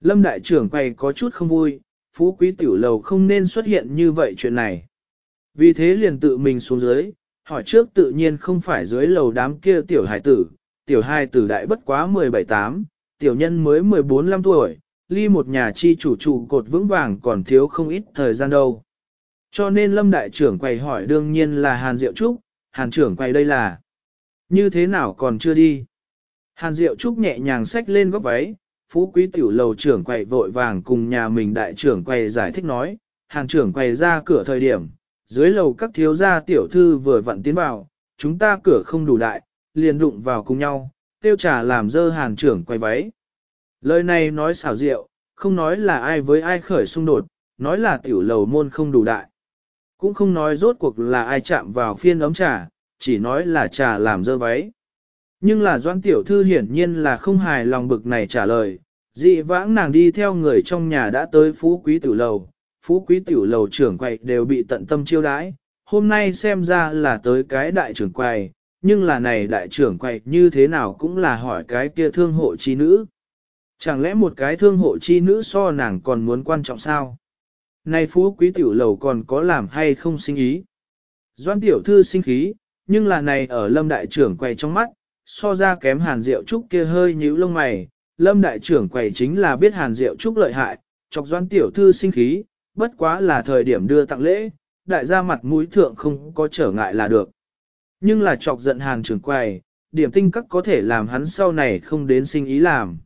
Lâm đại trưởng quầy có chút không vui, phú quý tiểu lầu không nên xuất hiện như vậy chuyện này. Vì thế liền tự mình xuống dưới, hỏi trước tự nhiên không phải dưới lầu đám kia tiểu hài tử, tiểu hài tử đại bất quá 17-8, tiểu nhân mới 14-15 tuổi, ly một nhà chi chủ trụ cột vững vàng còn thiếu không ít thời gian đâu. Cho nên Lâm đại trưởng quầy hỏi đương nhiên là Hàn Diệu Trúc, Hàn trưởng quầy đây là như thế nào còn chưa đi. Hàn Diệu Trúc nhẹ nhàng xách lên góc váy, phú quý tiểu lầu trưởng quầy vội vàng cùng nhà mình đại trưởng quầy giải thích nói, hàng trưởng quầy ra cửa thời điểm, dưới lầu các thiếu gia tiểu thư vừa vặn tiến vào, chúng ta cửa không đủ đại, liền đụng vào cùng nhau, tiêu trà làm dơ hàng trưởng quầy váy. Lời này nói xảo diệu, không nói là ai với ai khởi xung đột, nói là tiểu lầu môn không đủ đại. Cũng không nói rốt cuộc là ai chạm vào phiên ấm trà, chỉ nói là trà làm dơ váy. Nhưng là doan tiểu thư hiển nhiên là không hài lòng bực này trả lời, dị vãng nàng đi theo người trong nhà đã tới phú quý tử lầu, phú quý tiểu lầu trưởng quầy đều bị tận tâm chiêu đãi, hôm nay xem ra là tới cái đại trưởng quầy, nhưng là này đại trưởng quầy như thế nào cũng là hỏi cái kia thương hộ chi nữ. Chẳng lẽ một cái thương hộ chi nữ so nàng còn muốn quan trọng sao? Này phú quý tiểu lầu còn có làm hay không sinh ý? Doan tiểu thư sinh khí, nhưng là này ở lâm đại trưởng quầy trong mắt, so ra kém hàn diệu trúc kia hơi nhíu lông mày, lâm đại trưởng quầy chính là biết hàn diệu trúc lợi hại, chọc doãn tiểu thư sinh khí, bất quá là thời điểm đưa tặng lễ, đại gia mặt mũi thượng không có trở ngại là được. Nhưng là chọc giận hàn trưởng quầy, điểm tinh các có thể làm hắn sau này không đến sinh ý làm.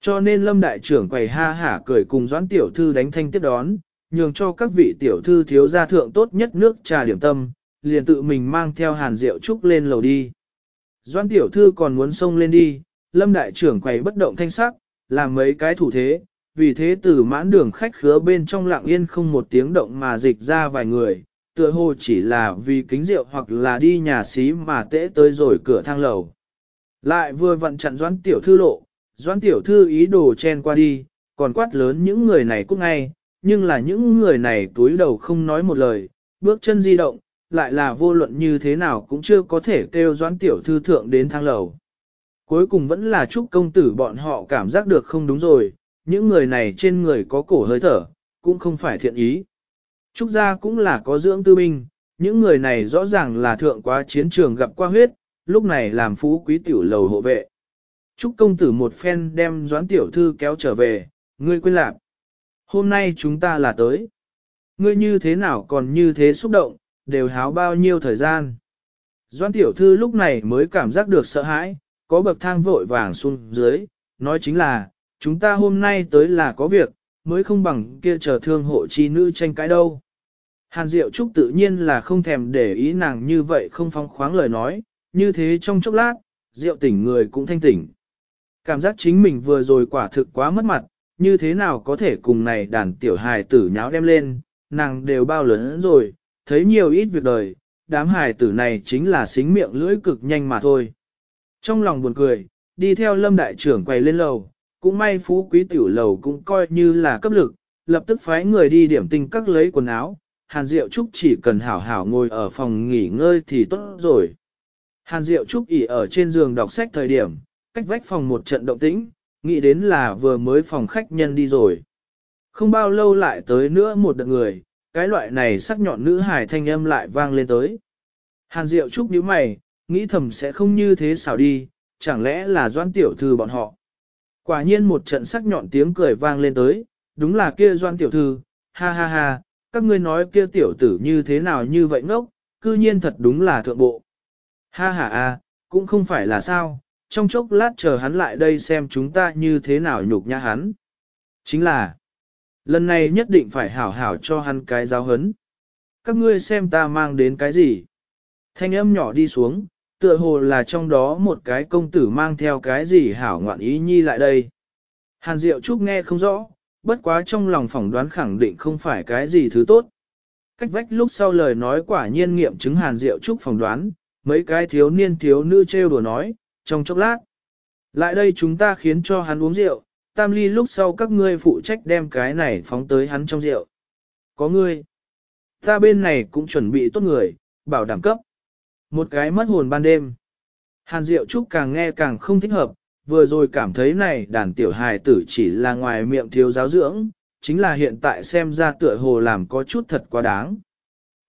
Cho nên lâm đại trưởng quầy ha hả cười cùng doãn tiểu thư đánh thanh tiếp đón, nhường cho các vị tiểu thư thiếu gia thượng tốt nhất nước trà điểm tâm, liền tự mình mang theo hàn rượu trúc lên lầu đi. Doan tiểu thư còn muốn xông lên đi, lâm đại trưởng quầy bất động thanh sắc, làm mấy cái thủ thế, vì thế từ mãn đường khách khứa bên trong lặng yên không một tiếng động mà dịch ra vài người, tựa hồ chỉ là vì kính rượu hoặc là đi nhà xí mà tễ tới rồi cửa thang lầu. Lại vừa vận chặn doãn tiểu thư lộ, doãn tiểu thư ý đồ chen qua đi, còn quát lớn những người này cũng ngay, nhưng là những người này túi đầu không nói một lời, bước chân di động, lại là vô luận như thế nào cũng chưa có thể kêu doãn tiểu thư thượng đến thang lầu. Cuối cùng vẫn là chúc công tử bọn họ cảm giác được không đúng rồi, những người này trên người có cổ hơi thở, cũng không phải thiện ý. Trúc gia cũng là có dưỡng tư minh những người này rõ ràng là thượng quá chiến trường gặp qua huyết, lúc này làm phú quý tiểu lầu hộ vệ. Trúc công tử một phen đem doãn tiểu thư kéo trở về, ngươi quên lạc. Hôm nay chúng ta là tới. Ngươi như thế nào còn như thế xúc động, đều háo bao nhiêu thời gian. Doan tiểu thư lúc này mới cảm giác được sợ hãi, có bậc thang vội vàng xuống dưới, nói chính là, chúng ta hôm nay tới là có việc, mới không bằng kia chờ thương hộ chi nữ tranh cãi đâu. Hàn Diệu Trúc tự nhiên là không thèm để ý nàng như vậy không phong khoáng lời nói, như thế trong chốc lát, Diệu tỉnh người cũng thanh tỉnh. Cảm giác chính mình vừa rồi quả thực quá mất mặt, như thế nào có thể cùng này đàn tiểu hài tử nháo đem lên, nàng đều bao lớn rồi, thấy nhiều ít việc đời, đám hài tử này chính là xính miệng lưỡi cực nhanh mà thôi. Trong lòng buồn cười, đi theo lâm đại trưởng quay lên lầu, cũng may phú quý tiểu lầu cũng coi như là cấp lực, lập tức phái người đi điểm tinh các lấy quần áo, Hàn Diệu Trúc chỉ cần hảo hảo ngồi ở phòng nghỉ ngơi thì tốt rồi. Hàn Diệu Trúc ỉ ở trên giường đọc sách thời điểm, cách vách phòng một trận động tĩnh, nghĩ đến là vừa mới phòng khách nhân đi rồi. Không bao lâu lại tới nữa một đợt người, cái loại này sắc nhọn nữ hài thanh âm lại vang lên tới. Hàn Diệu Trúc nhíu mày, nghĩ thầm sẽ không như thế sao đi, chẳng lẽ là doan tiểu thư bọn họ. Quả nhiên một trận sắc nhọn tiếng cười vang lên tới, đúng là kia doan tiểu thư, ha ha ha, các ngươi nói kia tiểu tử như thế nào như vậy ngốc, cư nhiên thật đúng là thượng bộ. Ha ha ha, cũng không phải là sao, trong chốc lát chờ hắn lại đây xem chúng ta như thế nào nhục nhã hắn. Chính là, Lần này nhất định phải hảo hảo cho hắn cái giáo hấn. Các ngươi xem ta mang đến cái gì? Thanh âm nhỏ đi xuống, tựa hồ là trong đó một cái công tử mang theo cái gì hảo ngoạn ý nhi lại đây. Hàn Diệu Trúc nghe không rõ, bất quá trong lòng phỏng đoán khẳng định không phải cái gì thứ tốt. Cách vách lúc sau lời nói quả nhiên nghiệm chứng Hàn Diệu Trúc phỏng đoán, mấy cái thiếu niên thiếu nữ trêu đùa nói, trong chốc lát. Lại đây chúng ta khiến cho hắn uống rượu, tam ly lúc sau các ngươi phụ trách đem cái này phóng tới hắn trong rượu. Có ngươi, ta bên này cũng chuẩn bị tốt người, bảo đảm cấp. Một cái mất hồn ban đêm. Hàn Diệu Trúc càng nghe càng không thích hợp, vừa rồi cảm thấy này đàn tiểu hài tử chỉ là ngoài miệng thiếu giáo dưỡng, chính là hiện tại xem ra tựa hồ làm có chút thật quá đáng.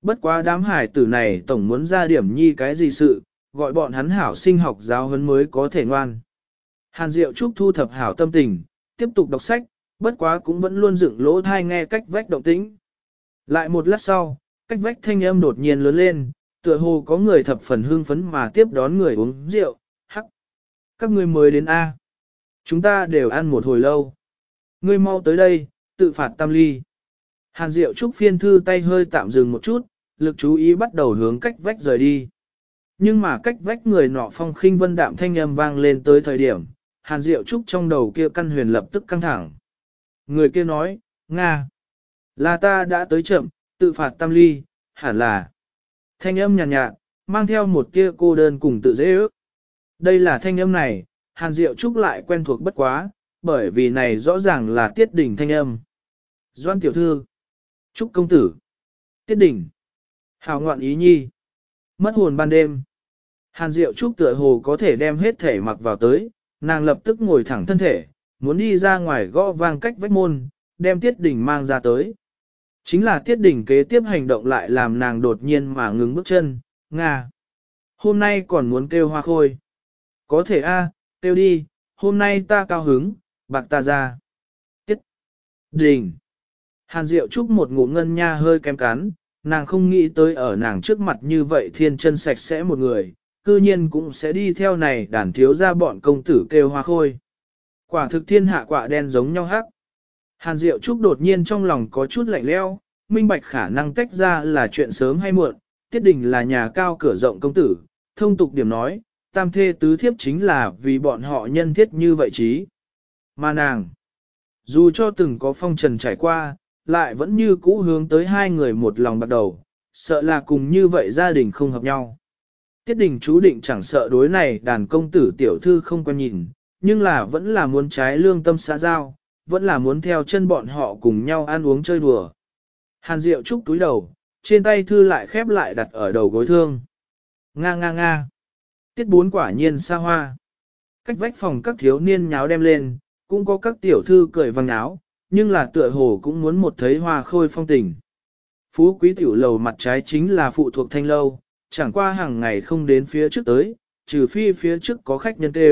Bất quá đám hài tử này tổng muốn ra điểm nhi cái gì sự, gọi bọn hắn hảo sinh học giáo huấn mới có thể ngoan. Hàn Diệu Trúc thu thập hảo tâm tình, tiếp tục đọc sách, bất quá cũng vẫn luôn dựng lỗ thai nghe cách vách động tĩnh. Lại một lát sau, cách vách thanh âm đột nhiên lớn lên, tựa hồ có người thập phần hương phấn mà tiếp đón người uống rượu, hắc. Các người mới đến A. Chúng ta đều ăn một hồi lâu. người mau tới đây, tự phạt tam ly. Hàn Diệu Trúc phiên thư tay hơi tạm dừng một chút, lực chú ý bắt đầu hướng cách vách rời đi. Nhưng mà cách vách người nọ phong khinh vân đạm thanh âm vang lên tới thời điểm, Hàn Diệu Trúc trong đầu kia căn huyền lập tức căng thẳng. Người kia nói, Nga, là ta đã tới chậm, tự phạt tam ly, hẳn là. Thanh âm nhàn nhạt, nhạt, mang theo một tia cô đơn cùng tự dễ ước. Đây là thanh âm này, Hàn Diệu Trúc lại quen thuộc bất quá, bởi vì này rõ ràng là tiết đỉnh thanh âm. Doan tiểu thư, Trúc công tử, tiết đỉnh, hào ngoạn ý nhi, mất hồn ban đêm. Hàn Diệu Trúc tựa hồ có thể đem hết thể mặc vào tới, nàng lập tức ngồi thẳng thân thể, muốn đi ra ngoài gõ vang cách vách môn, đem Tiết Đình mang ra tới. Chính là Tiết Đình kế tiếp hành động lại làm nàng đột nhiên mà ngừng bước chân, ngà. Hôm nay còn muốn kêu hoa khôi. Có thể a, kêu đi, hôm nay ta cao hứng, bạc ta ra. Tiết Đình. Hàn Diệu chúc một ngụm ngân nha hơi kém cắn, nàng không nghĩ tới ở nàng trước mặt như vậy thiên chân sạch sẽ một người, cư nhiên cũng sẽ đi theo này đàn thiếu ra bọn công tử kêu hoa khôi. Quả thực thiên hạ quả đen giống nhau hắc. Hàn Diệu Trúc đột nhiên trong lòng có chút lạnh leo, minh bạch khả năng tách ra là chuyện sớm hay muộn, tiết đình là nhà cao cửa rộng công tử, thông tục điểm nói, tam thê tứ thiếp chính là vì bọn họ nhân thiết như vậy chí. Mà nàng, dù cho từng có phong trần trải qua, lại vẫn như cũ hướng tới hai người một lòng bắt đầu, sợ là cùng như vậy gia đình không hợp nhau. Tiết đình chú định chẳng sợ đối này đàn công tử tiểu thư không quen nhìn, nhưng là vẫn là muốn trái lương tâm xã giao, vẫn là muốn theo chân bọn họ cùng nhau ăn uống chơi đùa. Hàn Diệu Trúc túi đầu, trên tay thư lại khép lại đặt ở đầu gối thương. Nga nga nga. Tiết bốn quả nhiên xa hoa. Cách vách phòng các thiếu niên nháo đem lên, cũng có các tiểu thư cười văng áo, nhưng là tựa hồ cũng muốn một thấy hoa khôi phong tình. Phú quý tiểu lầu mặt trái chính là phụ thuộc thanh lâu, chẳng qua hàng ngày không đến phía trước tới, trừ phi phía trước có khách nhân tê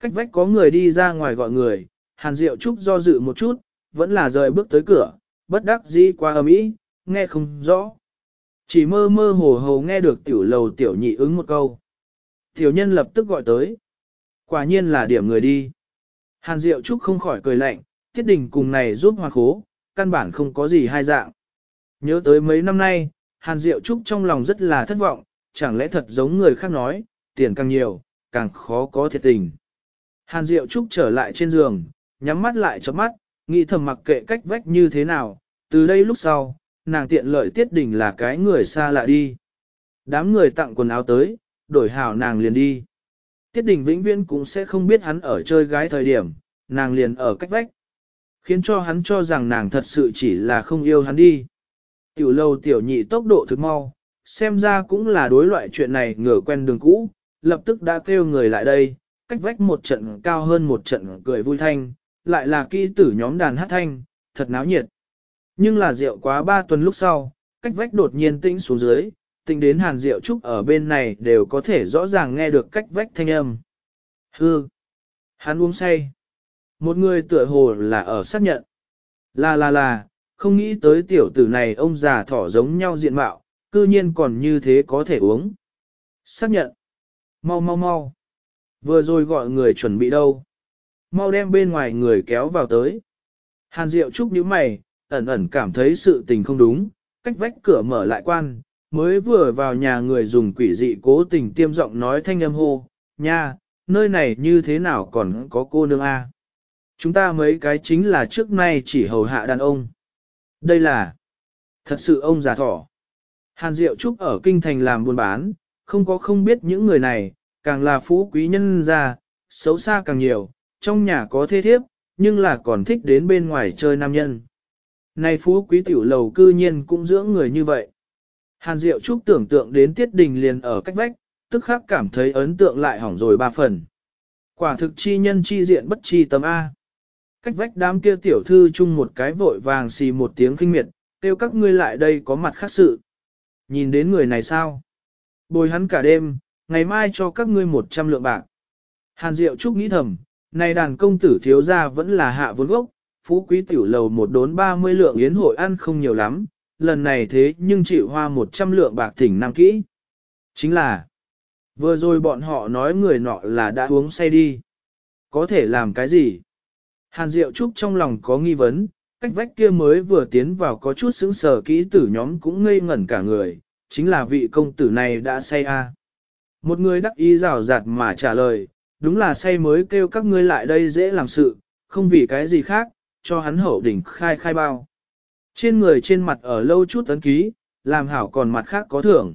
Cách vách có người đi ra ngoài gọi người, Hàn Diệu Trúc do dự một chút, vẫn là rời bước tới cửa, bất đắc dĩ qua âm ý, nghe không rõ. Chỉ mơ mơ hồ hồ nghe được tiểu lầu tiểu nhị ứng một câu. Tiểu nhân lập tức gọi tới. Quả nhiên là điểm người đi. Hàn Diệu Trúc không khỏi cười lạnh, tiết đình cùng này giúp hoa khố, căn bản không có gì hai dạng. Nhớ tới mấy năm nay, Hàn Diệu Trúc trong lòng rất là thất vọng, chẳng lẽ thật giống người khác nói, tiền càng nhiều, càng khó có thiệt tình. Hàn Diệu Trúc trở lại trên giường, nhắm mắt lại cho mắt, nghĩ thầm mặc kệ cách vách như thế nào, từ đây lúc sau, nàng tiện lợi tiết đỉnh là cái người xa lạ đi. Đám người tặng quần áo tới, đổi hảo nàng liền đi. Tiết đỉnh vĩnh viễn cũng sẽ không biết hắn ở chơi gái thời điểm, nàng liền ở cách vách. Khiến cho hắn cho rằng nàng thật sự chỉ là không yêu hắn đi. Tiểu lâu tiểu nhị tốc độ thực mau, xem ra cũng là đối loại chuyện này ngửa quen đường cũ, lập tức đã kêu người lại đây, cách vách một trận cao hơn một trận cười vui thanh, lại là kỹ tử nhóm đàn hát thanh, thật náo nhiệt. Nhưng là rượu quá ba tuần lúc sau, cách vách đột nhiên tĩnh xuống dưới, tính đến hàn rượu trúc ở bên này đều có thể rõ ràng nghe được cách vách thanh âm. Hư! Hắn uống say. Một người tựa hồ là ở xác nhận. Là là là, không nghĩ tới tiểu tử này ông già thỏ giống nhau diện mạo, cư nhiên còn như thế có thể uống. Xác nhận. Mau mau mau. Vừa rồi gọi người chuẩn bị đâu. Mau đem bên ngoài người kéo vào tới. Hàn Diệu Trúc nhíu mày, ẩn ẩn cảm thấy sự tình không đúng, cách vách cửa mở lại quan, mới vừa vào nhà người dùng quỷ dị cố tình tiêm giọng nói thanh âm hô, nha, nơi này như thế nào còn có cô nương a? Chúng ta mấy cái chính là trước nay chỉ hầu hạ đàn ông. Đây là thật sự ông già thỏ. Hàn Diệu Trúc ở kinh thành làm buôn bán, không có không biết những người này, càng là phú quý nhân gia, xấu xa càng nhiều, trong nhà có thế thiếp, nhưng là còn thích đến bên ngoài chơi nam nhân. Này phú quý tiểu lầu cư nhiên cũng dưỡng người như vậy. Hàn Diệu Trúc tưởng tượng đến tiết đình liền ở cách vách, tức khắc cảm thấy ấn tượng lại hỏng rồi ba phần. Quả thực chi nhân chi diện bất chi tâm A. Cách vách đám kia tiểu thư chung một cái vội vàng xì một tiếng kinh miệt, kêu các ngươi lại đây có mặt khác sự. Nhìn đến người này sao? Bồi hắn cả đêm, ngày mai cho các ngươi một trăm lượng bạc. Hàn Diệu Trúc nghĩ thầm, này đàn công tử thiếu gia vẫn là hạ vốn gốc, phú quý tiểu lầu một đốn 30 lượng yến hội ăn không nhiều lắm, lần này thế nhưng chịu hoa 100 lượng bạc thỉnh nam kỹ. Chính là, vừa rồi bọn họ nói người nọ là đã uống say đi. Có thể làm cái gì? Hàn Diệu Trúc trong lòng có nghi vấn, cách vách kia mới vừa tiến vào có chút sững sờ kỹ tử nhóm cũng ngây ngẩn cả người, chính là vị công tử này đã say. À. Một người đắc ý rào rạt mà trả lời, đúng là say mới kêu các ngươi lại đây dễ làm sự, không vì cái gì khác, cho hắn hậu đỉnh khai khai bao. Trên người trên mặt ở lâu chút tấn ký, làm hảo còn mặt khác có thưởng.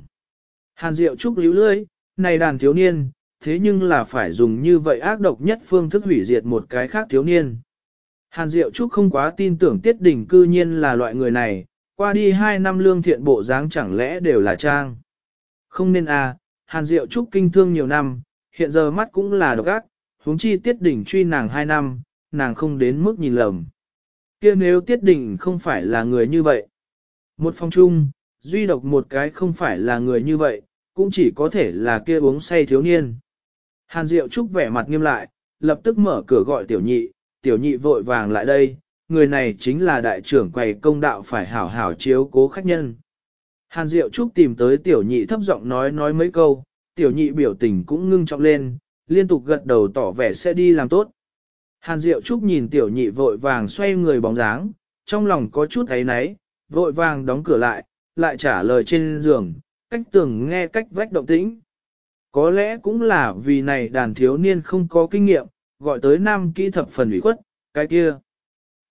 Hàn Diệu Trúc líu lưỡi, này đàn thiếu niên, thế nhưng là phải dùng như vậy ác độc nhất phương thức hủy diệt một cái khác thiếu niên. Hàn Diệu Trúc không quá tin tưởng Tiết Đình cư nhiên là loại người này, qua đi hai năm lương thiện bộ dáng chẳng lẽ đều là trang. Không nên à, Hàn Diệu Trúc kinh thương nhiều năm, hiện giờ mắt cũng là độc ác, huống chi Tiết Đình truy nàng hai năm, nàng không đến mức nhìn lầm. kia nếu Tiết Đình không phải là người như vậy. Một phong chung, duy độc một cái không phải là người như vậy, cũng chỉ có thể là kia uống say thiếu niên. Hàn Diệu Trúc vẻ mặt nghiêm lại, lập tức mở cửa gọi tiểu nhị, tiểu nhị vội vàng lại đây, người này chính là đại trưởng quầy công đạo phải hảo hảo chiếu cố khách nhân. Hàn Diệu Trúc tìm tới tiểu nhị thấp giọng nói nói mấy câu, tiểu nhị biểu tình cũng ngưng trọng lên, liên tục gật đầu tỏ vẻ sẽ đi làm tốt. Hàn Diệu Trúc nhìn tiểu nhị vội vàng xoay người bóng dáng, trong lòng có chút ấy náy, vội vàng đóng cửa lại, lại trả lời trên giường, cách tưởng nghe cách vách động tĩnh. Có lẽ cũng là vì này đàn thiếu niên không có kinh nghiệm, gọi tới nam kỹ thập phần ủy khuất, cái kia.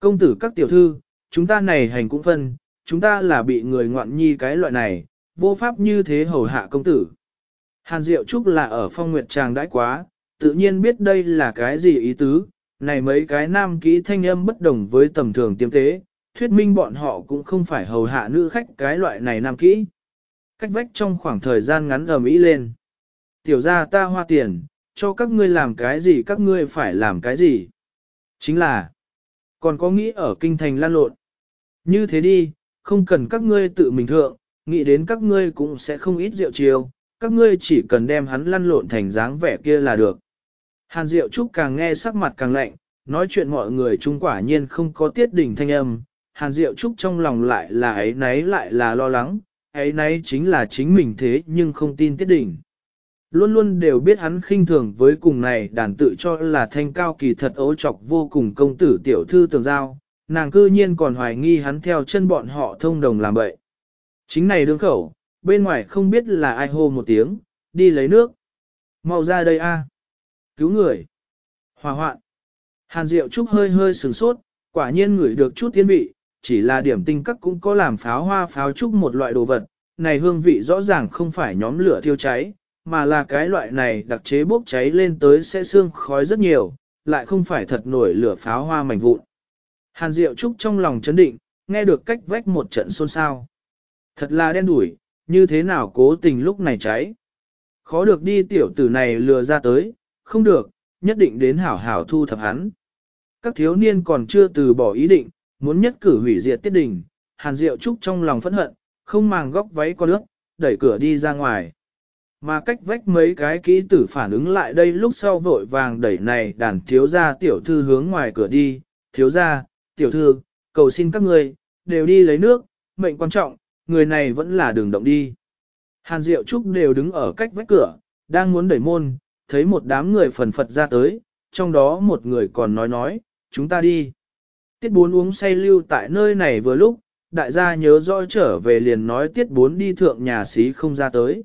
Công tử các tiểu thư, chúng ta này hành cũng phân, chúng ta là bị người ngoạn nhi cái loại này, vô pháp như thế hầu hạ công tử. Hàn Diệu Trúc là ở phong nguyệt tràng đãi quá, tự nhiên biết đây là cái gì ý tứ, này mấy cái nam kỹ thanh âm bất đồng với tầm thường tiêm tế, thuyết minh bọn họ cũng không phải hầu hạ nữ khách cái loại này nam kỹ. Cách vách trong khoảng thời gian ngắn ở mỹ lên. Tiểu ra ta hoa tiền, cho các ngươi làm cái gì các ngươi phải làm cái gì. Chính là, còn có nghĩ ở kinh thành lan lộn. Như thế đi, không cần các ngươi tự mình thượng, nghĩ đến các ngươi cũng sẽ không ít rượu chiều, các ngươi chỉ cần đem hắn lăn lộn thành dáng vẻ kia là được. Hàn Diệu Trúc càng nghe sắc mặt càng lạnh, nói chuyện mọi người chung quả nhiên không có tiết đỉnh thanh âm, Hàn Diệu Trúc trong lòng lại là ấy nấy lại là lo lắng, ấy nấy chính là chính mình thế nhưng không tin tiết đỉnh luôn luôn đều biết hắn khinh thường với cùng này đàn tự cho là thanh cao kỳ thật ấu trọc vô cùng công tử tiểu thư tường giao, nàng cư nhiên còn hoài nghi hắn theo chân bọn họ thông đồng làm bậy. Chính này đương khẩu, bên ngoài không biết là ai hô một tiếng, đi lấy nước. Mau ra đây a. Cứu người. Hòa hoạn. Hàn Diệu Trúc hơi hơi sừng sốt, quả nhiên ngửi được chút tiên vị, chỉ là điểm tinh các cũng có làm pháo hoa pháo trúc một loại đồ vật, này hương vị rõ ràng không phải nhóm lửa thiêu cháy, mà là cái loại này đặc chế bốc cháy lên tới sẽ xương khói rất nhiều, lại không phải thật nổi lửa pháo hoa mảnh vụn. Hàn Diệu Trúc trong lòng chấn định, nghe được cách vách một trận xôn xao. Thật là đen đủi, như thế nào cố tình lúc này cháy. Khó được đi tiểu tử này lừa ra tới, không được, nhất định đến hảo hảo thu thập hắn. Các thiếu niên còn chưa từ bỏ ý định, muốn nhất cử hủy diệt tiết đình, Hàn Diệu Trúc trong lòng phẫn hận, không màng góc váy con nước, đẩy cửa đi ra ngoài. Mà cách vách mấy cái kỹ tử phản ứng lại đây lúc sau vội vàng đẩy này đàn thiếu gia tiểu thư hướng ngoài cửa đi, thiếu gia, tiểu thư, cầu xin các người, đều đi lấy nước, mệnh quan trọng, người này vẫn là đường động đi. Hàn Diệu Trúc đều đứng ở cách vách cửa, đang muốn đẩy môn, thấy một đám người phần phật ra tới, trong đó một người còn nói nói, chúng ta đi. Tiết bốn uống say lưu tại nơi này vừa lúc, đại gia nhớ rõ trở về liền nói tiết bốn đi thượng nhà xí không ra tới.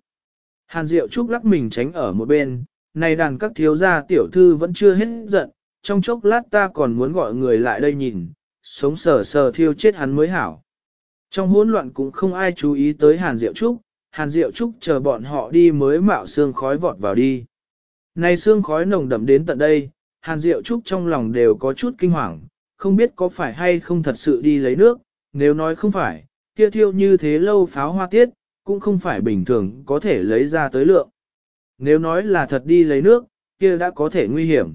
Hàn Diệu Trúc lắc mình tránh ở một bên, này đàn các thiếu gia tiểu thư vẫn chưa hết giận, trong chốc lát ta còn muốn gọi người lại đây nhìn, sống sờ sờ thiêu chết hắn mới hảo. Trong hỗn loạn cũng không ai chú ý tới Hàn Diệu Trúc, Hàn Diệu Trúc chờ bọn họ đi mới mạo xương khói vọt vào đi. Này xương khói nồng đậm đến tận đây, Hàn Diệu Trúc trong lòng đều có chút kinh hoàng, không biết có phải hay không thật sự đi lấy nước, nếu nói không phải, kia thiêu như thế lâu pháo hoa tiết, cũng không phải bình thường có thể lấy ra tới lượng. Nếu nói là thật đi lấy nước, kia đã có thể nguy hiểm.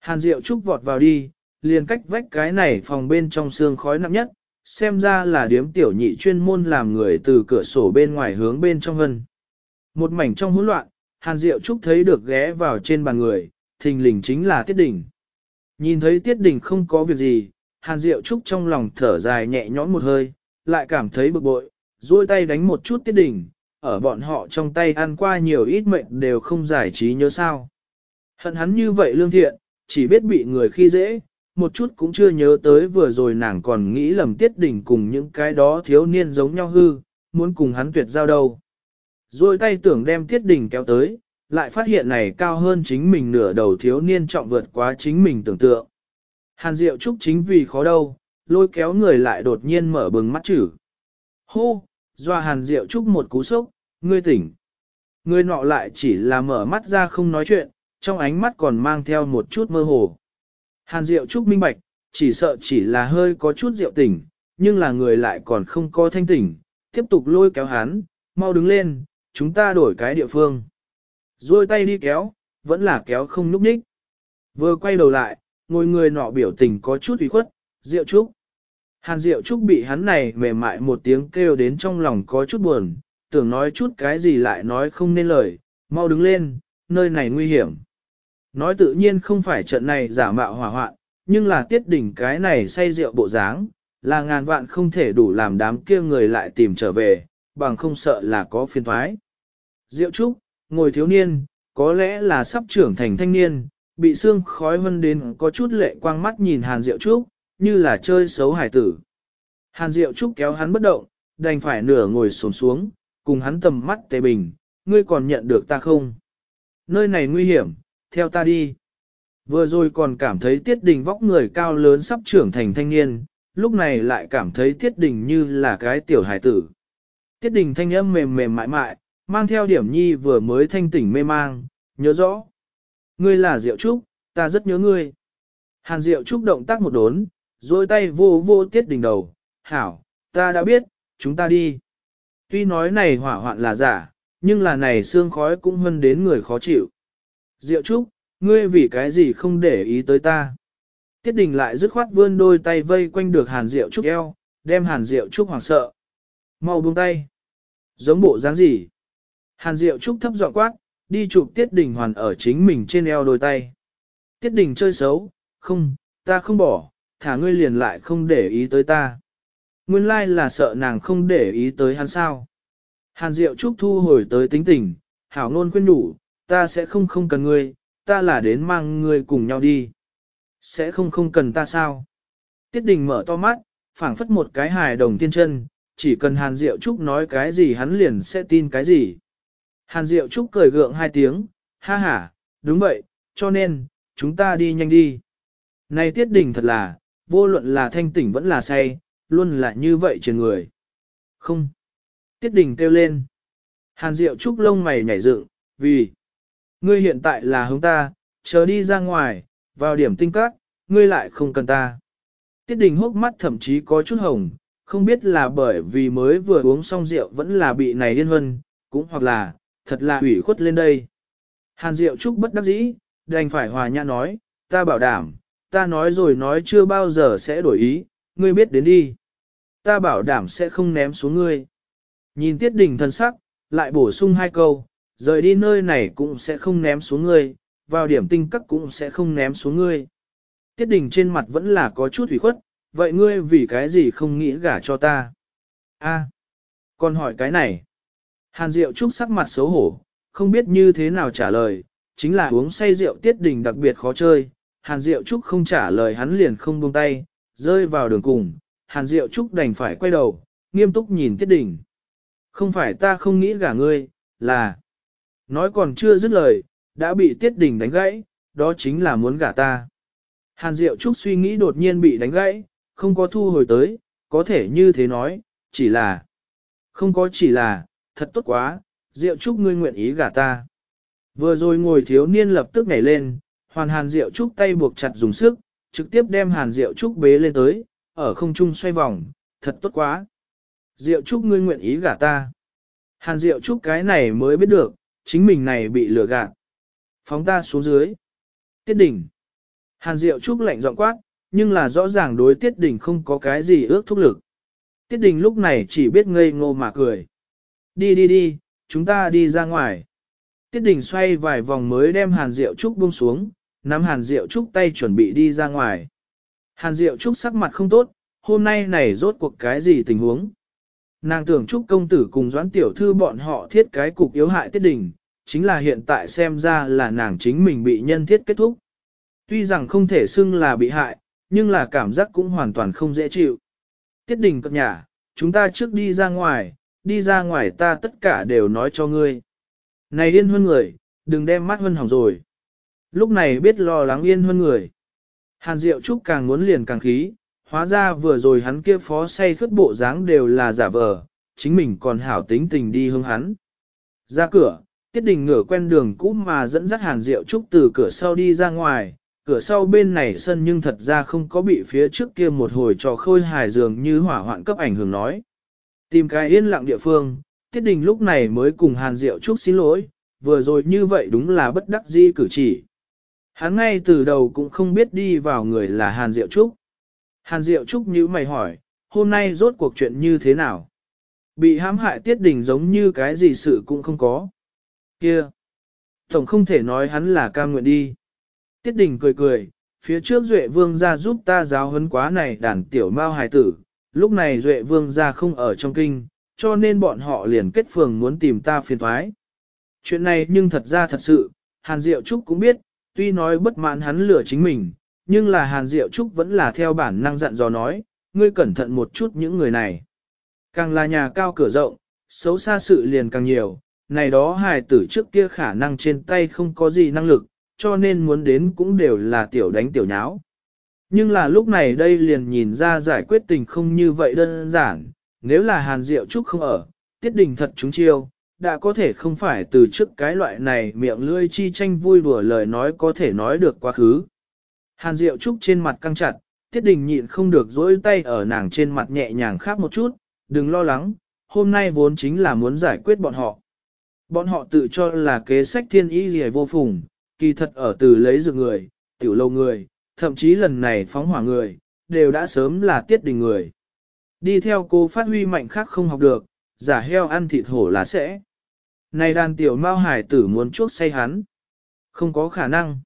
Hàn Diệu Trúc vọt vào đi, liền cách vách cái này phòng bên trong xương khói nặng nhất, xem ra là điếm tiểu nhị chuyên môn làm người từ cửa sổ bên ngoài hướng bên trong hân. Một mảnh trong hỗn loạn, Hàn Diệu Trúc thấy được ghé vào trên bàn người, thình lình chính là Tiết Đình. Nhìn thấy Tiết Đình không có việc gì, Hàn Diệu Trúc trong lòng thở dài nhẹ nhõn một hơi, lại cảm thấy bực bội, duỗi tay đánh một chút tiết đỉnh, ở bọn họ trong tay ăn qua nhiều ít mệnh đều không giải trí nhớ sao. Hận hắn như vậy lương thiện, chỉ biết bị người khi dễ, một chút cũng chưa nhớ tới vừa rồi nàng còn nghĩ lầm tiết đỉnh cùng những cái đó thiếu niên giống nhau hư, muốn cùng hắn tuyệt giao đâu. Rồi tay tưởng đem tiết đỉnh kéo tới, lại phát hiện này cao hơn chính mình nửa đầu thiếu niên trọng vượt quá chính mình tưởng tượng. Hàn Diệu Trúc chính vì khó đâu, lôi kéo người lại đột nhiên mở bừng mắt chữ. Hô, doa hàn diệu trúc một cú sốc, ngươi tỉnh. Ngươi nọ lại chỉ là mở mắt ra không nói chuyện, trong ánh mắt còn mang theo một chút mơ hồ. Hàn diệu trúc minh bạch, chỉ sợ chỉ là hơi có chút rượu tỉnh, nhưng là người lại còn không có thanh tỉnh, tiếp tục lôi kéo hắn, mau đứng lên, chúng ta đổi cái địa phương. Rồi tay đi kéo, vẫn là kéo không núp ních. Vừa quay đầu lại, ngồi người nọ biểu tình có chút ủy khuất, diệu trúc. Hàn Diệu Trúc bị hắn này mềm mại một tiếng kêu đến trong lòng có chút buồn, tưởng nói chút cái gì lại nói không nên lời, mau đứng lên, nơi này nguy hiểm. Nói tự nhiên không phải trận này giả mạo hỏa hoạn, nhưng là tiết đỉnh cái này say rượu bộ dáng, là ngàn vạn không thể đủ làm đám kia người lại tìm trở về, bằng không sợ là có phiền thoái. Diệu Trúc, ngồi thiếu niên, có lẽ là sắp trưởng thành thanh niên, bị xương khói vân đến có chút lệ quang mắt nhìn Hàn Diệu Trúc, như là chơi xấu hải tử. Hàn Diệu Trúc kéo hắn bất động, đành phải nửa ngồi sồn xuống, xuống, cùng hắn tầm mắt tề bình, ngươi còn nhận được ta không? Nơi này nguy hiểm, theo ta đi. Vừa rồi còn cảm thấy tiết đình vóc người cao lớn sắp trưởng thành thanh niên, lúc này lại cảm thấy tiết đình như là cái tiểu hải tử. Tiết đình thanh âm mềm mềm mại mại, mang theo điểm nhi vừa mới thanh tỉnh mê mang, nhớ rõ. Ngươi là Diệu Trúc, ta rất nhớ ngươi. Hàn Diệu Trúc động tác một đốn, dôi tay vô vô tiết đỉnh đầu, hảo, ta đã biết, chúng ta đi. Tuy nói này hỏa hoạn là giả, nhưng là này xương khói cũng hơn đến người khó chịu. Diệu Trúc, ngươi vì cái gì không để ý tới ta. Tiết đình lại dứt khoát vươn đôi tay vây quanh được hàn Diệu Trúc eo, đem hàn Diệu Trúc hoảng sợ. Mau buông tay. Giống bộ dáng gì? Hàn Diệu Trúc thấp giọng quát, đi chụp Tiết Đình hoàn ở chính mình trên eo đôi tay. Tiết Đình chơi xấu, không, ta không bỏ, thả ngươi liền lại không để ý tới ta. Nguyên lai là sợ nàng không để ý tới hắn sao. Hàn Diệu Trúc thu hồi tới tính tình, hảo ngôn khuyên đủ, ta sẽ không không cần ngươi, ta là đến mang ngươi cùng nhau đi. Sẽ không không cần ta sao? Tiết Đình mở to mắt, phảng phất một cái hài đồng tiên chân, chỉ cần Hàn Diệu Trúc nói cái gì hắn liền sẽ tin cái gì. Hàn Diệu Trúc cười gượng hai tiếng, ha ha, đúng vậy, cho nên, chúng ta đi nhanh đi. Này Tiết Đình thật là, vô luận là thanh tỉnh vẫn là say, luôn là như vậy trên người. Không. Tiết đình kêu lên. Hàn Diệu Trúc lông mày nhảy dựng, vì ngươi hiện tại là hướng ta, chờ đi ra ngoài, vào điểm tinh cát, ngươi lại không cần ta. Tiết đình hốc mắt thậm chí có chút hồng, không biết là bởi vì mới vừa uống xong rượu vẫn là bị này điên huân, cũng hoặc là, thật là ủy khuất lên đây. Hàn Diệu Trúc bất đắc dĩ, đành phải hòa nhã nói, ta bảo đảm, ta nói rồi nói chưa bao giờ sẽ đổi ý, ngươi biết đến đi. Ta bảo đảm sẽ không ném xuống ngươi. Nhìn tiết đỉnh thân sắc, lại bổ sung hai câu, rời đi nơi này cũng sẽ không ném xuống ngươi, vào điểm tinh cấp cũng sẽ không ném xuống ngươi. Tiết đỉnh trên mặt vẫn là có chút ủy khuất, vậy ngươi vì cái gì không nghĩ gả cho ta? a con hỏi cái này. Hàn Diệu Trúc sắc mặt xấu hổ, không biết như thế nào trả lời, chính là uống say rượu tiết đỉnh đặc biệt khó chơi, Hàn Diệu Trúc không trả lời hắn liền không buông tay, rơi vào đường cùng, Hàn Diệu Trúc đành phải quay đầu, nghiêm túc nhìn Tiết Đình. Không phải ta không nghĩ gả ngươi, là... Nói còn chưa dứt lời, đã bị Tiết Đình đánh gãy, đó chính là muốn gả ta. Hàn Diệu Trúc suy nghĩ đột nhiên bị đánh gãy, không có thu hồi tới, có thể như thế nói, chỉ là... Không có chỉ là, thật tốt quá, Diệu Trúc ngươi nguyện ý gả ta. Vừa rồi ngồi thiếu niên lập tức nhảy lên, Hoàn Hàn Diệu Trúc tay buộc chặt dùng sức, trực tiếp đem Hàn Diệu Trúc bế lên tới, ở không trung xoay vòng, thật tốt quá. Diệu Trúc ngươi nguyện ý gả ta. Hàn Diệu Trúc cái này mới biết được, chính mình này bị lừa gạt. Phóng ta xuống dưới. Tiết đỉnh. Hàn Diệu Trúc lạnh giọng quát, nhưng là rõ ràng đối Tiết đỉnh không có cái gì ước thúc lực. Tiết đỉnh lúc này chỉ biết ngây ngô mà cười. Đi đi đi, chúng ta đi ra ngoài. Tiết đỉnh xoay vài vòng mới đem Hàn Diệu Trúc buông xuống, nắm Hàn Diệu Trúc tay chuẩn bị đi ra ngoài. Hàn Diệu Trúc sắc mặt không tốt, hôm nay này rốt cuộc cái gì tình huống. Nàng tưởng Trúc công tử cùng doãn tiểu thư bọn họ thiết cái cục yếu hại tiết đình, chính là hiện tại xem ra là nàng chính mình bị nhân thiết kết thúc. Tuy rằng không thể xưng là bị hại, nhưng là cảm giác cũng hoàn toàn không dễ chịu. Tiết đình cập nhà, chúng ta trước đi ra ngoài, đi ra ngoài ta tất cả đều nói cho ngươi. Này điên hơn người, đừng đem mắt hơn hỏng rồi. Lúc này biết lo lắng yên hơn người. Hàn Diệu Trúc càng muốn liền càng khí, hóa ra vừa rồi hắn kia phó say khất bộ dáng đều là giả vờ, chính mình còn hảo tính tình đi hướng hắn. Ra cửa, Tiết Đình ngửa quen đường cũ mà dẫn dắt Hàn Diệu Trúc từ cửa sau đi ra ngoài, cửa sau bên này sân nhưng thật ra không có bị phía trước kia một hồi trò khôi hài dường như hỏa hoạn cấp ảnh hưởng nói. Tìm cái yên lặng địa phương, Tiết Đình lúc này mới cùng Hàn Diệu Trúc xin lỗi, vừa rồi như vậy đúng là bất đắc di cử chỉ. Hắn ngay từ đầu cũng không biết đi vào người là Hàn Diệu Trúc. Hàn Diệu Trúc như mày hỏi, hôm nay rốt cuộc chuyện như thế nào? Bị hãm hại tiết đình giống như cái gì sự cũng không có. Kia! Tổng không thể nói hắn là ca nguyện đi. Tiết đình cười cười, phía trước Duệ Vương ra giúp ta giáo huấn quá này đàn tiểu mao hài tử. Lúc này Duệ Vương ra không ở trong kinh, cho nên bọn họ liền kết phường muốn tìm ta phiền thoái. Chuyện này nhưng thật ra thật sự, Hàn Diệu Trúc cũng biết, tuy nói bất mãn hắn lửa chính mình, nhưng là Hàn Diệu Trúc vẫn là theo bản năng dặn dò nói, ngươi cẩn thận một chút những người này. Càng là nhà cao cửa rộng, xấu xa sự liền càng nhiều, này đó hài tử trước kia khả năng trên tay không có gì năng lực, cho nên muốn đến cũng đều là tiểu đánh tiểu nháo. Nhưng là lúc này đây liền nhìn ra giải quyết tình không như vậy đơn giản, nếu là Hàn Diệu Trúc không ở, tiết đình thật chúng chiêu, đã có thể không phải từ trước cái loại này miệng lưỡi chi tranh vui đùa lời nói có thể nói được quá khứ. Hàn Diệu Trúc trên mặt căng chặt, Tiết Đình nhịn không được dỗi tay ở nàng trên mặt nhẹ nhàng khác một chút, đừng lo lắng, hôm nay vốn chính là muốn giải quyết bọn họ. Bọn họ tự cho là kế sách thiên ý gì vô phùng, kỳ thật ở từ lấy dược người, tiểu lâu người, thậm chí lần này phóng hỏa người, đều đã sớm là Tiết Đình người. Đi theo cô phát huy mạnh khác không học được, giả heo ăn thịt hổ là sẽ. Này đàn tiểu mao hải tử muốn chuốc say hắn. Không có khả năng.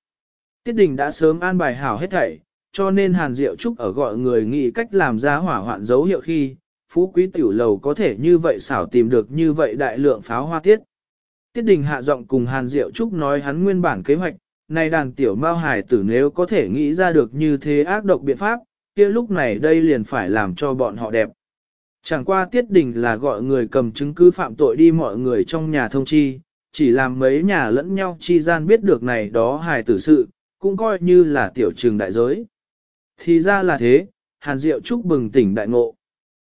Tiết đình đã sớm an bài hảo hết thảy, cho nên Hàn Diệu Trúc ở gọi người nghĩ cách làm ra hỏa hoạn dấu hiệu khi, phú quý tiểu lầu có thể như vậy xảo tìm được như vậy đại lượng pháo hoa tiết. Tiết đình hạ giọng cùng Hàn Diệu Trúc nói hắn nguyên bản kế hoạch, này đàn tiểu mao hải tử nếu có thể nghĩ ra được như thế ác độc biện pháp, kia lúc này đây liền phải làm cho bọn họ đẹp. Chẳng qua tiết đình là gọi người cầm chứng cứ phạm tội đi mọi người trong nhà thông chi, chỉ làm mấy nhà lẫn nhau chi gian biết được này đó hài tử sự, cũng coi như là tiểu trường đại giới. Thì ra là thế, Hàn Diệu chúc bừng tỉnh đại ngộ.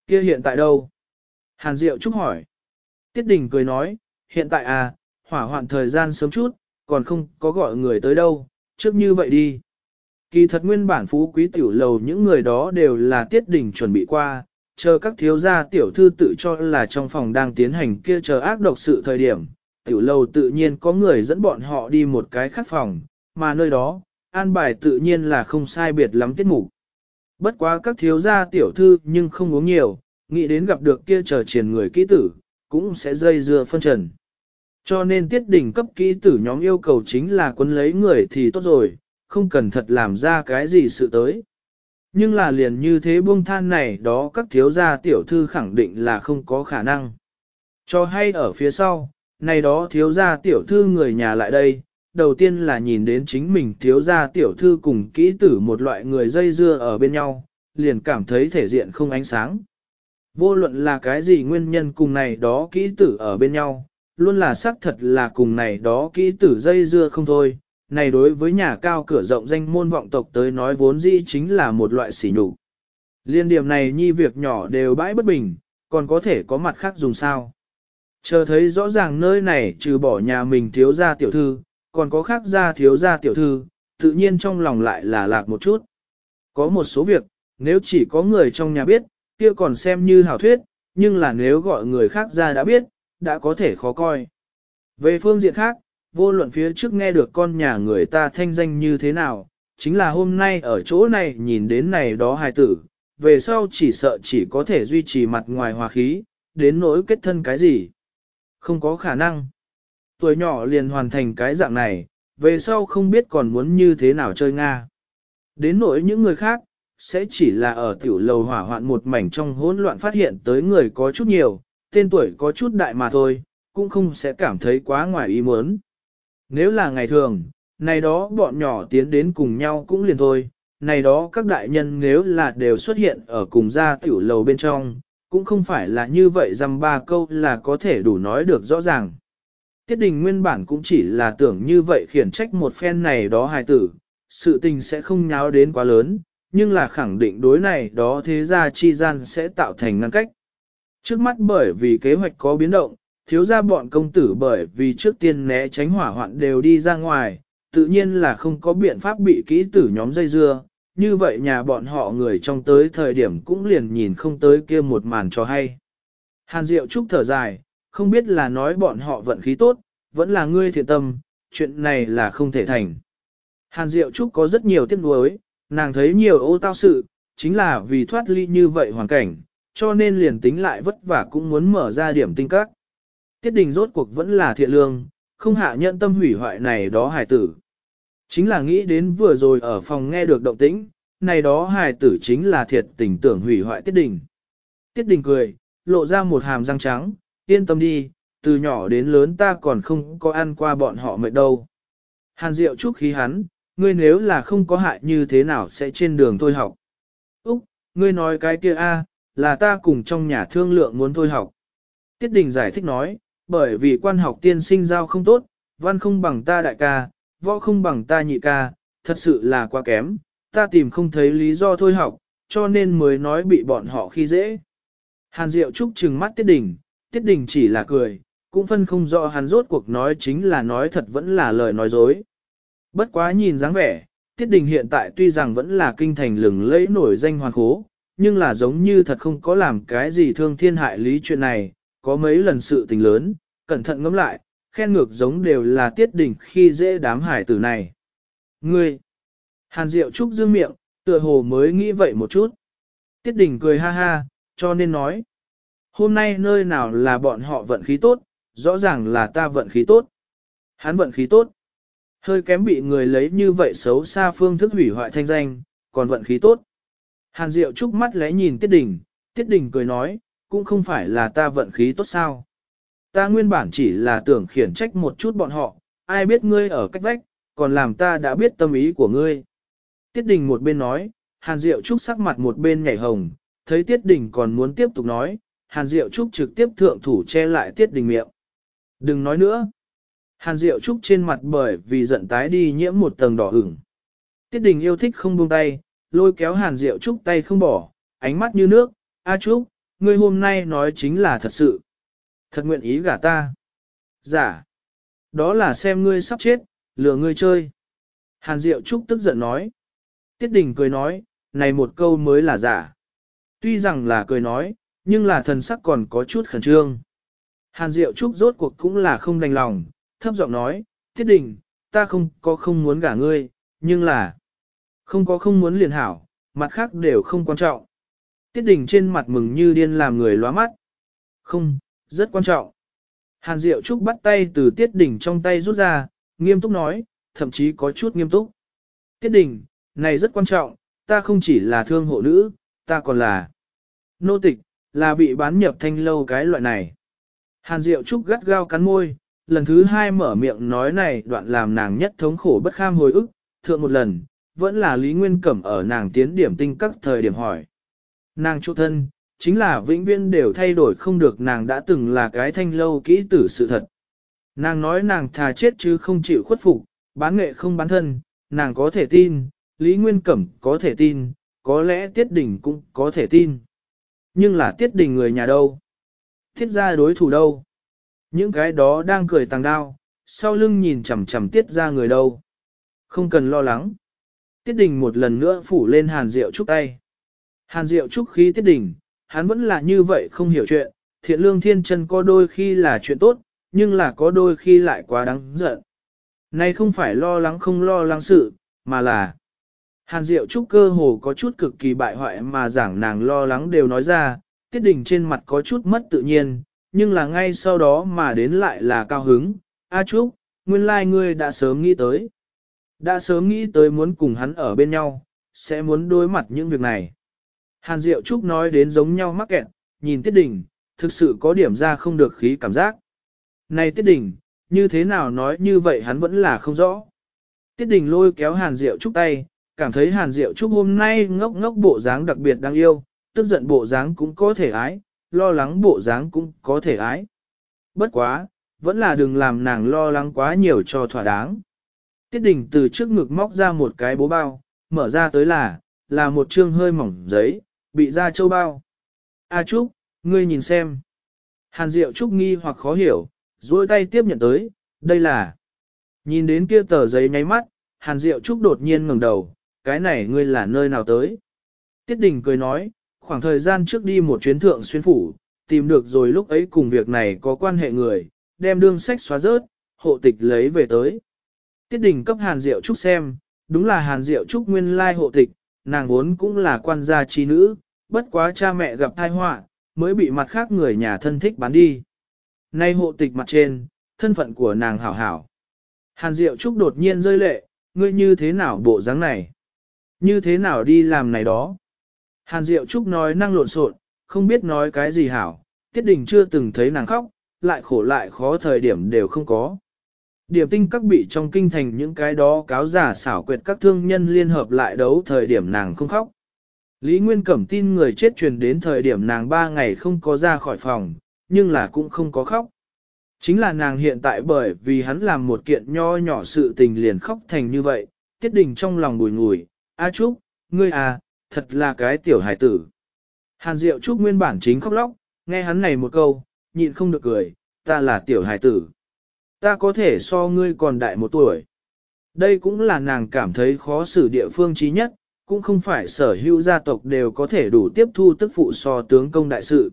Kia hiện tại đâu? Hàn Diệu chúc hỏi. Tiết Đình cười nói, hiện tại à, hỏa hoạn thời gian sớm chút, còn không có gọi người tới đâu, trước như vậy đi. Kỳ thật nguyên bản phú quý tiểu lầu những người đó đều là Tiết Đình chuẩn bị qua, chờ các thiếu gia tiểu thư tự cho là trong phòng đang tiến hành kia chờ ác độc sự thời điểm, tiểu lâu tự nhiên có người dẫn bọn họ đi một cái khác phòng, mà nơi đó, an bài tự nhiên là không sai biệt lắm tiết mục. Bất quá các thiếu gia tiểu thư nhưng không uống nhiều, nghĩ đến gặp được kia chờ triển người kỹ tử, cũng sẽ dây dưa phân trần. Cho nên tiết đỉnh cấp kỹ tử nhóm yêu cầu chính là quân lấy người thì tốt rồi, không cần thật làm ra cái gì sự tới. Nhưng là liền như thế buông than này đó các thiếu gia tiểu thư khẳng định là không có khả năng. Cho hay ở phía sau, này đó thiếu gia tiểu thư người nhà lại đây, đầu tiên là nhìn đến chính mình thiếu gia tiểu thư cùng kỹ tử một loại người dây dưa ở bên nhau, liền cảm thấy thể diện không ánh sáng. Vô luận là cái gì nguyên nhân cùng này đó kỹ tử ở bên nhau, luôn là xác thật là cùng này đó kỹ tử dây dưa không thôi, này đối với nhà cao cửa rộng danh môn vọng tộc tới nói vốn dĩ chính là một loại sỉ nhục. Liên điểm này nhi việc nhỏ đều bãi bất bình, còn có thể có mặt khác dùng sao. Chờ thấy rõ ràng nơi này trừ bỏ nhà mình thiếu gia tiểu thư, còn có khác gia thiếu gia tiểu thư, tự nhiên trong lòng lại là lạc một chút. Có một số việc, nếu chỉ có người trong nhà biết, kia còn xem như hảo thuyết, nhưng là nếu gọi người khác ra đã biết, đã có thể khó coi. Về phương diện khác, vô luận phía trước nghe được con nhà người ta thanh danh như thế nào, chính là hôm nay ở chỗ này nhìn đến này đó hài tử, về sau chỉ sợ chỉ có thể duy trì mặt ngoài hòa khí, đến nỗi kết thân cái gì. Không có khả năng. Tuổi nhỏ liền hoàn thành cái dạng này, về sau không biết còn muốn như thế nào chơi Nga. Đến nỗi những người khác, sẽ chỉ là ở tiểu lầu hỏa hoạn một mảnh trong hỗn loạn phát hiện tới người có chút nhiều, tên tuổi có chút đại mà thôi, cũng không sẽ cảm thấy quá ngoài ý muốn. Nếu là ngày thường, này đó bọn nhỏ tiến đến cùng nhau cũng liền thôi, này đó các đại nhân nếu là đều xuất hiện ở cùng gia tiểu lầu bên trong, cũng không phải là như vậy dăm ba câu là có thể đủ nói được rõ ràng. Tiết đình nguyên bản cũng chỉ là tưởng như vậy khiển trách một phen này đó hài tử, sự tình sẽ không nháo đến quá lớn, nhưng là khẳng định đối này đó thế gia chi gian sẽ tạo thành ngăn cách. Trước mắt bởi vì kế hoạch có biến động, thiếu ra bọn công tử bởi vì trước tiên né tránh hỏa hoạn đều đi ra ngoài, tự nhiên là không có biện pháp bị kỹ tử nhóm dây dưa, như vậy nhà bọn họ người trong tới thời điểm cũng liền nhìn không tới kia một màn cho hay. Hàn Diệu Trúc thở dài, không biết là nói bọn họ vận khí tốt, vẫn là ngươi thiện tâm, chuyện này là không thể thành. Hàn Diệu Trúc có rất nhiều tiếc nuối, nàng thấy nhiều ô tao sự, chính là vì thoát ly như vậy hoàn cảnh, cho nên liền tính lại vất vả cũng muốn mở ra điểm tinh các. Tiết đình rốt cuộc vẫn là thiện lương, không hạ nhận tâm hủy hoại này đó hài tử. Chính là nghĩ đến vừa rồi ở phòng nghe được động tĩnh, này đó hài tử chính là thiệt tình tưởng hủy hoại tiết đình. Tiết đình cười, lộ ra một hàm răng trắng, yên tâm đi, từ nhỏ đến lớn ta còn không có ăn qua bọn họ mệt đâu. Hàn Diệu chúc khí hắn, ngươi nếu là không có hại như thế nào sẽ trên đường thôi học. Úc, ngươi nói cái kia a, là ta cùng trong nhà thương lượng muốn thôi học. Tiết Đình giải thích nói, bởi vì quan học tiên sinh giao không tốt, văn không bằng ta đại ca, võ không bằng ta nhị ca, thật sự là quá kém, ta tìm không thấy lý do thôi học, cho nên mới nói bị bọn họ khi dễ. Hàn Diệu Trúc trừng mắt Tiết Đình, Tiết Đình chỉ là cười, cũng phân không rõ hắn rốt cuộc nói chính là nói thật vẫn là lời nói dối. Bất quá nhìn dáng vẻ, Tiết Đình hiện tại tuy rằng vẫn là kinh thành lừng lẫy nổi danh hoàn khố, nhưng là giống như thật không có làm cái gì thương thiên hại lý chuyện này, có mấy lần sự tình lớn, cẩn thận ngẫm lại, khen ngược giống đều là tiết đỉnh khi dễ đám hải tử này. Ngươi! Hàn Diệu Trúc dương miệng, tựa hồ mới nghĩ vậy một chút. Tiết đỉnh cười ha ha, cho nên nói. Hôm nay nơi nào là bọn họ vận khí tốt, rõ ràng là ta vận khí tốt. Hắn vận khí tốt. Hơi kém bị người lấy như vậy xấu xa phương thức hủy hoại thanh danh, còn vận khí tốt. Hàn Diệu Trúc mắt lẽ nhìn Tiết Đình, Tiết Đình cười nói, cũng không phải là ta vận khí tốt sao. Ta nguyên bản chỉ là tưởng khiển trách một chút bọn họ, ai biết ngươi ở cách vách, còn làm ta đã biết tâm ý của ngươi. Tiết Đình một bên nói, Hàn Diệu Trúc sắc mặt một bên nhảy hồng, thấy Tiết Đình còn muốn tiếp tục nói, Hàn Diệu Trúc trực tiếp thượng thủ che lại Tiết Đình miệng. Đừng nói nữa. Hàn Diệu Trúc trên mặt bởi vì giận tái đi nhiễm một tầng đỏ hửng. Tiết Đình yêu thích không buông tay, lôi kéo Hàn Diệu Trúc tay không bỏ, ánh mắt như nước, A Trúc, ngươi hôm nay nói chính là thật sự. Thật nguyện ý gả ta. Giả. Đó là xem ngươi sắp chết, lừa ngươi chơi. Hàn Diệu Trúc tức giận nói. Tiết Đình cười nói, này một câu mới là giả. Tuy rằng là cười nói, nhưng là thần sắc còn có chút khẩn trương. Hàn Diệu Trúc rốt cuộc cũng là không đành lòng, thấp giọng nói, Tiết Đình, ta không có không muốn gả ngươi, nhưng là không có không muốn liền hảo, mặt khác đều không quan trọng. Tiết đình trên mặt mừng như điên làm người lóa mắt. Không, rất quan trọng. Hàn Diệu Trúc bắt tay từ tiết đình trong tay rút ra, nghiêm túc nói, thậm chí có chút nghiêm túc. Tiết đình, này rất quan trọng, ta không chỉ là thương hộ nữ, ta còn là nô tịch, là bị bán nhập thanh lâu cái loại này. Hàn Diệu Trúc gắt gao cắn môi, lần thứ hai mở miệng nói này đoạn làm nàng nhất thống khổ bất kham hồi ức, thượng một lần, vẫn là Lý Nguyên Cẩm ở nàng tiến điểm tinh các thời điểm hỏi. Nàng chỗ thân, chính là vĩnh viên đều thay đổi không được nàng đã từng là cái thanh lâu kỹ tử sự thật. Nàng nói nàng thà chết chứ không chịu khuất phục, bán nghệ không bán thân, nàng có thể tin, Lý Nguyên Cẩm có thể tin, có lẽ Tiết Đình cũng có thể tin. Nhưng là Tiết Đình người nhà đâu? Tiết ra đối thủ đâu? Những cái đó đang cười tàng đao, sau lưng nhìn chầm chầm Tiết ra người đâu? Không cần lo lắng. Tiết Đình một lần nữa phủ lên hàn rượu chúc tay. Hàn Diệu Trúc khí tiết đỉnh, hắn vẫn là như vậy không hiểu chuyện, thiện lương thiên chân có đôi khi là chuyện tốt, nhưng là có đôi khi lại quá đáng giận. Này không phải lo lắng không lo lắng sự, mà là Hàn Diệu Trúc cơ hồ có chút cực kỳ bại hoại mà giảng nàng lo lắng đều nói ra, tiết đỉnh trên mặt có chút mất tự nhiên, nhưng là ngay sau đó mà đến lại là cao hứng, A Trúc, nguyên lai like ngươi đã sớm nghĩ tới. Đã sớm nghĩ tới muốn cùng hắn ở bên nhau, sẽ muốn đối mặt những việc này. Hàn Diệu Trúc nói đến giống nhau mắc kẹt, nhìn Tiết Đình, thực sự có điểm ra không được khí cảm giác. Này Tiết Đình, như thế nào nói như vậy hắn vẫn là không rõ. Tiết Đình lôi kéo Hàn Diệu Trúc tay, cảm thấy Hàn Diệu Trúc hôm nay ngốc ngốc bộ dáng đặc biệt đáng yêu, tức giận bộ dáng cũng có thể ái, lo lắng bộ dáng cũng có thể ái. Bất quá, vẫn là đừng làm nàng lo lắng quá nhiều cho thỏa đáng. Tiết Đình từ trước ngực móc ra một cái bố bao, mở ra tới là, là một chương hơi mỏng giấy bị ra châu bao. A Trúc, ngươi nhìn xem. Hàn Diệu Trúc nghi hoặc khó hiểu, duỗi tay tiếp nhận tới, đây là. Nhìn đến kia tờ giấy nháy mắt, Hàn Diệu Trúc đột nhiên ngẩng đầu, cái này ngươi là nơi nào tới. Tiết Đình cười nói, khoảng thời gian trước đi một chuyến thượng xuyên phủ, tìm được rồi lúc ấy cùng việc này có quan hệ người, đem đương sách xóa rớt, hộ tịch lấy về tới. Tiết Đình cấp Hàn Diệu Trúc xem, đúng là Hàn Diệu Trúc nguyên lai hộ tịch, nàng vốn cũng là quan gia trí nữ, bất quá cha mẹ gặp tai họa, mới bị mặt khác người nhà thân thích bán đi. Nay hộ tịch mặt trên, thân phận của nàng hảo hảo. Hàn Diệu Trúc đột nhiên rơi lệ, ngươi như thế nào bộ dáng này? Như thế nào đi làm này đó? Hàn Diệu Trúc nói năng lộn xộn, không biết nói cái gì hảo, Tiết Đình chưa từng thấy nàng khóc, lại khổ lại khó thời điểm đều không có. Điểm tinh các bị trong kinh thành những cái đó cáo giả xảo quyệt các thương nhân liên hợp lại đấu thời điểm nàng không khóc. Lý Nguyên Cẩm tin người chết truyền đến thời điểm nàng 3 ngày không có ra khỏi phòng, nhưng là cũng không có khóc. Chính là nàng hiện tại bởi vì hắn làm một kiện nho nhỏ sự tình liền khóc thành như vậy, tiết đình trong lòng bùi ngùi, A Trúc, ngươi à, thật là cái tiểu hải tử. Hàn Diệu Trúc nguyên bản chính khóc lóc, nghe hắn này một câu, nhịn không được cười, ta là tiểu hải tử. Ta có thể so ngươi còn đại một tuổi. Đây cũng là nàng cảm thấy khó xử địa phương trí nhất, cũng không phải sở hữu gia tộc đều có thể đủ tiếp thu tức phụ so tướng công đại sự.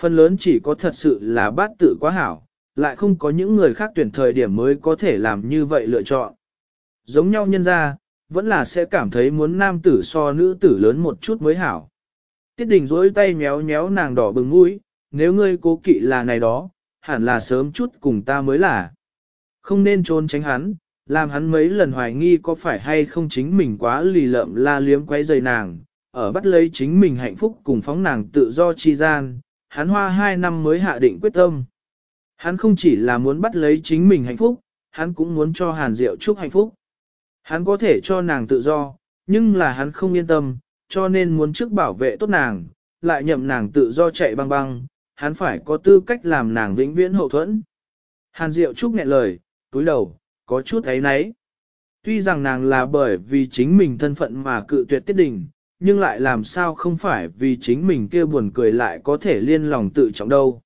Phần lớn chỉ có thật sự là bát tự quá hảo, lại không có những người khác tuyển thời điểm mới có thể làm như vậy lựa chọn. Giống nhau nhân ra, vẫn là sẽ cảm thấy muốn nam tử so nữ tử lớn một chút mới hảo. Tiết đình rỗi tay méo méo nàng đỏ bừng mũi, nếu ngươi cố kỵ là này đó, hẳn là sớm chút cùng ta mới là. Không nên trốn tránh hắn, làm hắn mấy lần hoài nghi có phải hay không chính mình quá lì lợm la liếm quấy dày nàng, ở bắt lấy chính mình hạnh phúc cùng phóng nàng tự do chi gian, hắn hoa hai năm mới hạ định quyết tâm. Hắn không chỉ là muốn bắt lấy chính mình hạnh phúc, hắn cũng muốn cho Hàn Diệu Trúc hạnh phúc. Hắn có thể cho nàng tự do, nhưng là hắn không yên tâm, cho nên muốn trước bảo vệ tốt nàng, lại nhậm nàng tự do chạy băng băng, hắn phải có tư cách làm nàng vĩnh viễn hậu thuẫn. Hàn Diệu Trúc nghẹn lời, túi đầu, có chút ấy nấy. Tuy rằng nàng là bởi vì chính mình thân phận mà cự tuyệt tiết đình, nhưng lại làm sao không phải vì chính mình kia buồn cười lại có thể liên lòng tự trọng đâu.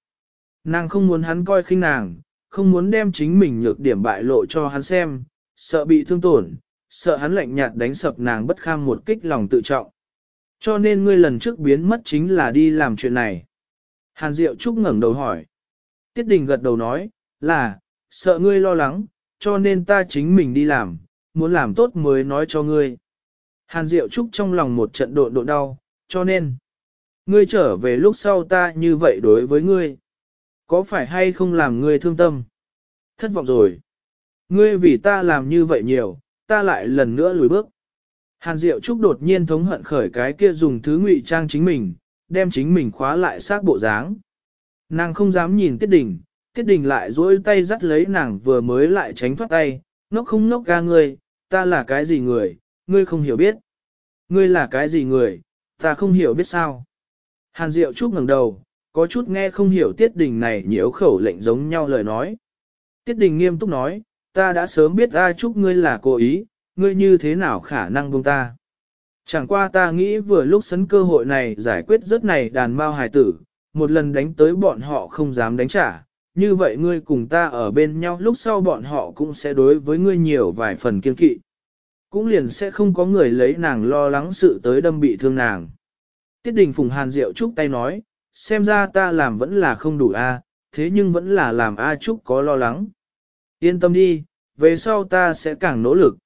Nàng không muốn hắn coi khinh nàng, không muốn đem chính mình nhược điểm bại lộ cho hắn xem, sợ bị thương tổn, sợ hắn lạnh nhạt đánh sập nàng bất kham một kích lòng tự trọng. Cho nên ngươi lần trước biến mất chính là đi làm chuyện này. Hàn Diệu Trúc ngẩng đầu hỏi. Tiết Đình gật đầu nói, là, sợ ngươi lo lắng, cho nên ta chính mình đi làm, muốn làm tốt mới nói cho ngươi. Hàn Diệu Trúc trong lòng một trận độn độ đau, cho nên, ngươi trở về lúc sau ta như vậy đối với ngươi. Có phải hay không làm ngươi thương tâm? Thất vọng rồi. Ngươi vì ta làm như vậy nhiều, ta lại lần nữa lùi bước. Hàn Diệu Trúc đột nhiên thống hận khởi cái kia dùng thứ ngụy trang chính mình, đem chính mình khóa lại xác bộ dáng. Nàng không dám nhìn Tiết Đình, Tiết đình lại duỗi tay dắt lấy nàng vừa mới lại tránh thoát tay, ngốc không ngốc ga ngươi, ta là cái gì người, ngươi không hiểu biết. Ngươi là cái gì người, ta không hiểu biết sao. Hàn Diệu Trúc ngẩng đầu, có chút nghe không hiểu tiết đình này nhiễu khẩu lệnh giống nhau lời nói. Tiết đình nghiêm túc nói, ta đã sớm biết A Trúc ngươi là cố ý, ngươi như thế nào khả năng buông ta. Chẳng qua ta nghĩ vừa lúc sấn cơ hội này giải quyết rớt này đàn mao hài tử, một lần đánh tới bọn họ không dám đánh trả, như vậy ngươi cùng ta ở bên nhau lúc sau bọn họ cũng sẽ đối với ngươi nhiều vài phần kiên kỵ. Cũng liền sẽ không có người lấy nàng lo lắng sự tới đâm bị thương nàng. Tiết đình phùng hàn Diệu chúc tay nói, xem ra ta làm vẫn là không đủ a, thế nhưng vẫn là làm A Chúc có lo lắng. Yên tâm đi, về sau ta sẽ càng nỗ lực.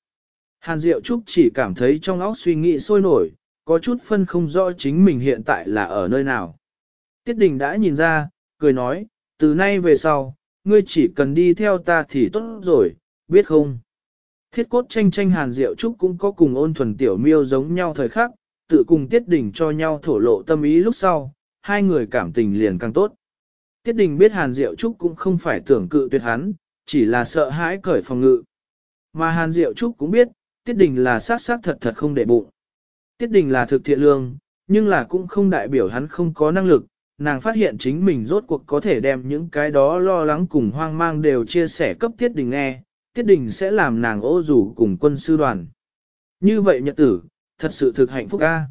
Hàn Diệu Chúc chỉ cảm thấy trong óc suy nghĩ sôi nổi, có chút phân không rõ chính mình hiện tại là ở nơi nào. Tiết Đình đã nhìn ra, cười nói, từ nay về sau, ngươi chỉ cần đi theo ta thì tốt rồi, biết không? Thiết cốt tranh tranh hàn diệu trúc cũng có cùng ôn thuần tiểu miêu giống nhau thời khắc, tự cùng tiết đình cho nhau thổ lộ tâm ý lúc sau, hai người cảm tình liền càng tốt. Tiết đình biết hàn diệu trúc cũng không phải tưởng cự tuyệt hắn, chỉ là sợ hãi cởi phòng ngự. Mà hàn diệu trúc cũng biết, tiết đình là sát sát thật thật không để bụng. Tiết đình là thực thiện lương, nhưng là cũng không đại biểu hắn không có năng lực, nàng phát hiện chính mình rốt cuộc có thể đem những cái đó lo lắng cùng hoang mang đều chia sẻ cấp Tiết Đình nghe, Tiết Đình sẽ làm nàng ô rủ cùng quân sư đoàn. Như vậy nhật tử, thật sự thực hạnh phúc a.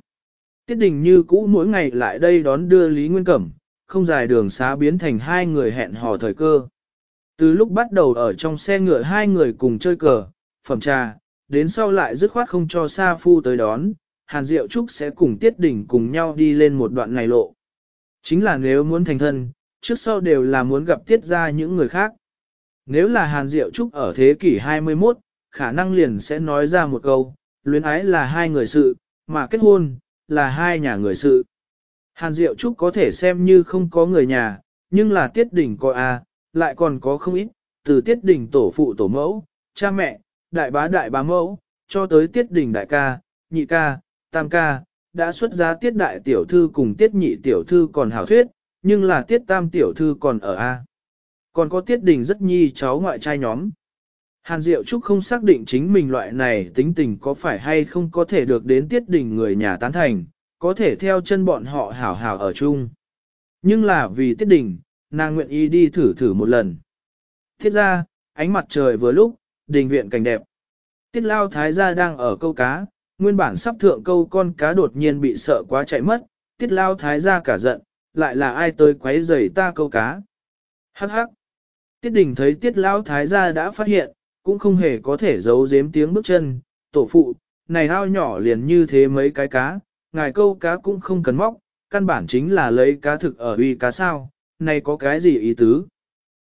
Tiết Đình như cũ mỗi ngày lại đây đón đưa Lý Nguyên Cẩm, không dài đường xá biến thành hai người hẹn hò thời cơ. Từ lúc bắt đầu ở trong xe ngựa hai người cùng chơi cờ, phẩm trà, đến sau lại dứt khoát không cho Sa Phu tới đón, Hàn Diệu Trúc sẽ cùng Tiết Đình cùng nhau đi lên một đoạn này lộ. Chính là nếu muốn thành thân, trước sau đều là muốn gặp tiết ra những người khác. Nếu là Hàn Diệu Trúc ở thế kỷ 21, khả năng liền sẽ nói ra một câu, luyến ái là hai người sự, mà kết hôn, là hai nhà người sự. Hàn Diệu Trúc có thể xem như không có người nhà, nhưng là tiết đỉnh coi a lại còn có không ít, từ tiết đỉnh tổ phụ tổ mẫu, cha mẹ, đại bá đại bá mẫu, cho tới tiết đỉnh đại ca, nhị ca, tam ca, đã xuất giá tiết đại tiểu thư cùng tiết nhị tiểu thư còn hảo thuyết, nhưng là tiết tam tiểu thư còn ở A. Còn có tiết đình rất nhi cháu ngoại trai nhóm. Hàn Diệu Trúc không xác định chính mình loại này tính tình có phải hay không có thể được đến tiết đình người nhà tán thành, có thể theo chân bọn họ hảo hảo ở chung. Nhưng là vì tiết đình, nàng nguyện ý đi thử thử một lần. Thiết ra, ánh mặt trời vừa lúc, đình viện cảnh đẹp. Tiết lao thái gia đang ở câu cá, nguyên bản sắp thượng câu con cá đột nhiên bị sợ quá chạy mất, tiết lao thái ra cả giận, lại là ai tới quấy rầy ta câu cá. Hắc hắc. Tiết đình thấy tiết lao thái ra đã phát hiện, cũng không hề có thể giấu giếm tiếng bước chân, tổ phụ, này ao nhỏ liền như thế mấy cái cá, ngài câu cá cũng không cần móc, căn bản chính là lấy cá thực ở uy cá sao, này có cái gì ý tứ.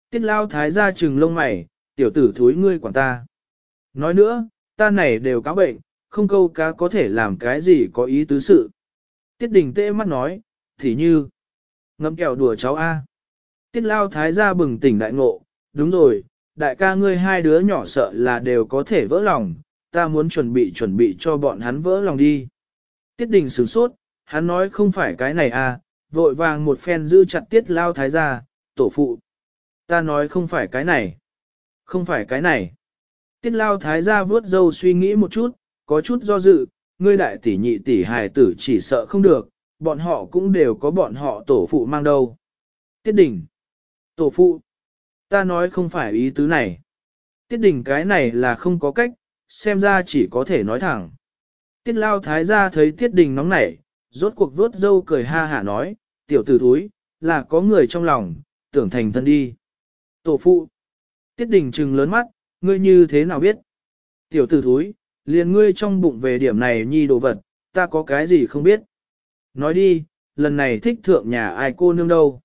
Tiết lao thái ra chừng lông mày, tiểu tử thúi ngươi quản ta. Nói nữa, ta này đều cáo bệnh, không câu cá có thể làm cái gì có ý tứ sự. Tiết đình tê mắt nói, thì như, ngậm kẹo đùa cháu A. Tiết lao thái ra bừng tỉnh đại ngộ, đúng rồi, đại ca ngươi hai đứa nhỏ sợ là đều có thể vỡ lòng, ta muốn chuẩn bị chuẩn bị cho bọn hắn vỡ lòng đi. Tiết đình sửng sốt, hắn nói không phải cái này à, vội vàng một phen giữ chặt tiết lao thái ra, tổ phụ. Ta nói không phải cái này, không phải cái này. Tiết lao thái ra vuốt dâu suy nghĩ một chút, có chút do dự, ngươi đại tỷ nhị tỷ hài tử chỉ sợ không được, bọn họ cũng đều có bọn họ tổ phụ mang đâu. Tiết Đình, Tổ phụ. Ta nói không phải ý tứ này. Tiết Đình cái này là không có cách, xem ra chỉ có thể nói thẳng. Tiết lao thái ra thấy tiết Đình nóng nảy, rốt cuộc vớt dâu cười ha hả nói, tiểu tử thúi, là có người trong lòng, tưởng thành thân đi. Tổ phụ. Tiết Đình trừng lớn mắt, ngươi như thế nào biết? Tiểu tử thúi, liền ngươi trong bụng về điểm này nhi đồ vật, ta có cái gì không biết. Nói đi, lần này thích thượng nhà ai cô nương đâu.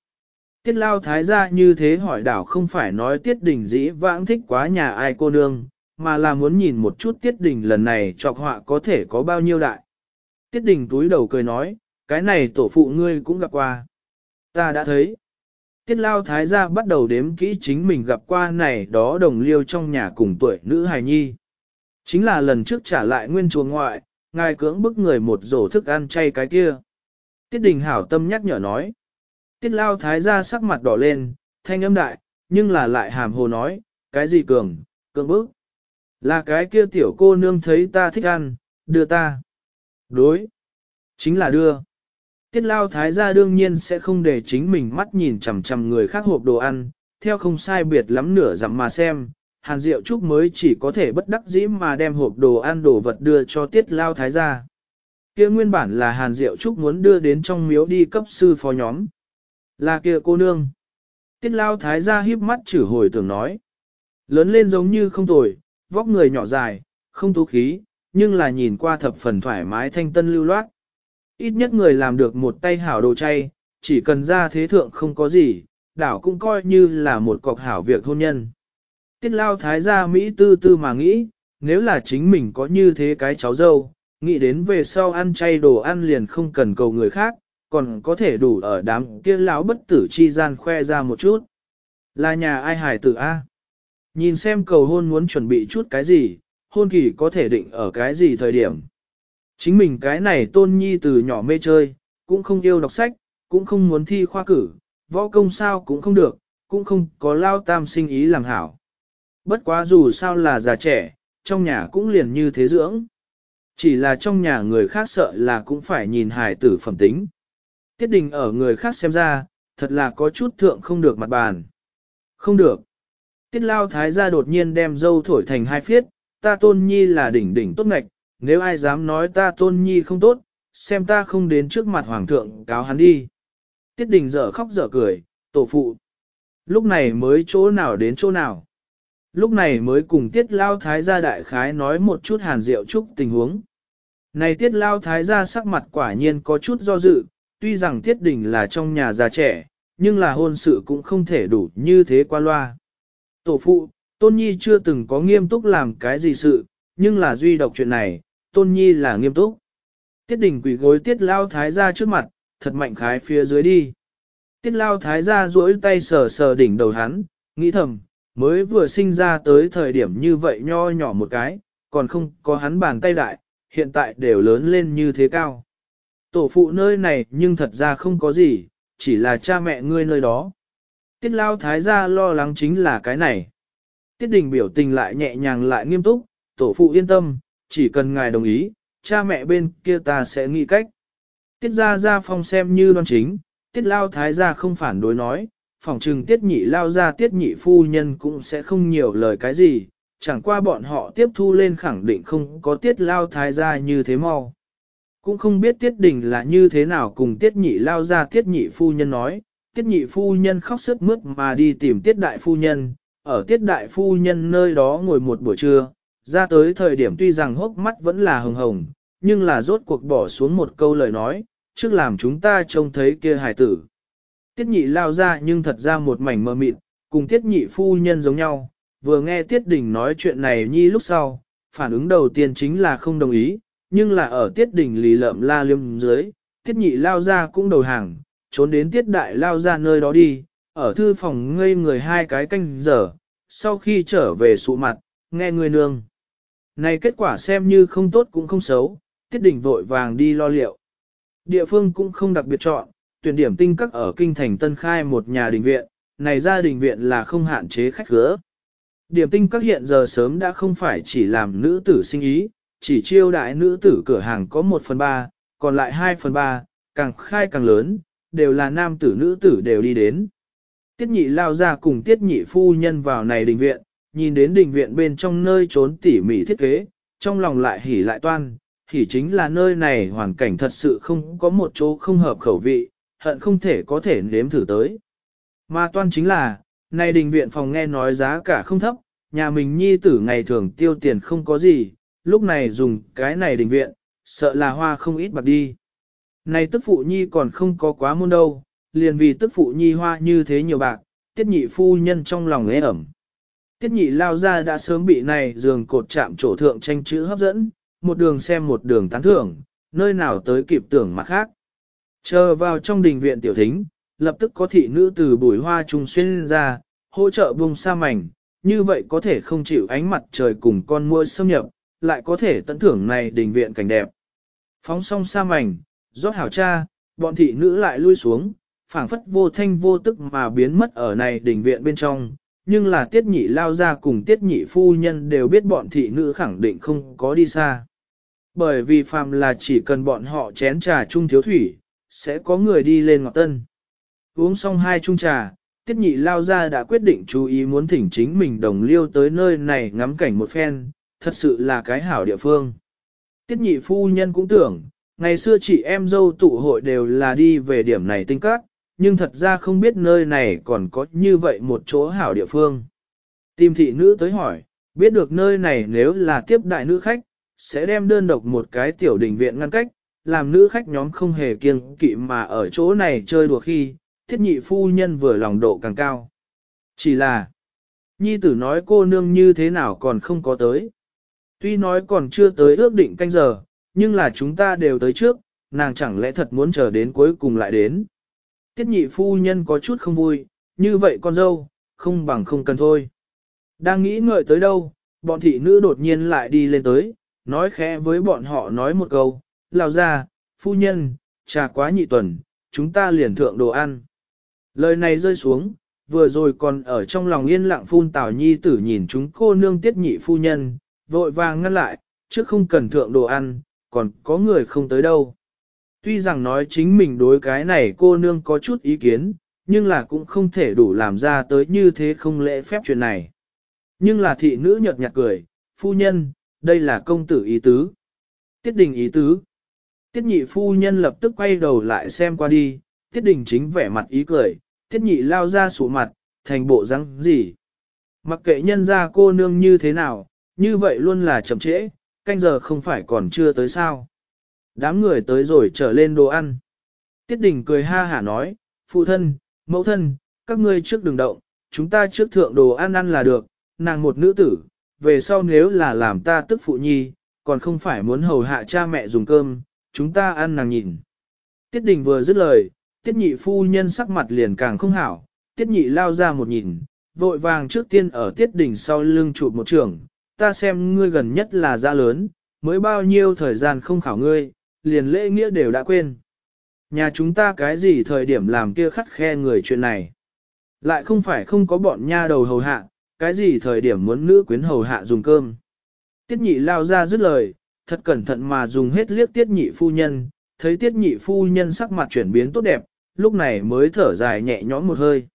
Tiết lao thái gia như thế hỏi đảo không phải nói tiết đình dĩ vãng thích quá nhà ai cô nương, mà là muốn nhìn một chút tiết đình lần này trọc họa có thể có bao nhiêu đại. Tiết đình túi đầu cười nói, cái này tổ phụ ngươi cũng gặp qua. Ta đã thấy. Tiết lao thái gia bắt đầu đếm kỹ chính mình gặp qua này đó đồng liêu trong nhà cùng tuổi nữ hài nhi. Chính là lần trước trả lại nguyên chùa ngoại, ngài cưỡng bức người một rổ thức ăn chay cái kia. Tiết đình hảo tâm nhắc nhở nói. Tiết lao thái ra sắc mặt đỏ lên, thanh âm đại, nhưng là lại hàm hồ nói, cái gì cường, cưỡng bức. Là cái kia tiểu cô nương thấy ta thích ăn, đưa ta. Đối. Chính là đưa. Tiết lao thái gia đương nhiên sẽ không để chính mình mắt nhìn chằm chằm người khác hộp đồ ăn, theo không sai biệt lắm nửa dặm mà xem, Hàn Diệu Trúc mới chỉ có thể bất đắc dĩ mà đem hộp đồ ăn đồ vật đưa cho Tiết Lao Thái ra. Kia nguyên bản là Hàn Diệu Trúc muốn đưa đến trong miếu đi cấp sư phó nhóm. Là kia cô nương. Tiết Lao Thái ra híp mắt chử hồi tưởng nói. Lớn lên giống như không tồi, vóc người nhỏ dài, không tú khí, nhưng là nhìn qua thập phần thoải mái thanh tân lưu loát. Ít nhất người làm được một tay hảo đồ chay, chỉ cần ra thế thượng không có gì, đảo cũng coi như là một cọc hảo việc hôn nhân. Tiết lao thái gia Mỹ tư tư mà nghĩ, nếu là chính mình có như thế cái cháu dâu, nghĩ đến về sau ăn chay đồ ăn liền không cần cầu người khác, còn có thể đủ ở đám Tiết lão bất tử chi gian khoe ra một chút. Là nhà ai hải tử a? Nhìn xem cầu hôn muốn chuẩn bị chút cái gì, hôn kỳ có thể định ở cái gì thời điểm. Chính mình cái này tôn nhi từ nhỏ mê chơi, cũng không yêu đọc sách, cũng không muốn thi khoa cử, võ công sao cũng không được, cũng không có lao tam sinh ý làm hảo. Bất quá dù sao là già trẻ, trong nhà cũng liền như thế dưỡng. Chỉ là trong nhà người khác sợ là cũng phải nhìn hài tử phẩm tính. Tiết đình ở người khác xem ra, thật là có chút thượng không được mặt bàn. Không được. Tiết lao thái gia đột nhiên đem dâu thổi thành hai phiết, ta tôn nhi là đỉnh đỉnh tốt ngạch, nếu ai dám nói ta tôn nhi không tốt, xem ta không đến trước mặt hoàng thượng cáo hắn đi. Tiết đình dở khóc dở cười, tổ phụ. Lúc này mới chỗ nào đến chỗ nào. Lúc này mới cùng tiết lao thái gia đại khái nói một chút hàn diệu trúc tình huống. Này tiết lao thái gia sắc mặt quả nhiên có chút do dự, tuy rằng tiết đình là trong nhà già trẻ, nhưng là hôn sự cũng không thể đủ như thế qua loa. Tổ phụ, Tôn Nhi chưa từng có nghiêm túc làm cái gì sự, nhưng là duy độc chuyện này, Tôn Nhi là nghiêm túc. Tiết đình quỷ gối tiết lao thái gia trước mặt, thật mạnh khái phía dưới đi. Tiết lao thái gia duỗi tay sờ sờ đỉnh đầu hắn, nghĩ thầm, mới vừa sinh ra tới thời điểm như vậy nho nhỏ một cái, còn không có hắn bàn tay đại, hiện tại đều lớn lên như thế cao. Tổ phụ nơi này nhưng thật ra không có gì, chỉ là cha mẹ ngươi nơi đó. Tiết lao thái gia lo lắng chính là cái này. Tiết đình biểu tình lại nhẹ nhàng lại nghiêm túc, tổ phụ yên tâm, chỉ cần ngài đồng ý, cha mẹ bên kia ta sẽ nghĩ cách. Tiết ra ra phong xem như đoan chính, tiết lao thái gia không phản đối nói, phòng trừng tiết nhị lao ra tiết nhị phu nhân cũng sẽ không nhiều lời cái gì, chẳng qua bọn họ tiếp thu lên khẳng định không có tiết lao thái gia như thế mau. Cũng không biết tiết đình là như thế nào cùng tiết nhị lao ra tiết nhị phu nhân nói, tiết nhị phu nhân khóc sức mướt mà đi tìm tiết đại phu nhân, ở tiết đại phu nhân nơi đó ngồi một buổi trưa, ra tới thời điểm tuy rằng hốc mắt vẫn là hồng hồng, nhưng là rốt cuộc bỏ xuống một câu lời nói, trước làm chúng ta trông thấy kia hài tử tiết nhị lao ra nhưng thật ra một mảnh mờ mịt, cùng tiết nhị phu nhân giống nhau, vừa nghe tiết đình nói chuyện này nhi lúc sau, phản ứng đầu tiên chính là không đồng ý, nhưng là ở tiết đình lì lợm la liêm dưới, tiết nhị lao ra cũng đầu hàng, trốn đến tiết đại lao ra nơi đó đi, ở thư phòng ngây người hai cái canh giờ, sau khi trở về sụ mặt, nghe người nương. Này kết quả xem như không tốt cũng không xấu, tiết đình vội vàng đi lo liệu. Địa phương cũng không đặc biệt chọn, tuyển điểm tinh các ở kinh thành Tân Khai một nhà đình viện, này gia đình viện là không hạn chế khách gỡ. Điểm tinh các hiện giờ sớm đã không phải chỉ làm nữ tử sinh ý, chỉ chiêu đại nữ tử cửa hàng có 1 phần 3, còn lại 2 phần 3, càng khai càng lớn, đều là nam tử nữ tử đều đi đến. Tiết nhị lao ra cùng tiết nhị phu nhân vào này đình viện, nhìn đến đình viện bên trong nơi trốn tỉ mỉ thiết kế, trong lòng lại hỉ lại toan, hỉ chính là nơi này hoàn cảnh thật sự không có một chỗ không hợp khẩu vị, hận không thể có thể nếm thử tới. Mà toan chính là, nay đình viện phòng nghe nói giá cả không thấp, nhà mình nhi tử ngày thường tiêu tiền không có gì, lúc này dùng cái này đình viện, sợ là hoa không ít bạc đi. Này tức phụ nhi còn không có quá muôn đâu, liền vì tức phụ nhi hoa như thế nhiều bạc, tiết nhị phu nhân trong lòng ế ẩm. Tiết nhị lao ra đã sớm bị này giường cột chạm chỗ thượng tranh chữ hấp dẫn, một đường xem một đường tán thưởng, nơi nào tới kịp tưởng mặt khác. Chờ vào trong đình viện tiểu thính, lập tức có thị nữ từ bùi hoa trùng xuyên ra, hỗ trợ vùng sa mảnh, như vậy có thể không chịu ánh mặt trời cùng con muỗi xâm nhập, lại có thể tận thưởng này đình viện cảnh đẹp. Phóng xong sa mảnh, rót hảo cha, bọn thị nữ lại lui xuống, phảng phất vô thanh vô tức mà biến mất ở này đình viện bên trong, nhưng là tiết nhị lao ra cùng tiết nhị phu nhân đều biết bọn thị nữ khẳng định không có đi xa. Bởi vì phàm là chỉ cần bọn họ chén trà chung thiếu thủy, sẽ có người đi lên ngọc tân. Uống xong hai chung trà, tiết nhị lao ra đã quyết định chú ý muốn thỉnh chính mình đồng liêu tới nơi này ngắm cảnh một phen, thật sự là cái hảo địa phương. Tiết nhị phu nhân cũng tưởng, ngày xưa chị em dâu tụ hội đều là đi về điểm này tinh các, nhưng thật ra không biết nơi này còn có như vậy một chỗ hảo địa phương. Tìm thị nữ tới hỏi, biết được nơi này nếu là tiếp đại nữ khách, sẽ đem đơn độc một cái tiểu đình viện ngăn cách, làm nữ khách nhóm không hề kiêng kỵ mà ở chỗ này chơi đùa khi, thiết nhị phu nhân vừa lòng độ càng cao. Chỉ là, nhi tử nói cô nương như thế nào còn không có tới. Tuy nói còn chưa tới ước định canh giờ, nhưng là chúng ta đều tới trước, nàng chẳng lẽ thật muốn chờ đến cuối cùng lại đến. Thiết nhị phu nhân có chút không vui, như vậy con dâu, không bằng không cần thôi. Đang nghĩ ngợi tới đâu, bọn thị nữ đột nhiên lại đi lên tới, nói khẽ với bọn họ nói một câu, lao ra, phu nhân, trà quá nhị tuần, chúng ta liền thượng đồ ăn. Lời này rơi xuống, vừa rồi còn ở trong lòng yên lặng phun tào nhi tử nhìn chúng cô nương tiết nhị phu nhân, vội vàng ngăn lại, trước không cần thượng đồ ăn, còn có người không tới đâu. Tuy rằng nói chính mình đối cái này cô nương có chút ý kiến, nhưng là cũng không thể đủ làm ra tới như thế không lễ phép chuyện này. Nhưng là thị nữ nhợt nhạt cười, phu nhân, đây là công tử ý tứ. Tiết đình ý tứ. Tiết nhị phu nhân lập tức quay đầu lại xem qua đi, tiết đình chính vẻ mặt ý cười, tiết nhị lao ra sụ mặt, thành bộ răng gì. Mặc kệ nhân ra cô nương như thế nào, như vậy luôn là chậm trễ, canh giờ không phải còn chưa tới sao. Đám người tới rồi trở lên đồ ăn. Tiết đình cười ha hả nói, phụ thân, mẫu thân, các ngươi trước đừng động, chúng ta trước thượng đồ ăn ăn là được, nàng một nữ tử, về sau nếu là làm ta tức phụ nhi, còn không phải muốn hầu hạ cha mẹ dùng cơm, chúng ta ăn nàng nhìn. Tiết đình vừa dứt lời, tiết nhị phu nhân sắc mặt liền càng không hảo, tiết nhị lao ra một nhìn, vội vàng trước tiên ở tiết đình sau lưng chụp một trường, ta xem ngươi gần nhất là ra lớn, mới bao nhiêu thời gian không khảo ngươi, liền lễ nghĩa đều đã quên. Nhà chúng ta cái gì thời điểm làm kia khắt khe người chuyện này. Lại không phải không có bọn nha đầu hầu hạ, cái gì thời điểm muốn nữ quyến hầu hạ dùng cơm. Tiết nhị lao ra dứt lời, thật cẩn thận mà dùng hết liếc tiết nhị phu nhân, thấy tiết nhị phu nhân sắc mặt chuyển biến tốt đẹp, lúc này mới thở dài nhẹ nhõm một hơi.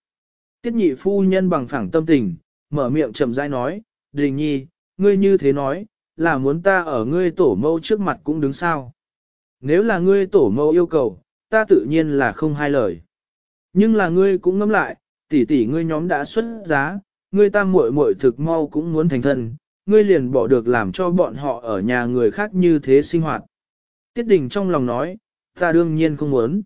Tiết nhị phu nhân bằng phẳng tâm tình, mở miệng chậm rãi nói, đình nhi, ngươi như thế nói, là muốn ta ở ngươi tổ mẫu trước mặt cũng đứng sao. Nếu là ngươi tổ mẫu yêu cầu, ta tự nhiên là không hai lời. Nhưng là ngươi cũng ngẫm lại, tỷ tỷ ngươi nhóm đã xuất giá, ngươi ta muội muội thực mau cũng muốn thành thân, ngươi liền bỏ được làm cho bọn họ ở nhà người khác như thế sinh hoạt. Tiết Đình trong lòng nói, ta đương nhiên không muốn.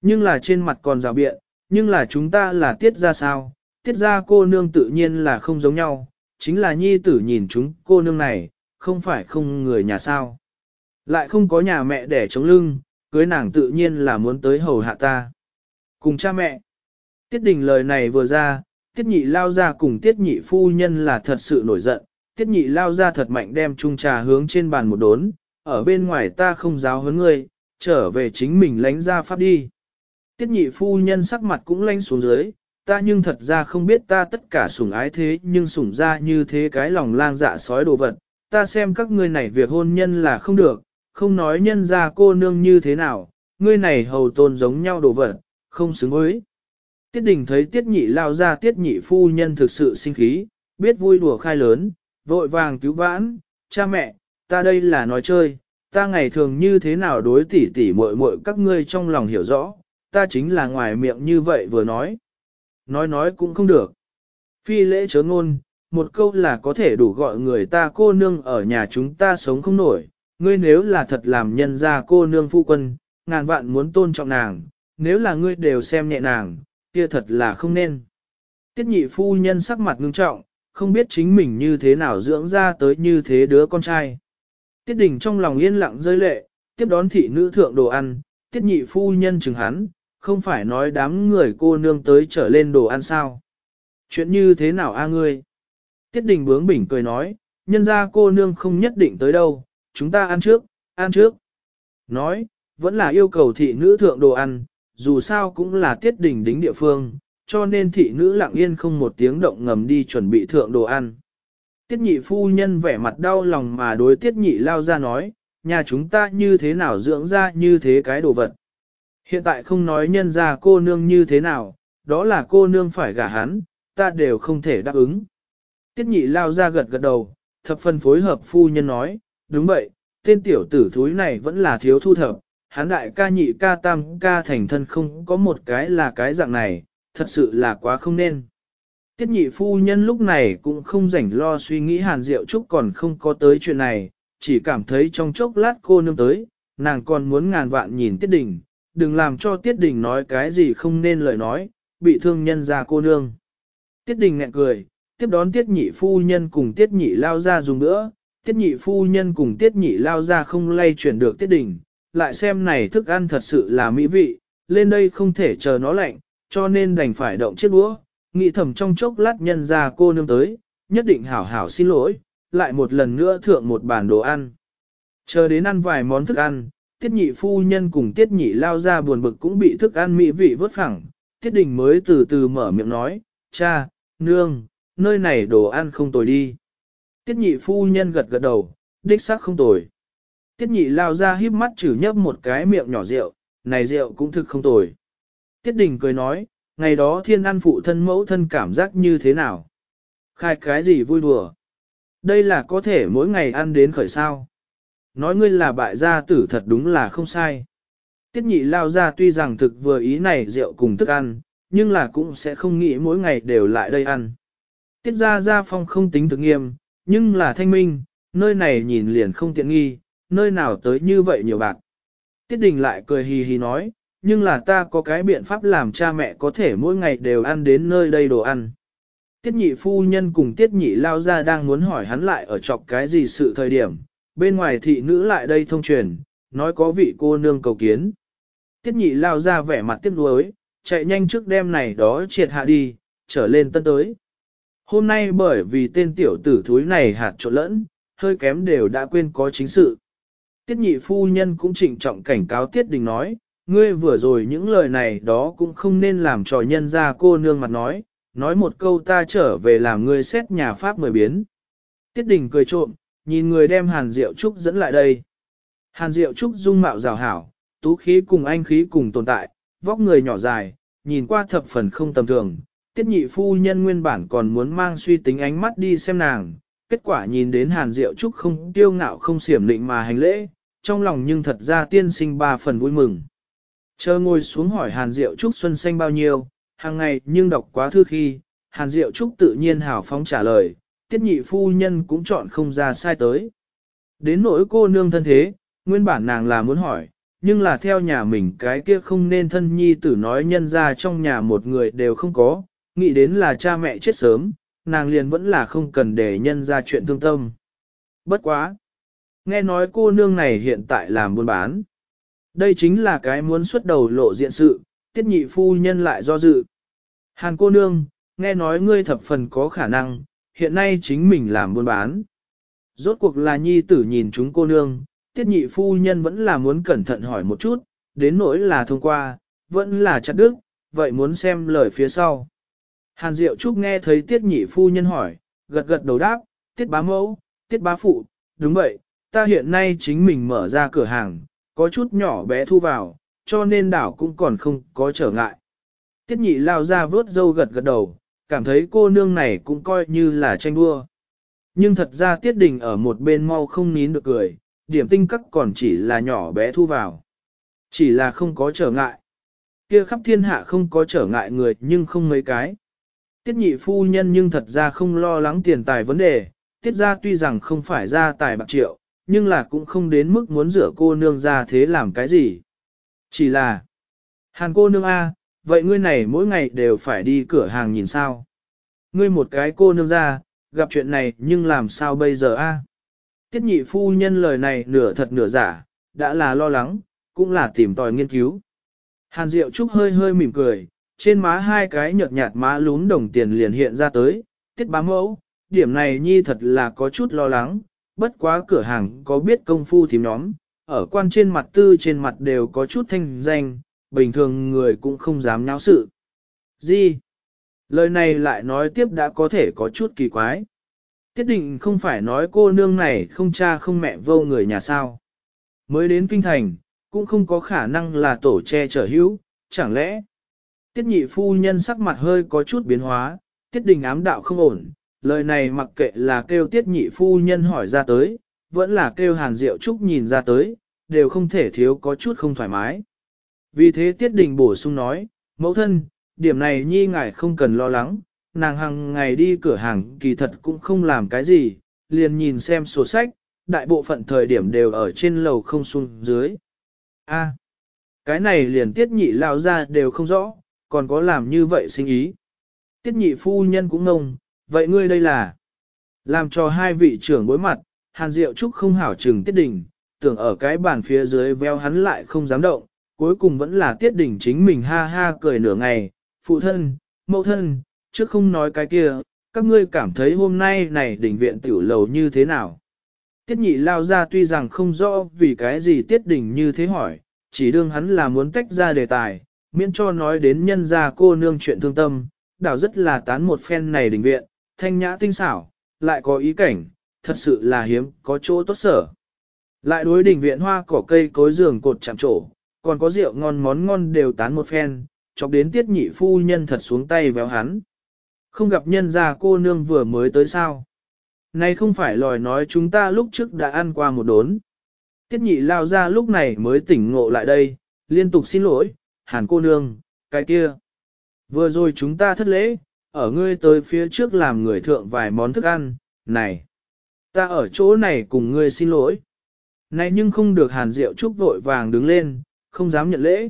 Nhưng là trên mặt còn rào biện, nhưng là chúng ta là tiết ra sao, tiết ra cô nương tự nhiên là không giống nhau, chính là nhi tử nhìn chúng cô nương này, không phải không người nhà sao. Lại không có nhà mẹ để chống lưng, cưới nàng tự nhiên là muốn tới hầu hạ ta. Cùng cha mẹ. Tiết đình lời này vừa ra, tiết nhị lao ra cùng tiết nhị phu nhân là thật sự nổi giận, tiết nhị lao ra thật mạnh đem chung trà hướng trên bàn một đốn, ở bên ngoài ta không giáo huấn ngươi, trở về chính mình lánh ra pháp đi. Tiết nhị phu nhân sắc mặt cũng lanh xuống dưới, ta nhưng thật ra không biết ta tất cả sủng ái thế nhưng sủng ra như thế cái lòng lang dạ sói đồ vật, ta xem các ngươi này việc hôn nhân là không được, không nói nhân ra cô nương như thế nào, ngươi này hầu tôn giống nhau đồ vật, không xứng với. Tiết đình thấy tiết nhị lao ra tiết nhị phu nhân thực sự sinh khí, biết vui đùa khai lớn, vội vàng cứu vãn, cha mẹ, ta đây là nói chơi, ta ngày thường như thế nào đối tỉ tỉ muội muội các ngươi trong lòng hiểu rõ, ta chính là ngoài miệng như vậy vừa nói. Nói nói cũng không được. Phi lễ chớ ngôn, một câu là có thể đủ gọi người ta cô nương ở nhà chúng ta sống không nổi, ngươi nếu là thật làm nhân ra cô nương phu quân, ngàn vạn muốn tôn trọng nàng, nếu là ngươi đều xem nhẹ nàng, kia thật là không nên. Tiết nhị phu nhân sắc mặt ngưng trọng, không biết chính mình như thế nào dưỡng ra tới như thế đứa con trai. Tiết đình trong lòng yên lặng rơi lệ, tiếp đón thị nữ thượng đồ ăn, tiết nhị phu nhân chừng hắn, không phải nói đám người cô nương tới trở lên đồ ăn sao. Chuyện như thế nào a à ngươi? Tiết đình bướng bỉnh cười nói, nhân ra cô nương không nhất định tới đâu, chúng ta ăn trước, ăn trước. Nói, vẫn là yêu cầu thị nữ thượng đồ ăn, dù sao cũng là tiết đình đính địa phương, cho nên thị nữ lặng yên không một tiếng động ngầm đi chuẩn bị thượng đồ ăn. Tiết nhị phu nhân vẻ mặt đau lòng mà đối tiết nhị lao ra nói, nhà chúng ta như thế nào dưỡng ra như thế cái đồ vật. Hiện tại không nói nhân ra cô nương như thế nào, đó là cô nương phải gả hắn, ta đều không thể đáp ứng. Tiết nhị lao ra gật gật đầu, thập phân phối hợp phu nhân nói, đúng vậy, tên tiểu tử thúi này vẫn là thiếu thu thập, hắn đại ca nhị ca tam ca thành thân không có một cái là cái dạng này, thật sự là quá không nên. Tiết nhị phu nhân lúc này cũng không rảnh lo suy nghĩ Hàn Diệu Trúc còn không có tới chuyện này, chỉ cảm thấy trong chốc lát cô nương tới, nàng còn muốn ngàn vạn nhìn Tiết Đình, đừng làm cho Tiết Đình nói cái gì không nên lời nói, bị thương nhân ra cô nương. Tiết Đình ngẹn cười, tiếp đón Tiết nhị phu nhân cùng Tiết nhị lao ra dùng nữa, Tiết nhị phu nhân cùng Tiết nhị lao ra không lay chuyển được Tiết Đình, lại xem này thức ăn thật sự là mỹ vị, lên đây không thể chờ nó lạnh, cho nên đành phải động chiếc đũa, nghĩ thầm trong chốc lát nhân ra cô nương tới, nhất định hảo hảo xin lỗi, lại một lần nữa thượng một bàn đồ ăn. Chờ đến ăn vài món thức ăn, tiết nhị phu nhân cùng tiết nhị lao ra buồn bực cũng bị thức ăn mỹ vị vớt phẳng, tiết đình mới từ từ mở miệng nói, cha, nương, nơi này đồ ăn không tồi đi. Tiết nhị phu nhân gật gật đầu, đích xác không tồi. Tiết nhị lao ra híp mắt chử nhấp một cái miệng nhỏ rượu, này rượu cũng thực không tồi. Tiết Đình cười nói, ngày đó thiên ăn phụ thân mẫu thân cảm giác như thế nào? Khai cái gì vui đùa? Đây là có thể mỗi ngày ăn đến khởi sao. Nói ngươi là bại gia tử thật đúng là không sai. Tiết nhị lao ra tuy rằng thực vừa ý này rượu cùng thức ăn, nhưng là cũng sẽ không nghĩ mỗi ngày đều lại đây ăn. Tiết ra ra phong không tính thực nghiêm, nhưng là thanh minh, nơi này nhìn liền không tiện nghi, nơi nào tới như vậy nhiều bạn. Tiết đình lại cười hì hì nói, nhưng là ta có cái biện pháp làm cha mẹ có thể mỗi ngày đều ăn đến nơi đây đồ ăn. Tiết nhị phu nhân cùng tiết nhị lao ra đang muốn hỏi hắn lại ở chọc cái gì sự thời điểm, bên ngoài thị nữ lại đây thông truyền, nói có vị cô nương cầu kiến. Tiết nhị lao ra vẻ mặt tiếc nuối, chạy nhanh trước đêm này đó triệt hạ đi, trở lên tân tới. Hôm nay bởi vì tên tiểu tử thúi này hạt trộn lẫn, hơi kém đều đã quên có chính sự. Tiết nhị phu nhân cũng trịnh trọng cảnh cáo Tiết Đình nói, ngươi vừa rồi những lời này đó cũng không nên làm trò nhân ra cô nương mặt nói, nói một câu ta trở về làm ngươi xét nhà Pháp mười biến. Tiết đình cười trộm, nhìn người đem Hàn Diệu Trúc dẫn lại đây. Hàn Diệu Trúc dung mạo rào hảo, tú khí cùng anh khí cùng tồn tại, vóc người nhỏ dài, nhìn qua thập phần không tầm thường. Tiết nhị phu nhân nguyên bản còn muốn mang suy tính ánh mắt đi xem nàng, kết quả nhìn đến Hàn Diệu Trúc không tiêu ngạo không xiểm định mà hành lễ, trong lòng nhưng thật ra tiên sinh ba phần vui mừng. Chờ ngồi xuống hỏi Hàn Diệu Trúc Xuân Xanh bao nhiêu, hàng ngày nhưng đọc quá thư khi, Hàn Diệu Trúc tự nhiên hào phóng trả lời, tiết nhị phu nhân cũng chọn không ra sai tới. Đến nỗi cô nương thân thế, nguyên bản nàng là muốn hỏi, nhưng là theo nhà mình cái kia không nên thân nhi tử nói nhân ra trong nhà một người đều không có, nghĩ đến là cha mẹ chết sớm, nàng liền vẫn là không cần để nhân ra chuyện thương tâm. Bất quá! Nghe nói cô nương này hiện tại làm buôn bán. Đây chính là cái muốn xuất đầu lộ diện sự, tiết nhị phu nhân lại do dự. Hàn cô nương, nghe nói ngươi thập phần có khả năng, hiện nay chính mình làm buôn bán. Rốt cuộc là nhi tử nhìn chúng cô nương, tiết nhị phu nhân vẫn là muốn cẩn thận hỏi một chút, đến nỗi là thông qua, vẫn là chặt đức, vậy muốn xem lời phía sau. Hàn Diệu Trúc nghe thấy tiết nhị phu nhân hỏi, gật gật đầu đáp, tiết bá mẫu, tiết bá phụ, đúng vậy, ta hiện nay chính mình mở ra cửa hàng, có chút nhỏ bé thu vào, cho nên đảo cũng còn không có trở ngại. Tiết nhị lao ra vớt dâu gật gật đầu, cảm thấy cô nương này cũng coi như là tranh đua. Nhưng thật ra tiết đình ở một bên mau không nín được cười, điểm tinh cắt còn chỉ là nhỏ bé thu vào. Chỉ là không có trở ngại. Kia khắp thiên hạ không có trở ngại người nhưng không mấy cái. Tiết nhị phu nhân nhưng thật ra không lo lắng tiền tài vấn đề, tiết ra tuy rằng không phải ra tài bạc triệu, nhưng là cũng không đến mức muốn rửa cô nương ra thế làm cái gì. Chỉ là, hàn cô nương A, vậy ngươi này mỗi ngày đều phải đi cửa hàng nhìn sao. Ngươi một cái cô nương ra, gặp chuyện này nhưng làm sao bây giờ A. Tiết nhị phu nhân lời này nửa thật nửa giả, đã là lo lắng, cũng là tìm tòi nghiên cứu. Hàn Diệu Trúc hơi hơi mỉm cười, trên má hai cái nhợt nhạt má lún đồng tiền liền hiện ra tới, tiết bá mẫu, điểm này nhi thật là có chút lo lắng, bất quá cửa hàng có biết công phu thím nhóm, ở quan trên mặt tư trên mặt đều có chút thanh danh, bình thường người cũng không dám nháo sự. Gì? Lời này lại nói tiếp đã có thể có chút kỳ quái. Tiết định không phải nói cô nương này không cha không mẹ vô người nhà sao. Mới đến kinh thành, cũng không có khả năng là tổ che trở hữu, chẳng lẽ. Tiết nhị phu nhân sắc mặt hơi có chút biến hóa, tiết đình ám đạo không ổn, lời này mặc kệ là kêu tiết nhị phu nhân hỏi ra tới, vẫn là kêu hàn diệu trúc nhìn ra tới, đều không thể thiếu có chút không thoải mái. Vì thế tiết đình bổ sung nói, mẫu thân, điểm này nhi ngài không cần lo lắng, nàng hàng ngày đi cửa hàng kỳ thật cũng không làm cái gì, liền nhìn xem sổ sách, đại bộ phận thời điểm đều ở trên lầu không xuống dưới. A, cái này liền tiết nhị lao ra đều không rõ, còn có làm như vậy sinh ý. Tiết nhị phu nhân cũng ngông, Vậy ngươi đây là làm cho hai vị trưởng bối mặt, Hàn Diệu Trúc không hảo trừng tiết đỉnh, tưởng ở cái bàn phía dưới veo hắn lại không dám động, cuối cùng vẫn là tiết đỉnh chính mình ha ha cười nửa ngày, phụ thân, mẫu thân, trước không nói cái kia, các ngươi cảm thấy hôm nay này đỉnh viện tiểu lầu như thế nào. Tiết nhị lao ra tuy rằng không rõ vì cái gì tiết đỉnh như thế hỏi, chỉ đương hắn là muốn tách ra đề tài, miễn cho nói đến nhân gia cô nương chuyện thương tâm, đảo rất là tán một phen này đỉnh viện, thanh nhã tinh xảo, lại có ý cảnh, thật sự là hiếm, có chỗ tốt sở. Lại đối đỉnh viện hoa cỏ cây cối giường cột chạm trổ, còn có rượu ngon món ngon đều tán một phen, chọc đến tiết nhị phu nhân thật xuống tay véo hắn. Không gặp nhân gia cô nương vừa mới tới sao. Này không phải lòi nói chúng ta lúc trước đã ăn qua một đốn. Tiết nhị lao ra lúc này mới tỉnh ngộ lại đây, liên tục xin lỗi, hàn cô nương, cái kia. Vừa rồi chúng ta thất lễ, ở ngươi tới phía trước làm người thượng vài món thức ăn, này. Ta ở chỗ này cùng ngươi xin lỗi. Này nhưng không được hàn rượu trúc vội vàng đứng lên, không dám nhận lễ.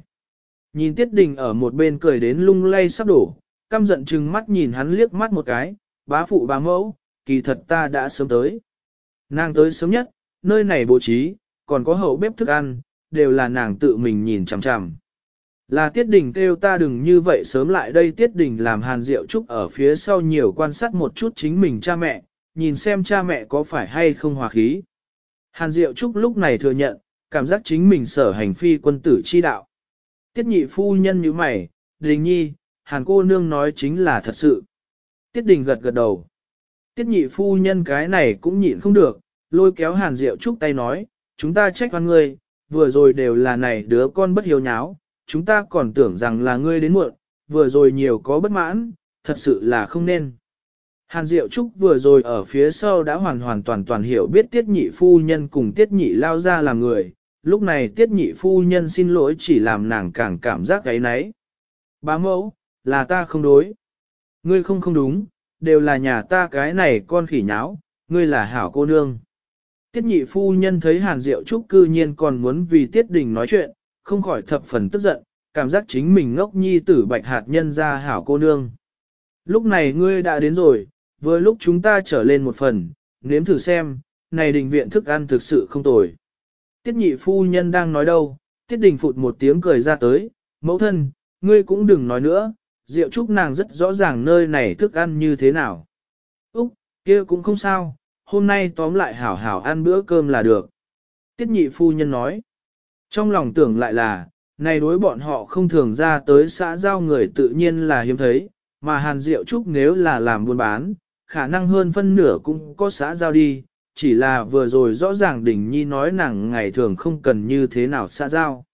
Nhìn Tiết Đình ở một bên cười đến lung lay sắp đổ, căm giận chừng mắt nhìn hắn liếc mắt một cái, bá phụ bá mẫu, kỳ thật ta đã sớm tới. Nàng tới sớm nhất, nơi này bố trí, còn có hậu bếp thức ăn, đều là nàng tự mình nhìn chằm chằm. Là tiết đình kêu ta đừng như vậy sớm lại đây tiết đình làm hàn diệu trúc ở phía sau nhiều quan sát một chút chính mình cha mẹ, nhìn xem cha mẹ có phải hay không hòa khí. Hàn diệu trúc lúc này thừa nhận, cảm giác chính mình sở hành phi quân tử chi đạo. Tiết nhị phu nhân như mày, đình nhi, hàn cô nương nói chính là thật sự. Tiết đình gật gật đầu. Tiết nhị phu nhân cái này cũng nhịn không được, lôi kéo hàn diệu trúc tay nói, chúng ta trách oan ngươi, vừa rồi đều là này đứa con bất hiếu nháo, chúng ta còn tưởng rằng là ngươi đến muộn, vừa rồi nhiều có bất mãn, thật sự là không nên. Hàn Diệu Trúc vừa rồi ở phía sau đã hoàn hoàn toàn toàn hiểu biết tiết nhị phu nhân cùng tiết nhị lao ra là người, lúc này tiết nhị phu nhân xin lỗi chỉ làm nàng càng cảm giác gáy náy. Bá mẫu, là ta không đối. Ngươi không không đúng, đều là nhà ta cái này con khỉ nháo, ngươi là hảo cô nương. Tiết nhị phu nhân thấy Hàn Diệu Trúc cư nhiên còn muốn vì Tiết Đình nói chuyện, không khỏi thập phần tức giận, cảm giác chính mình ngốc nhi tử bạch hạt nhân ra hảo cô nương. Lúc này ngươi đã đến rồi, vừa lúc chúng ta trở lên một phần, nếm thử xem, này đình viện thức ăn thực sự không tồi. Tiết nhị phu nhân đang nói đâu, tiết đình phụt một tiếng cười ra tới, mẫu thân, ngươi cũng đừng nói nữa, Diệu Trúc nàng rất rõ ràng nơi này thức ăn như thế nào. Úc, kia cũng không sao, hôm nay tóm lại hảo hảo ăn bữa cơm là được. Tiết nhị phu nhân nói. Trong lòng tưởng lại là, này đối bọn họ không thường ra tới xã giao người tự nhiên là hiếm thấy, mà Hàn Diệu Trúc nếu là làm buôn bán, khả năng hơn phân nửa cũng có xã giao đi, chỉ là vừa rồi rõ ràng Đình Nhi nói nàng ngày thường không cần như thế nào xã giao.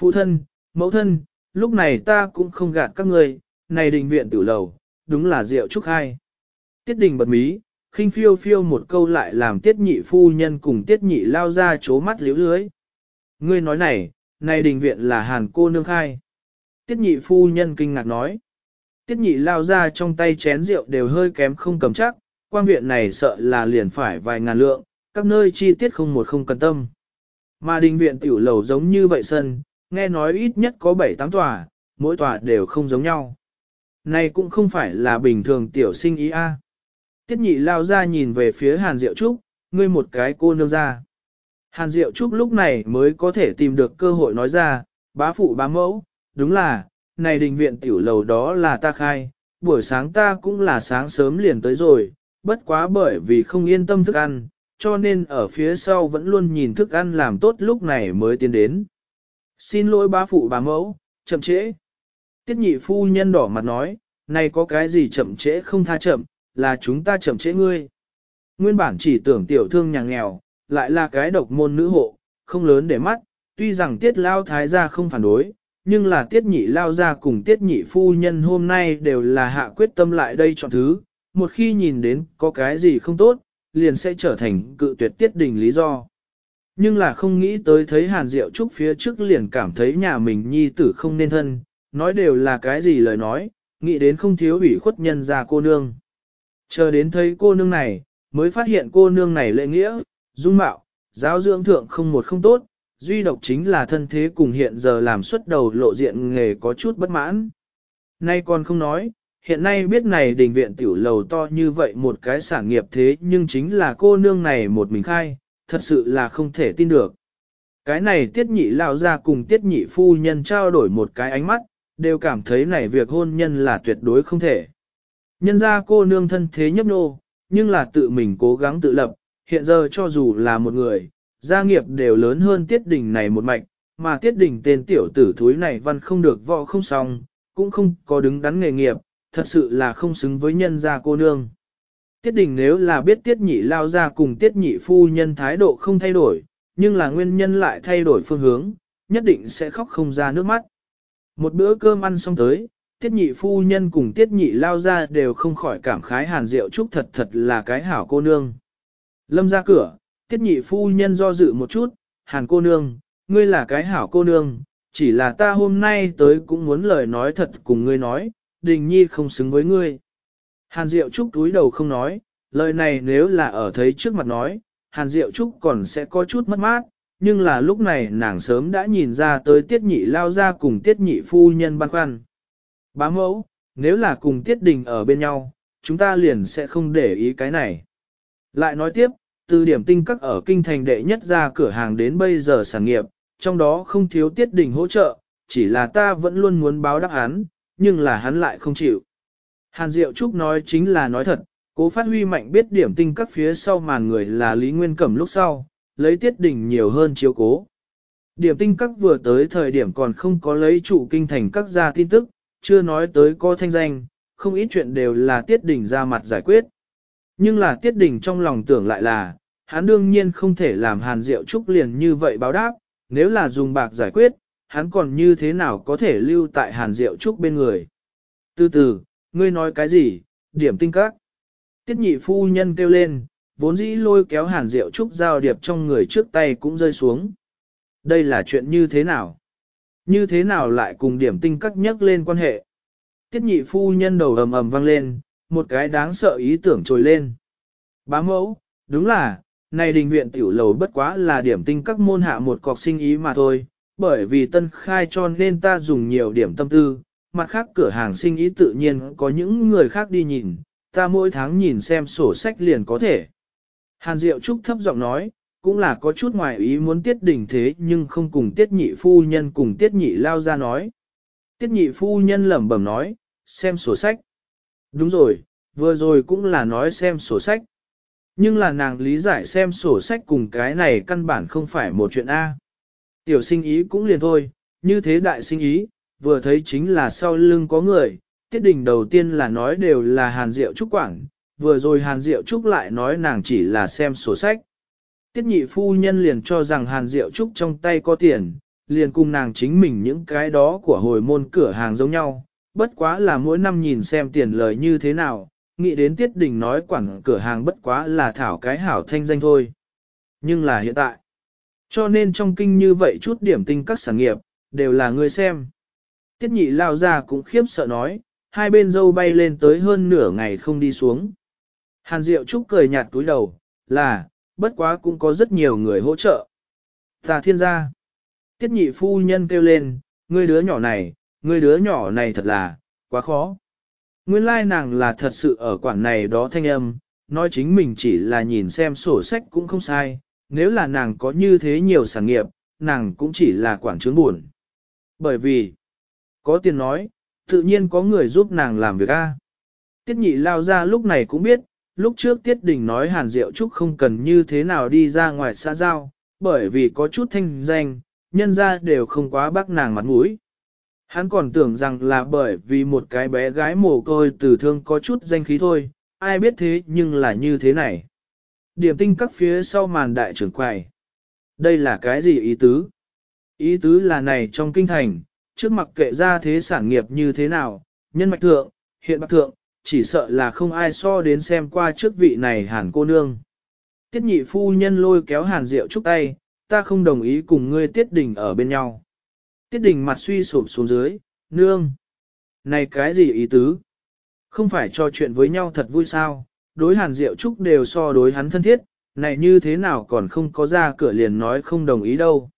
Phụ thân, mẫu thân, lúc này ta cũng không gạt các người này đình viện tử lầu, đúng là Diệu Trúc hay Tiết đình bật mí, khinh phiêu phiêu một câu lại làm tiết nhị phu nhân cùng tiết nhị lao ra chố mắt liếu lưới. Ngươi nói này, nay đình viện là hàn cô nương khai. Tiết nhị phu nhân kinh ngạc nói. Tiết nhị lao ra trong tay chén rượu đều hơi kém không cầm chắc, quan viện này sợ là liền phải vài ngàn lượng, các nơi chi tiết không một không cần tâm. Mà đình viện tiểu lầu giống như vậy sân, nghe nói ít nhất có 7-8 tòa, mỗi tòa đều không giống nhau. Này cũng không phải là bình thường tiểu sinh ý a. Tiết nhị lao ra nhìn về phía hàn diệu trúc, ngươi một cái cô nương ra. Hàn Diệu Trúc lúc này mới có thể tìm được cơ hội nói ra, bá phụ bá mẫu, đúng là, này đình viện tiểu lầu đó là ta khai, buổi sáng ta cũng là sáng sớm liền tới rồi, bất quá bởi vì không yên tâm thức ăn, cho nên ở phía sau vẫn luôn nhìn thức ăn làm tốt lúc này mới tiến đến. Xin lỗi bá phụ bá mẫu, chậm trễ. Tiết nhị phu nhân đỏ mặt nói, này có cái gì chậm trễ không tha chậm, là chúng ta chậm trễ ngươi. Nguyên bản chỉ tưởng tiểu thương nhà nghèo, lại là cái độc môn nữ hộ, không lớn để mắt, tuy rằng tiết lao thái gia không phản đối, nhưng là tiết nhị lao gia cùng tiết nhị phu nhân hôm nay đều là hạ quyết tâm lại đây chọn thứ, một khi nhìn đến có cái gì không tốt, liền sẽ trở thành cự tuyệt tiết đình lý do. Nhưng là không nghĩ tới thấy hàn diệu trúc phía trước liền cảm thấy nhà mình nhi tử không nên thân, nói đều là cái gì lời nói, nghĩ đến không thiếu ủy khuất nhân ra cô nương. Chờ đến thấy cô nương này, mới phát hiện cô nương này lệ nghĩa, dung mạo, giáo dưỡng thượng không một không tốt, duy độc chính là thân thế cùng hiện giờ làm xuất đầu lộ diện nghề có chút bất mãn. Nay còn không nói, hiện nay biết này đình viện tiểu lầu to như vậy một cái sản nghiệp thế nhưng chính là cô nương này một mình khai, thật sự là không thể tin được. Cái này tiết nhị lao ra cùng tiết nhị phu nhân trao đổi một cái ánh mắt, đều cảm thấy này việc hôn nhân là tuyệt đối không thể. Nhân ra cô nương thân thế nhấp nô, nhưng là tự mình cố gắng tự lập, hiện giờ cho dù là một người, gia nghiệp đều lớn hơn tiết đình này một mạch, mà tiết đình tên tiểu tử thúi này văn không được võ không xong, cũng không có đứng đắn nghề nghiệp, thật sự là không xứng với nhân gia cô nương. Tiết đình nếu là biết tiết nhị lao ra cùng tiết nhị phu nhân thái độ không thay đổi, nhưng là nguyên nhân lại thay đổi phương hướng, nhất định sẽ khóc không ra nước mắt. Một bữa cơm ăn xong tới, tiết nhị phu nhân cùng tiết nhị lao ra đều không khỏi cảm khái hàn diệu chúc thật thật là cái hảo cô nương. Lâm ra cửa, tiết nhị phu nhân do dự một chút, hàn cô nương, ngươi là cái hảo cô nương, chỉ là ta hôm nay tới cũng muốn lời nói thật cùng ngươi nói, đình nhi không xứng với ngươi. Hàn Diệu Trúc túi đầu không nói, lời này nếu là ở thấy trước mặt nói, Hàn Diệu Trúc còn sẽ có chút mất mát, nhưng là lúc này nàng sớm đã nhìn ra tới tiết nhị lao ra cùng tiết nhị phu nhân băn khoăn. Bá mẫu, nếu là cùng tiết đình ở bên nhau, chúng ta liền sẽ không để ý cái này. Lại nói tiếp, từ điểm tinh các ở kinh thành đệ nhất ra cửa hàng đến bây giờ sản nghiệp, trong đó không thiếu tiết đình hỗ trợ, chỉ là ta vẫn luôn muốn báo đáp hắn, nhưng là hắn lại không chịu. Hàn Diệu Trúc nói chính là nói thật, cố phát huy mạnh biết điểm tinh các phía sau màn người là Lý Nguyên Cẩm lúc sau, lấy tiết đỉnh nhiều hơn chiếu cố. Điểm tinh các vừa tới thời điểm còn không có lấy chủ kinh thành các gia tin tức, chưa nói tới có thanh danh, không ít chuyện đều là tiết đỉnh ra mặt giải quyết. Nhưng là tiết đình trong lòng tưởng lại là, hắn đương nhiên không thể làm hàn diệu trúc liền như vậy báo đáp, nếu là dùng bạc giải quyết, hắn còn như thế nào có thể lưu tại hàn diệu trúc bên người. Từ từ, ngươi nói cái gì, điểm tinh các. Tiết nhị phu nhân kêu lên, vốn dĩ lôi kéo hàn diệu trúc giao điệp trong người trước tay cũng rơi xuống. Đây là chuyện như thế nào? Như thế nào lại cùng điểm tinh các nhắc lên quan hệ? Tiết nhị phu nhân đầu ầm ầm vang lên, một cái đáng sợ ý tưởng trồi lên. Bá mẫu, đúng là, này đình viện tiểu lầu bất quá là điểm tinh các môn hạ một cọc sinh ý mà thôi, bởi vì tân khai cho nên ta dùng nhiều điểm tâm tư, mặt khác cửa hàng sinh ý tự nhiên có những người khác đi nhìn, ta mỗi tháng nhìn xem sổ sách liền có thể. Hàn Diệu Trúc thấp giọng nói, cũng là có chút ngoài ý muốn tiết đình thế nhưng không cùng tiết nhị phu nhân cùng tiết nhị lao ra nói. Tiết nhị phu nhân lẩm bẩm nói, xem sổ sách. Đúng rồi, vừa rồi cũng là nói xem sổ sách. Nhưng là nàng lý giải xem sổ sách cùng cái này căn bản không phải một chuyện A. Tiểu sinh ý cũng liền thôi, như thế đại sinh ý, vừa thấy chính là sau lưng có người, tiết đình đầu tiên là nói đều là hàn diệu trúc quảng, vừa rồi hàn diệu trúc lại nói nàng chỉ là xem sổ sách. Tiết nhị phu nhân liền cho rằng hàn diệu trúc trong tay có tiền, liền cùng nàng chính mình những cái đó của hồi môn cửa hàng giống nhau, bất quá là mỗi năm nhìn xem tiền lời như thế nào, nghĩ đến Tiết Đình nói quản cửa hàng bất quá là thảo cái hảo thanh danh thôi. Nhưng là hiện tại, cho nên trong kinh như vậy chút điểm tinh các sản nghiệp, đều là người xem. Tiết nhị lao ra cũng khiếp sợ nói, hai bên dâu bay lên tới hơn nửa ngày không đi xuống. Hàn Diệu Trúc cười nhạt túi đầu, là, bất quá cũng có rất nhiều người hỗ trợ. Tà thiên gia. Tiết nhị phu nhân kêu lên, ngươi đứa nhỏ này, người đứa nhỏ này thật là, quá khó. Nguyên lai like nàng là thật sự ở quản này đó thanh âm, nói chính mình chỉ là nhìn xem sổ sách cũng không sai, nếu là nàng có như thế nhiều sản nghiệp, nàng cũng chỉ là quản trướng buồn. Bởi vì, có tiền nói, tự nhiên có người giúp nàng làm việc a. Tiết nhị lao ra lúc này cũng biết, lúc trước Tiết Đình nói Hàn Diệu Trúc không cần như thế nào đi ra ngoài xã giao, bởi vì có chút thanh danh, nhân ra đều không quá bác nàng mặt mũi. Hắn còn tưởng rằng là bởi vì một cái bé gái mồ côi tử thương có chút danh khí thôi, ai biết thế nhưng là như thế này. Điểm tinh các phía sau màn đại trưởng quầy. Đây là cái gì ý tứ? Ý tứ là này trong kinh thành, trước mặc kệ ra thế sản nghiệp như thế nào, nhân mạch thượng, hiện bạc thượng, chỉ sợ là không ai so đến xem qua trước vị này hàn cô nương. Tiết nhị phu nhân lôi kéo hàn rượu chúc tay, ta không đồng ý cùng ngươi tiết đình ở bên nhau tiết đình mặt suy sụp xuống dưới, nương. Này cái gì ý tứ? Không phải trò chuyện với nhau thật vui sao, đối hàn diệu trúc đều so đối hắn thân thiết, này như thế nào còn không có ra cửa liền nói không đồng ý đâu.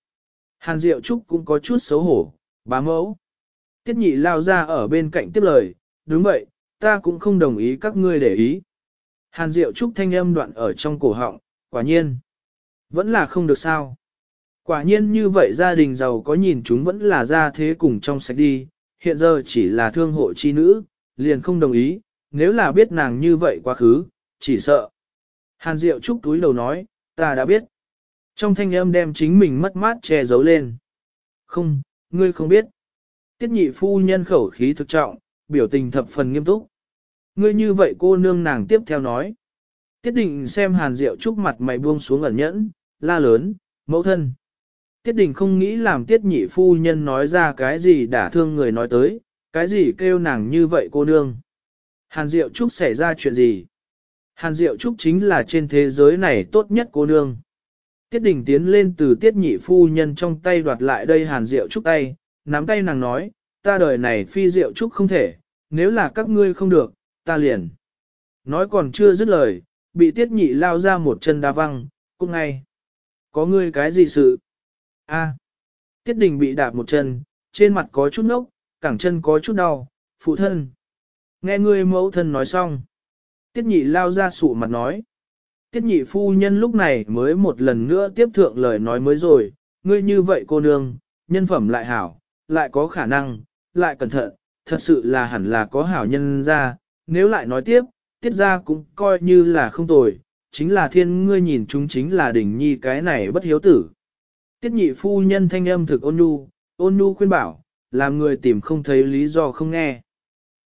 Hàn diệu trúc cũng có chút xấu hổ, bá mẫu. Tiết nhị lao ra ở bên cạnh tiếp lời, đúng vậy, ta cũng không đồng ý các ngươi để ý. Hàn diệu trúc thanh âm đoạn ở trong cổ họng, quả nhiên. Vẫn là không được sao. Quả nhiên như vậy gia đình giàu có nhìn chúng vẫn là ra thế cùng trong sạch đi, hiện giờ chỉ là thương hộ chi nữ, liền không đồng ý, nếu là biết nàng như vậy quá khứ, chỉ sợ. Hàn Diệu Trúc túi đầu nói, ta đã biết. Trong thanh âm đem chính mình mất mát che giấu lên. Không, ngươi không biết. Tiết nhị phu nhân khẩu khí thực trọng, biểu tình thập phần nghiêm túc. Ngươi như vậy cô nương nàng tiếp theo nói. Tiết định xem Hàn Diệu Trúc mặt mày buông xuống ẩn nhẫn, la lớn, mẫu thân. Tiết đình không nghĩ làm tiết nhị phu nhân nói ra cái gì đã thương người nói tới, cái gì kêu nàng như vậy cô nương. Hàn Diệu Trúc xảy ra chuyện gì? Hàn Diệu Trúc chính là trên thế giới này tốt nhất cô nương. Tiết đình tiến lên từ tiết nhị phu nhân trong tay đoạt lại đây Hàn Diệu Trúc tay, nắm tay nàng nói, ta đời này phi Diệu Trúc không thể, nếu là các ngươi không được, ta liền. Nói còn chưa dứt lời, bị tiết nhị lao ra một chân đa văng, cũng ngay. Có ngươi cái gì sự? A. Tiết đình bị đạp một chân, trên mặt có chút nốc, cẳng chân có chút đau, phụ thân. Nghe ngươi mẫu thân nói xong. Tiết nhị lao ra sụ mặt nói. Tiết nhị phu nhân lúc này mới một lần nữa tiếp thượng lời nói mới rồi, ngươi như vậy cô nương, nhân phẩm lại hảo, lại có khả năng, lại cẩn thận, thật sự là hẳn là có hảo nhân ra, nếu lại nói tiếp, tiết ra cũng coi như là không tồi, chính là thiên ngươi nhìn chúng chính là đỉnh nhi cái này bất hiếu tử tiết nhị phu nhân thanh âm thực ôn nhu, ôn nhu khuyên bảo, làm người tìm không thấy lý do không nghe.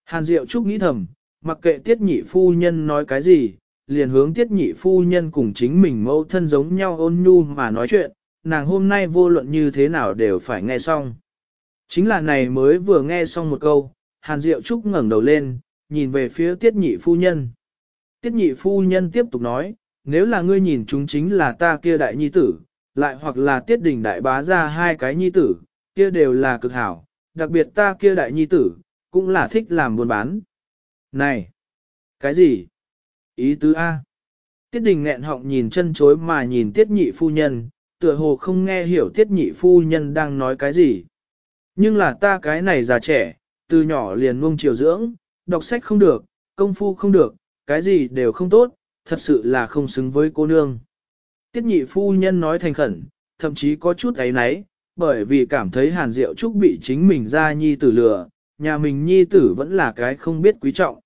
Hàn Diệu Trúc nghĩ thầm, mặc kệ tiết nhị phu nhân nói cái gì, liền hướng tiết nhị phu nhân cùng chính mình mẫu thân giống nhau ôn nhu mà nói chuyện, nàng hôm nay vô luận như thế nào đều phải nghe xong. Chính là này mới vừa nghe xong một câu, Hàn Diệu Trúc ngẩng đầu lên, nhìn về phía tiết nhị phu nhân. Tiết nhị phu nhân tiếp tục nói, nếu là ngươi nhìn chúng chính là ta kia đại nhi tử, lại hoặc là tiết đình đại bá ra hai cái nhi tử, kia đều là cực hảo, đặc biệt ta kia đại nhi tử, cũng là thích làm buôn bán. Này! Cái gì? Ý tứ A. Tiết đình nghẹn họng nhìn chân chối mà nhìn tiết nhị phu nhân, tựa hồ không nghe hiểu tiết nhị phu nhân đang nói cái gì. Nhưng là ta cái này già trẻ, từ nhỏ liền nuông chiều dưỡng, đọc sách không được, công phu không được, cái gì đều không tốt, thật sự là không xứng với cô nương. Tiết nhị phu nhân nói thành khẩn, thậm chí có chút ấy náy, bởi vì cảm thấy hàn diệu trúc bị chính mình ra nhi tử lừa, nhà mình nhi tử vẫn là cái không biết quý trọng.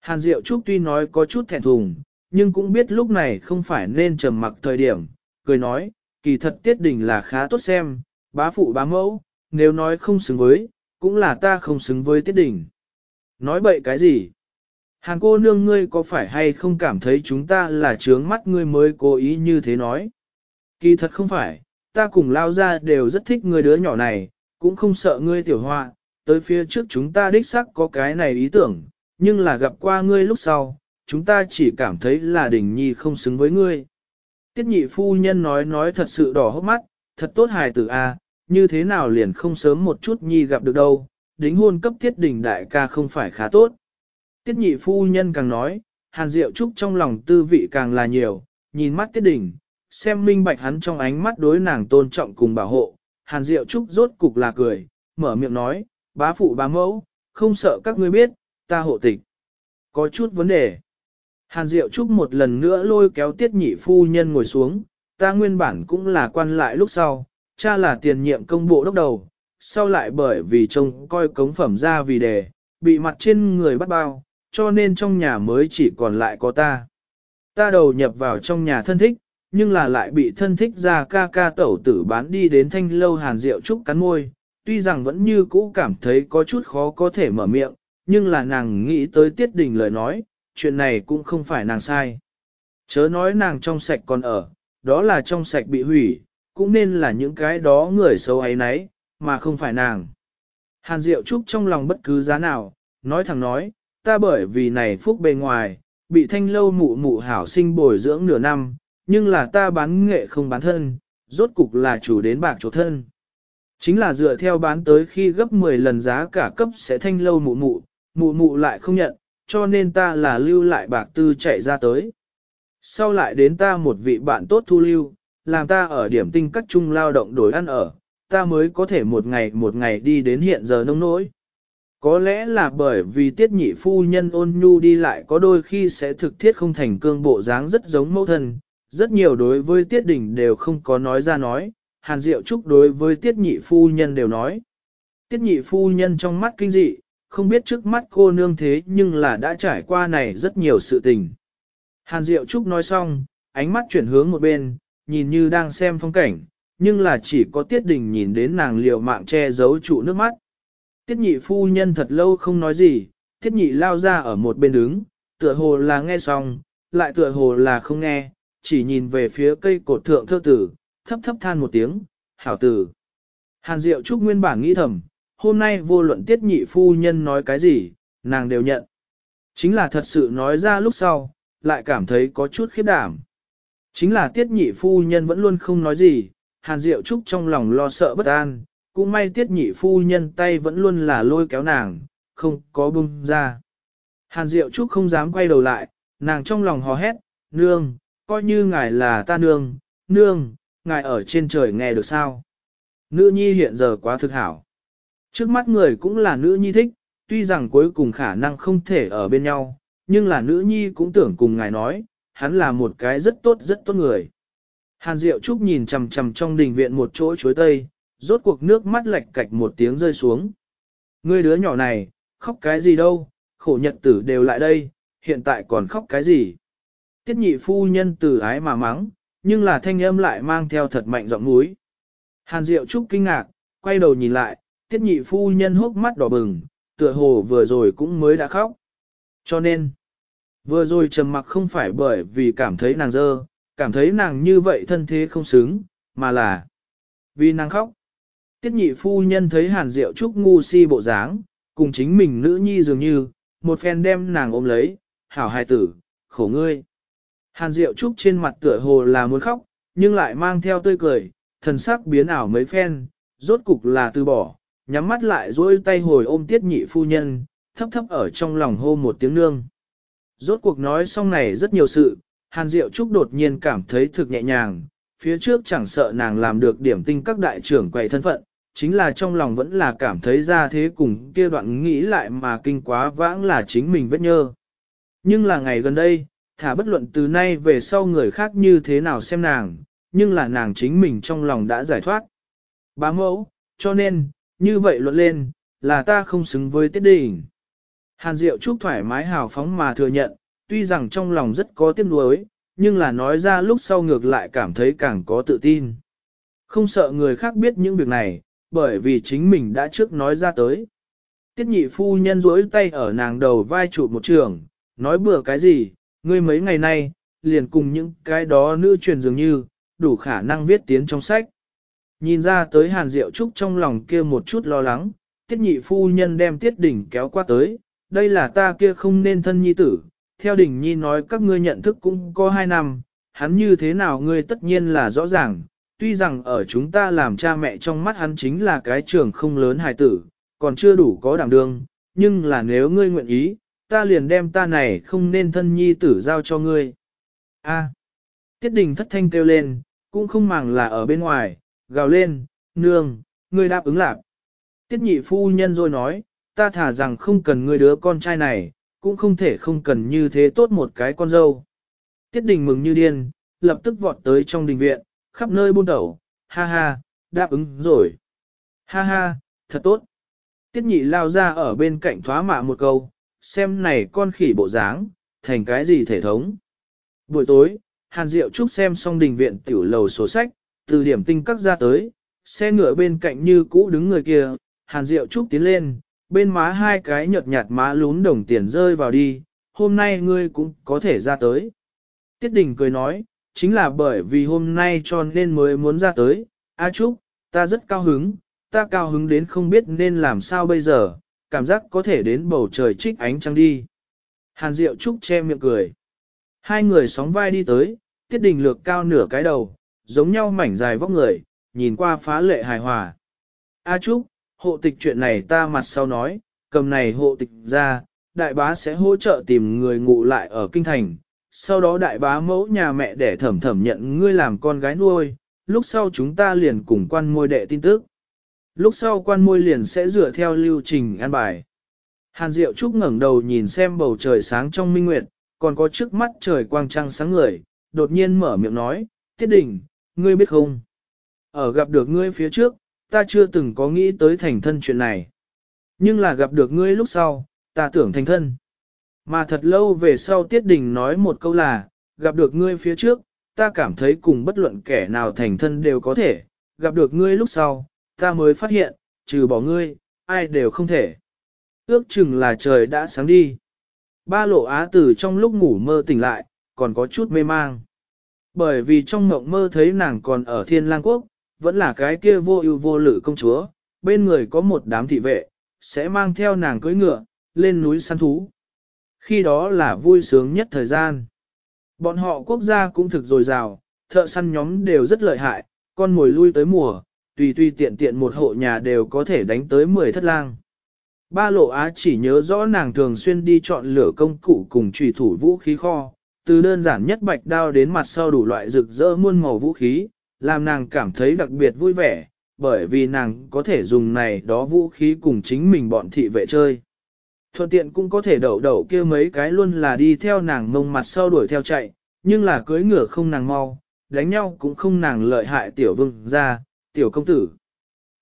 Hàn diệu trúc tuy nói có chút thẹn thùng, nhưng cũng biết lúc này không phải nên trầm mặc thời điểm, cười nói, kỳ thật tiết đình là khá tốt xem, bá phụ bá mẫu, nếu nói không xứng với, cũng là ta không xứng với tiết đình. Nói bậy cái gì? Hàng cô nương ngươi có phải hay không cảm thấy chúng ta là trướng mắt ngươi mới cố ý như thế nói? Kỳ thật không phải, ta cùng lao ra đều rất thích ngươi đứa nhỏ này, cũng không sợ ngươi tiểu hoa. tới phía trước chúng ta đích xác có cái này ý tưởng, nhưng là gặp qua ngươi lúc sau, chúng ta chỉ cảm thấy là đình nhi không xứng với ngươi. Tiết nhị phu nhân nói nói thật sự đỏ hốc mắt, thật tốt hài tử a, như thế nào liền không sớm một chút nhi gặp được đâu, đính hôn cấp tiết đình đại ca không phải khá tốt. Tiết nhị phu nhân càng nói, Hàn Diệu Trúc trong lòng tư vị càng là nhiều, nhìn mắt Tiết Đình, xem minh bạch hắn trong ánh mắt đối nàng tôn trọng cùng bảo hộ. Hàn Diệu Trúc rốt cục là cười, mở miệng nói, bá phụ bá mẫu, không sợ các ngươi biết, ta hộ tịch. Có chút vấn đề. Hàn Diệu Trúc một lần nữa lôi kéo Tiết nhị phu nhân ngồi xuống, ta nguyên bản cũng là quan lại lúc sau, cha là tiền nhiệm công bộ đốc đầu, sau lại bởi vì trông coi cống phẩm ra vì đề, bị mặt trên người bắt bao, cho nên trong nhà mới chỉ còn lại có ta. Ta đầu nhập vào trong nhà thân thích, nhưng là lại bị thân thích ra ca ca tẩu tử bán đi đến thanh lâu hàn rượu trúc cắn môi, tuy rằng vẫn như cũ cảm thấy có chút khó có thể mở miệng, nhưng là nàng nghĩ tới tiết đình lời nói, chuyện này cũng không phải nàng sai. Chớ nói nàng trong sạch còn ở, đó là trong sạch bị hủy, cũng nên là những cái đó người xấu ấy nấy, mà không phải nàng. Hàn Diệu Trúc trong lòng bất cứ giá nào, nói thẳng nói, ta bởi vì này phúc bề ngoài, bị thanh lâu mụ mụ hảo sinh bồi dưỡng nửa năm, nhưng là ta bán nghệ không bán thân, rốt cục là chủ đến bạc chỗ thân. Chính là dựa theo bán tới khi gấp 10 lần giá cả cấp sẽ thanh lâu mụ mụ, mụ mụ lại không nhận, cho nên ta là lưu lại bạc tư chạy ra tới. Sau lại đến ta một vị bạn tốt thu lưu, làm ta ở điểm tinh cắt chung lao động đổi ăn ở, ta mới có thể một ngày một ngày đi đến hiện giờ nông nỗi. Có lẽ là bởi vì tiết nhị phu nhân ôn nhu đi lại có đôi khi sẽ thực thiết không thành cương bộ dáng rất giống mẫu thân, rất nhiều đối với tiết đình đều không có nói ra nói, hàn diệu trúc đối với tiết nhị phu nhân đều nói. Tiết nhị phu nhân trong mắt kinh dị, không biết trước mắt cô nương thế nhưng là đã trải qua này rất nhiều sự tình. Hàn diệu trúc nói xong, ánh mắt chuyển hướng một bên, nhìn như đang xem phong cảnh, nhưng là chỉ có tiết đình nhìn đến nàng liều mạng che giấu trụ nước mắt. Tiết nhị phu nhân thật lâu không nói gì, tiết nhị lao ra ở một bên đứng, tựa hồ là nghe xong, lại tựa hồ là không nghe, chỉ nhìn về phía cây cột thượng thơ tử, thấp thấp than một tiếng, hảo tử. Hàn Diệu Trúc nguyên bản nghĩ thầm, hôm nay vô luận tiết nhị phu nhân nói cái gì, nàng đều nhận. Chính là thật sự nói ra lúc sau, lại cảm thấy có chút khiếp đảm. Chính là tiết nhị phu nhân vẫn luôn không nói gì, Hàn Diệu Trúc trong lòng lo sợ bất an, cũng may tiết nhị phu nhân tay vẫn luôn là lôi kéo nàng, không có bung ra. Hàn Diệu Trúc không dám quay đầu lại, nàng trong lòng hò hét, nương, coi như ngài là ta nương, nương, ngài ở trên trời nghe được sao. Nữ nhi hiện giờ quá thực hảo. Trước mắt người cũng là nữ nhi thích, tuy rằng cuối cùng khả năng không thể ở bên nhau, nhưng là nữ nhi cũng tưởng cùng ngài nói, hắn là một cái rất tốt rất tốt người. Hàn Diệu Trúc nhìn chằm chằm trong đình viện một chỗ chuối tây, rốt cuộc nước mắt lệch cạch một tiếng rơi xuống. Ngươi đứa nhỏ này, khóc cái gì đâu, khổ nhật tử đều lại đây, hiện tại còn khóc cái gì. Tiết nhị phu nhân từ ái mà mắng, nhưng là thanh âm lại mang theo thật mạnh giọng núi. Hàn Diệu Trúc kinh ngạc, quay đầu nhìn lại, tiết nhị phu nhân hốc mắt đỏ bừng, tựa hồ vừa rồi cũng mới đã khóc. Cho nên, vừa rồi trầm mặc không phải bởi vì cảm thấy nàng dơ, cảm thấy nàng như vậy thân thế không xứng, mà là vì nàng khóc. Tiết nhị phu nhân thấy hàn diệu trúc ngu si bộ dáng, cùng chính mình nữ nhi dường như, một phen đem nàng ôm lấy, hảo hài tử, khổ ngươi. Hàn diệu trúc trên mặt tựa hồ là muốn khóc, nhưng lại mang theo tươi cười, thần sắc biến ảo mấy phen, rốt cục là từ bỏ, nhắm mắt lại dôi tay hồi ôm tiết nhị phu nhân, thấp thấp ở trong lòng hô một tiếng nương. Rốt cuộc nói xong này rất nhiều sự, Hàn Diệu Trúc đột nhiên cảm thấy thực nhẹ nhàng, phía trước chẳng sợ nàng làm được điểm tinh các đại trưởng quầy thân phận, chính là trong lòng vẫn là cảm thấy ra thế cùng kia đoạn nghĩ lại mà kinh quá vãng là chính mình vết nhơ. Nhưng là ngày gần đây, thả bất luận từ nay về sau người khác như thế nào xem nàng, nhưng là nàng chính mình trong lòng đã giải thoát. Bá mẫu, cho nên, như vậy luận lên, là ta không xứng với tiết đỉnh. Hàn Diệu Trúc thoải mái hào phóng mà thừa nhận, tuy rằng trong lòng rất có tiếc nuối, nhưng là nói ra lúc sau ngược lại cảm thấy càng có tự tin. Không sợ người khác biết những việc này, bởi vì chính mình đã trước nói ra tới. Tiết nhị phu nhân rỗi tay ở nàng đầu vai chụp một trường, nói bừa cái gì, ngươi mấy ngày nay, liền cùng những cái đó nữ truyền dường như, đủ khả năng viết tiến trong sách. Nhìn ra tới hàn diệu trúc trong lòng kia một chút lo lắng, tiết nhị phu nhân đem tiết đỉnh kéo qua tới, đây là ta kia không nên thân nhi tử, theo đỉnh nhi nói các ngươi nhận thức cũng có hai năm, hắn như thế nào ngươi tất nhiên là rõ ràng, tuy rằng ở chúng ta làm cha mẹ trong mắt hắn chính là cái trường không lớn hài tử, còn chưa đủ có đảm đương, nhưng là nếu ngươi nguyện ý, ta liền đem ta này không nên thân nhi tử giao cho ngươi. A. Tiết đình thất thanh kêu lên, cũng không màng là ở bên ngoài, gào lên, nương, ngươi đáp ứng lạc. Tiết nhị phu nhân rồi nói, ta thả rằng không cần ngươi đứa con trai này, cũng không thể không cần như thế tốt một cái con dâu. Tiết đình mừng như điên, lập tức vọt tới trong đình viện, khắp nơi buôn tẩu, ha ha, đáp ứng rồi. Ha ha, thật tốt. Tiết nhị lao ra ở bên cạnh thoá mạ một câu, xem này con khỉ bộ dáng, thành cái gì thể thống. Buổi tối, Hàn Diệu Trúc xem xong đình viện tiểu lầu sổ sách, từ điểm tinh cắt ra tới, xe ngựa bên cạnh như cũ đứng người kia, Hàn Diệu Trúc tiến lên, bên má hai cái nhợt nhạt má lún đồng tiền rơi vào đi, hôm nay ngươi cũng có thể ra tới. Tiết đình cười nói, chính là bởi vì hôm nay cho nên mới muốn ra tới, A Trúc, ta rất cao hứng, ta cao hứng đến không biết nên làm sao bây giờ, cảm giác có thể đến bầu trời trích ánh trăng đi. Hàn Diệu Trúc che miệng cười. Hai người sóng vai đi tới, tiết đình lược cao nửa cái đầu, giống nhau mảnh dài vóc người, nhìn qua phá lệ hài hòa. A Trúc, hộ tịch chuyện này ta mặt sau nói, cầm này hộ tịch ra, đại bá sẽ hỗ trợ tìm người ngụ lại ở kinh thành, sau đó đại bá mẫu nhà mẹ để thẩm thẩm nhận ngươi làm con gái nuôi, lúc sau chúng ta liền cùng quan môi đệ tin tức. Lúc sau quan môi liền sẽ dựa theo lưu trình an bài. Hàn Diệu Trúc ngẩng đầu nhìn xem bầu trời sáng trong minh nguyệt, còn có trước mắt trời quang trăng sáng ngời, đột nhiên mở miệng nói, Tiết Đình, ngươi biết không? Ở gặp được ngươi phía trước, ta chưa từng có nghĩ tới thành thân chuyện này. Nhưng là gặp được ngươi lúc sau, ta tưởng thành thân. Mà thật lâu về sau Tiết Đình nói một câu là, gặp được ngươi phía trước, ta cảm thấy cùng bất luận kẻ nào thành thân đều có thể, gặp được ngươi lúc sau, ta mới phát hiện, trừ bỏ ngươi, ai đều không thể. Ước chừng là trời đã sáng đi. Ba lộ á tử trong lúc ngủ mơ tỉnh lại, còn có chút mê mang. Bởi vì trong mộng mơ thấy nàng còn ở thiên lang quốc, vẫn là cái kia vô ưu vô lự công chúa, bên người có một đám thị vệ, sẽ mang theo nàng cưỡi ngựa, lên núi săn thú khi đó là vui sướng nhất thời gian. Bọn họ quốc gia cũng thực dồi dào, thợ săn nhóm đều rất lợi hại, con mồi lui tới mùa, tùy tùy tiện tiện một hộ nhà đều có thể đánh tới 10 thất lang. Ba lộ á chỉ nhớ rõ nàng thường xuyên đi chọn lửa công cụ cùng trùy thủ vũ khí kho, từ đơn giản nhất bạch đao đến mặt sau đủ loại rực rỡ muôn màu vũ khí, làm nàng cảm thấy đặc biệt vui vẻ, bởi vì nàng có thể dùng này đó vũ khí cùng chính mình bọn thị vệ chơi. Thuận tiện cũng có thể đậu đậu kia mấy cái luôn là đi theo nàng mông mặt sau đuổi theo chạy, nhưng là cưới ngựa không nàng mau, đánh nhau cũng không nàng lợi hại tiểu vương ra, tiểu công tử.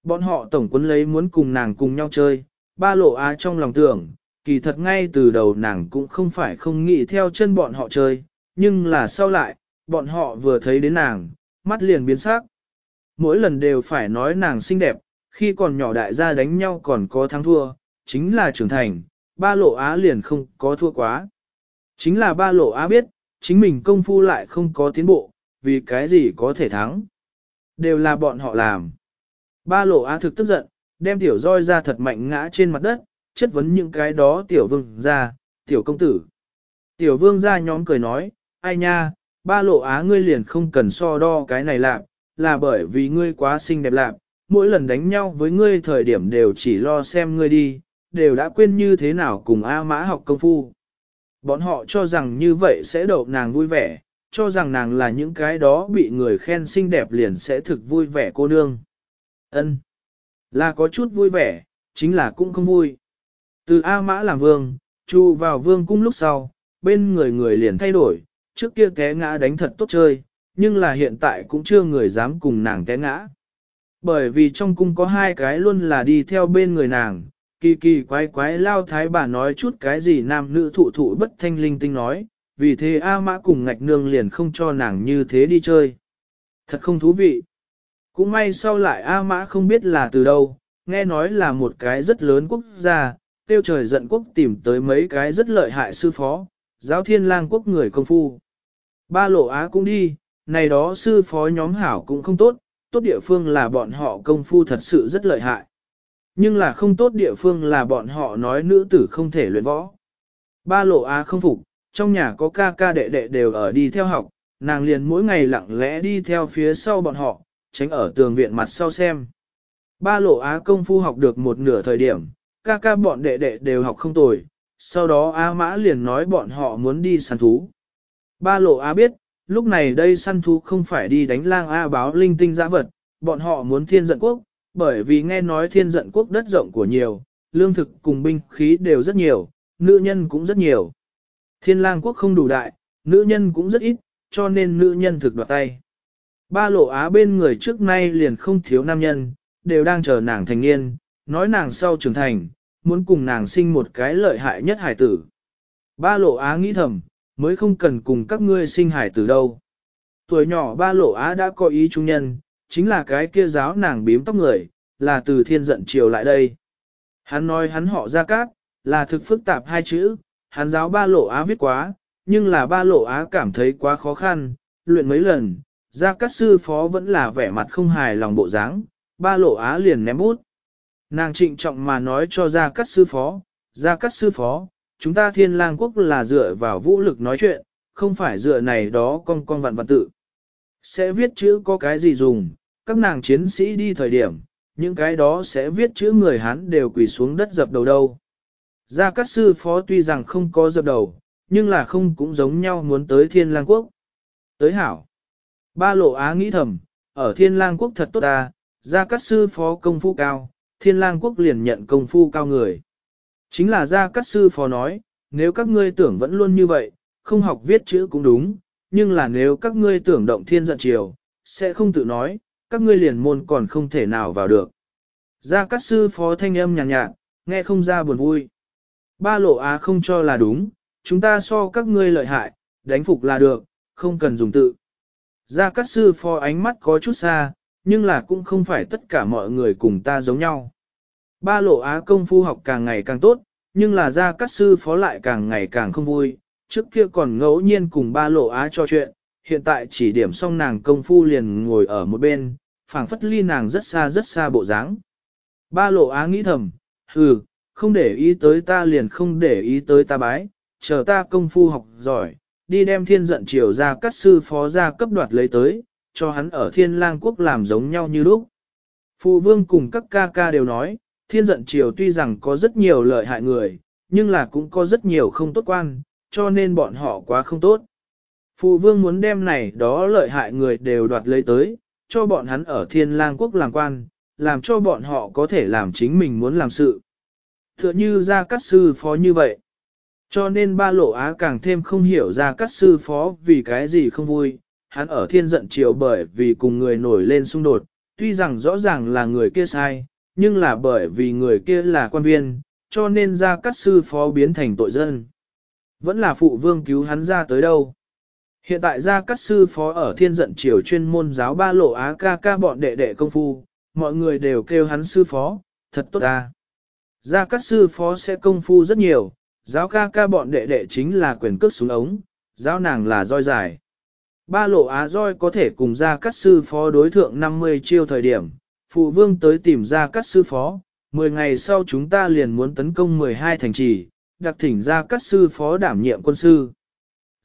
Bọn họ tổng quân lấy muốn cùng nàng cùng nhau chơi, ba lộ á trong lòng tưởng, kỳ thật ngay từ đầu nàng cũng không phải không nghĩ theo chân bọn họ chơi, nhưng là sau lại, bọn họ vừa thấy đến nàng, mắt liền biến sắc. Mỗi lần đều phải nói nàng xinh đẹp, khi còn nhỏ đại gia đánh nhau còn có thắng thua, chính là trưởng thành, ba lộ á liền không có thua quá. Chính là ba lộ á biết, chính mình công phu lại không có tiến bộ, vì cái gì có thể thắng. Đều là bọn họ làm. Ba lộ á thực tức giận, đem tiểu roi ra thật mạnh ngã trên mặt đất, chất vấn những cái đó tiểu vương ra, tiểu công tử. Tiểu vương ra nhóm cười nói, ai nha, ba lộ á ngươi liền không cần so đo cái này lạc, là bởi vì ngươi quá xinh đẹp lạc, mỗi lần đánh nhau với ngươi thời điểm đều chỉ lo xem ngươi đi, đều đã quên như thế nào cùng A Mã học công phu. Bọn họ cho rằng như vậy sẽ đậu nàng vui vẻ, cho rằng nàng là những cái đó bị người khen xinh đẹp liền sẽ thực vui vẻ cô nương. Ân, Là có chút vui vẻ, chính là cũng không vui. Từ A Mã làm vương, chu vào vương cung lúc sau, bên người người liền thay đổi, trước kia té ngã đánh thật tốt chơi, nhưng là hiện tại cũng chưa người dám cùng nàng té ngã. Bởi vì trong cung có hai cái luôn là đi theo bên người nàng, Kỳ kỳ quái quái lao thái bà nói chút cái gì nam nữ thụ thụ bất thanh linh tinh nói, vì thế A mã cùng ngạch nương liền không cho nàng như thế đi chơi. Thật không thú vị. Cũng may sau lại A mã không biết là từ đâu, nghe nói là một cái rất lớn quốc gia, tiêu trời giận quốc tìm tới mấy cái rất lợi hại sư phó, giáo thiên lang quốc người công phu. Ba lộ Á cũng đi, này đó sư phó nhóm hảo cũng không tốt, tốt địa phương là bọn họ công phu thật sự rất lợi hại. Nhưng là không tốt địa phương là bọn họ nói nữ tử không thể luyện võ. Ba lộ á không phục, trong nhà có ca ca đệ đệ đều ở đi theo học, nàng liền mỗi ngày lặng lẽ đi theo phía sau bọn họ, tránh ở tường viện mặt sau xem. Ba lộ á công phu học được một nửa thời điểm, ca ca bọn đệ đệ đều học không tồi, sau đó á mã liền nói bọn họ muốn đi săn thú. Ba lộ á biết, lúc này đây săn thú không phải đi đánh lang A báo linh tinh giã vật, bọn họ muốn thiên giận quốc, bởi vì nghe nói thiên giận quốc đất rộng của nhiều, lương thực cùng binh khí đều rất nhiều, nữ nhân cũng rất nhiều. Thiên lang quốc không đủ đại, nữ nhân cũng rất ít, cho nên nữ nhân thực đoạt tay. Ba lộ á bên người trước nay liền không thiếu nam nhân, đều đang chờ nàng thành niên, nói nàng sau trưởng thành, muốn cùng nàng sinh một cái lợi hại nhất hải tử. Ba lộ á nghĩ thầm, mới không cần cùng các ngươi sinh hải tử đâu. Tuổi nhỏ ba lộ á đã có ý trung nhân, chính là cái kia giáo nàng bím tóc người, là từ thiên giận chiều lại đây. Hắn nói hắn họ ra cát, là thực phức tạp hai chữ, hắn giáo ba lộ á viết quá, nhưng là ba lộ á cảm thấy quá khó khăn, luyện mấy lần, ra các sư phó vẫn là vẻ mặt không hài lòng bộ dáng, ba lộ á liền ném bút. Nàng trịnh trọng mà nói cho ra các sư phó, ra các sư phó, chúng ta thiên lang quốc là dựa vào vũ lực nói chuyện, không phải dựa này đó con con vạn vạn tự. Sẽ viết chữ có cái gì dùng, các nàng chiến sĩ đi thời điểm, những cái đó sẽ viết chữ người Hán đều quỳ xuống đất dập đầu đâu. Gia Cát Sư Phó tuy rằng không có dập đầu, nhưng là không cũng giống nhau muốn tới Thiên Lang Quốc. Tới hảo. Ba lộ á nghĩ thầm, ở Thiên Lang Quốc thật tốt ta, Gia Cát Sư Phó công phu cao, Thiên Lang Quốc liền nhận công phu cao người. Chính là Gia Cát Sư Phó nói, nếu các ngươi tưởng vẫn luôn như vậy, không học viết chữ cũng đúng, nhưng là nếu các ngươi tưởng động thiên giận triều sẽ không tự nói, các ngươi liền môn còn không thể nào vào được. Gia Cát Sư Phó Thanh âm nhàn nhạt, nghe không ra buồn vui. Ba lộ á không cho là đúng, chúng ta so các ngươi lợi hại, đánh phục là được, không cần dùng tự. Gia Cát Sư Phó ánh mắt có chút xa, nhưng là cũng không phải tất cả mọi người cùng ta giống nhau. Ba lộ á công phu học càng ngày càng tốt, nhưng là Gia Cát Sư Phó lại càng ngày càng không vui, trước kia còn ngẫu nhiên cùng ba lộ á cho chuyện, hiện tại chỉ điểm xong nàng công phu liền ngồi ở một bên, phảng phất ly nàng rất xa rất xa bộ dáng. Ba lộ á nghĩ thầm, hừ, không để ý tới ta liền không để ý tới ta bái, chờ ta công phu học giỏi, đi đem thiên giận triều ra các sư phó ra cấp đoạt lấy tới, cho hắn ở thiên lang quốc làm giống nhau như lúc. Phụ vương cùng các ca ca đều nói, thiên giận triều tuy rằng có rất nhiều lợi hại người, nhưng là cũng có rất nhiều không tốt quan, cho nên bọn họ quá không tốt phụ vương muốn đem này đó lợi hại người đều đoạt lấy tới, cho bọn hắn ở thiên lang quốc làm quan, làm cho bọn họ có thể làm chính mình muốn làm sự. Thựa như ra các sư phó như vậy. Cho nên ba lộ á càng thêm không hiểu ra các sư phó vì cái gì không vui, hắn ở thiên giận chiều bởi vì cùng người nổi lên xung đột, tuy rằng rõ ràng là người kia sai, nhưng là bởi vì người kia là quan viên, cho nên ra các sư phó biến thành tội dân. Vẫn là phụ vương cứu hắn ra tới đâu. Hiện tại ra các sư phó ở thiên giận triều chuyên môn giáo ba lộ á ca ca bọn đệ đệ công phu, mọi người đều kêu hắn sư phó, thật tốt ta. Ra các sư phó sẽ công phu rất nhiều, giáo ca ca bọn đệ đệ chính là quyền cước xuống ống, giáo nàng là roi dài. Ba lộ á roi có thể cùng ra các sư phó đối thượng 50 chiêu thời điểm, phụ vương tới tìm ra các sư phó, 10 ngày sau chúng ta liền muốn tấn công 12 thành trì, đặc thỉnh ra các sư phó đảm nhiệm quân sư.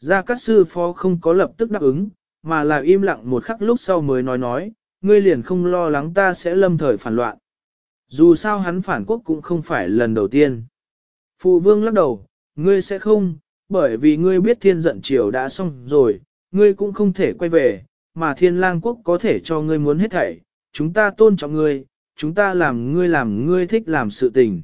Gia Cát Sư Phó không có lập tức đáp ứng, mà là im lặng một khắc lúc sau mới nói nói, ngươi liền không lo lắng ta sẽ lâm thời phản loạn. Dù sao hắn phản quốc cũng không phải lần đầu tiên. Phụ vương lắc đầu, ngươi sẽ không, bởi vì ngươi biết thiên giận triều đã xong rồi, ngươi cũng không thể quay về, mà thiên lang quốc có thể cho ngươi muốn hết thảy, chúng ta tôn trọng ngươi, chúng ta làm ngươi làm ngươi thích làm sự tình.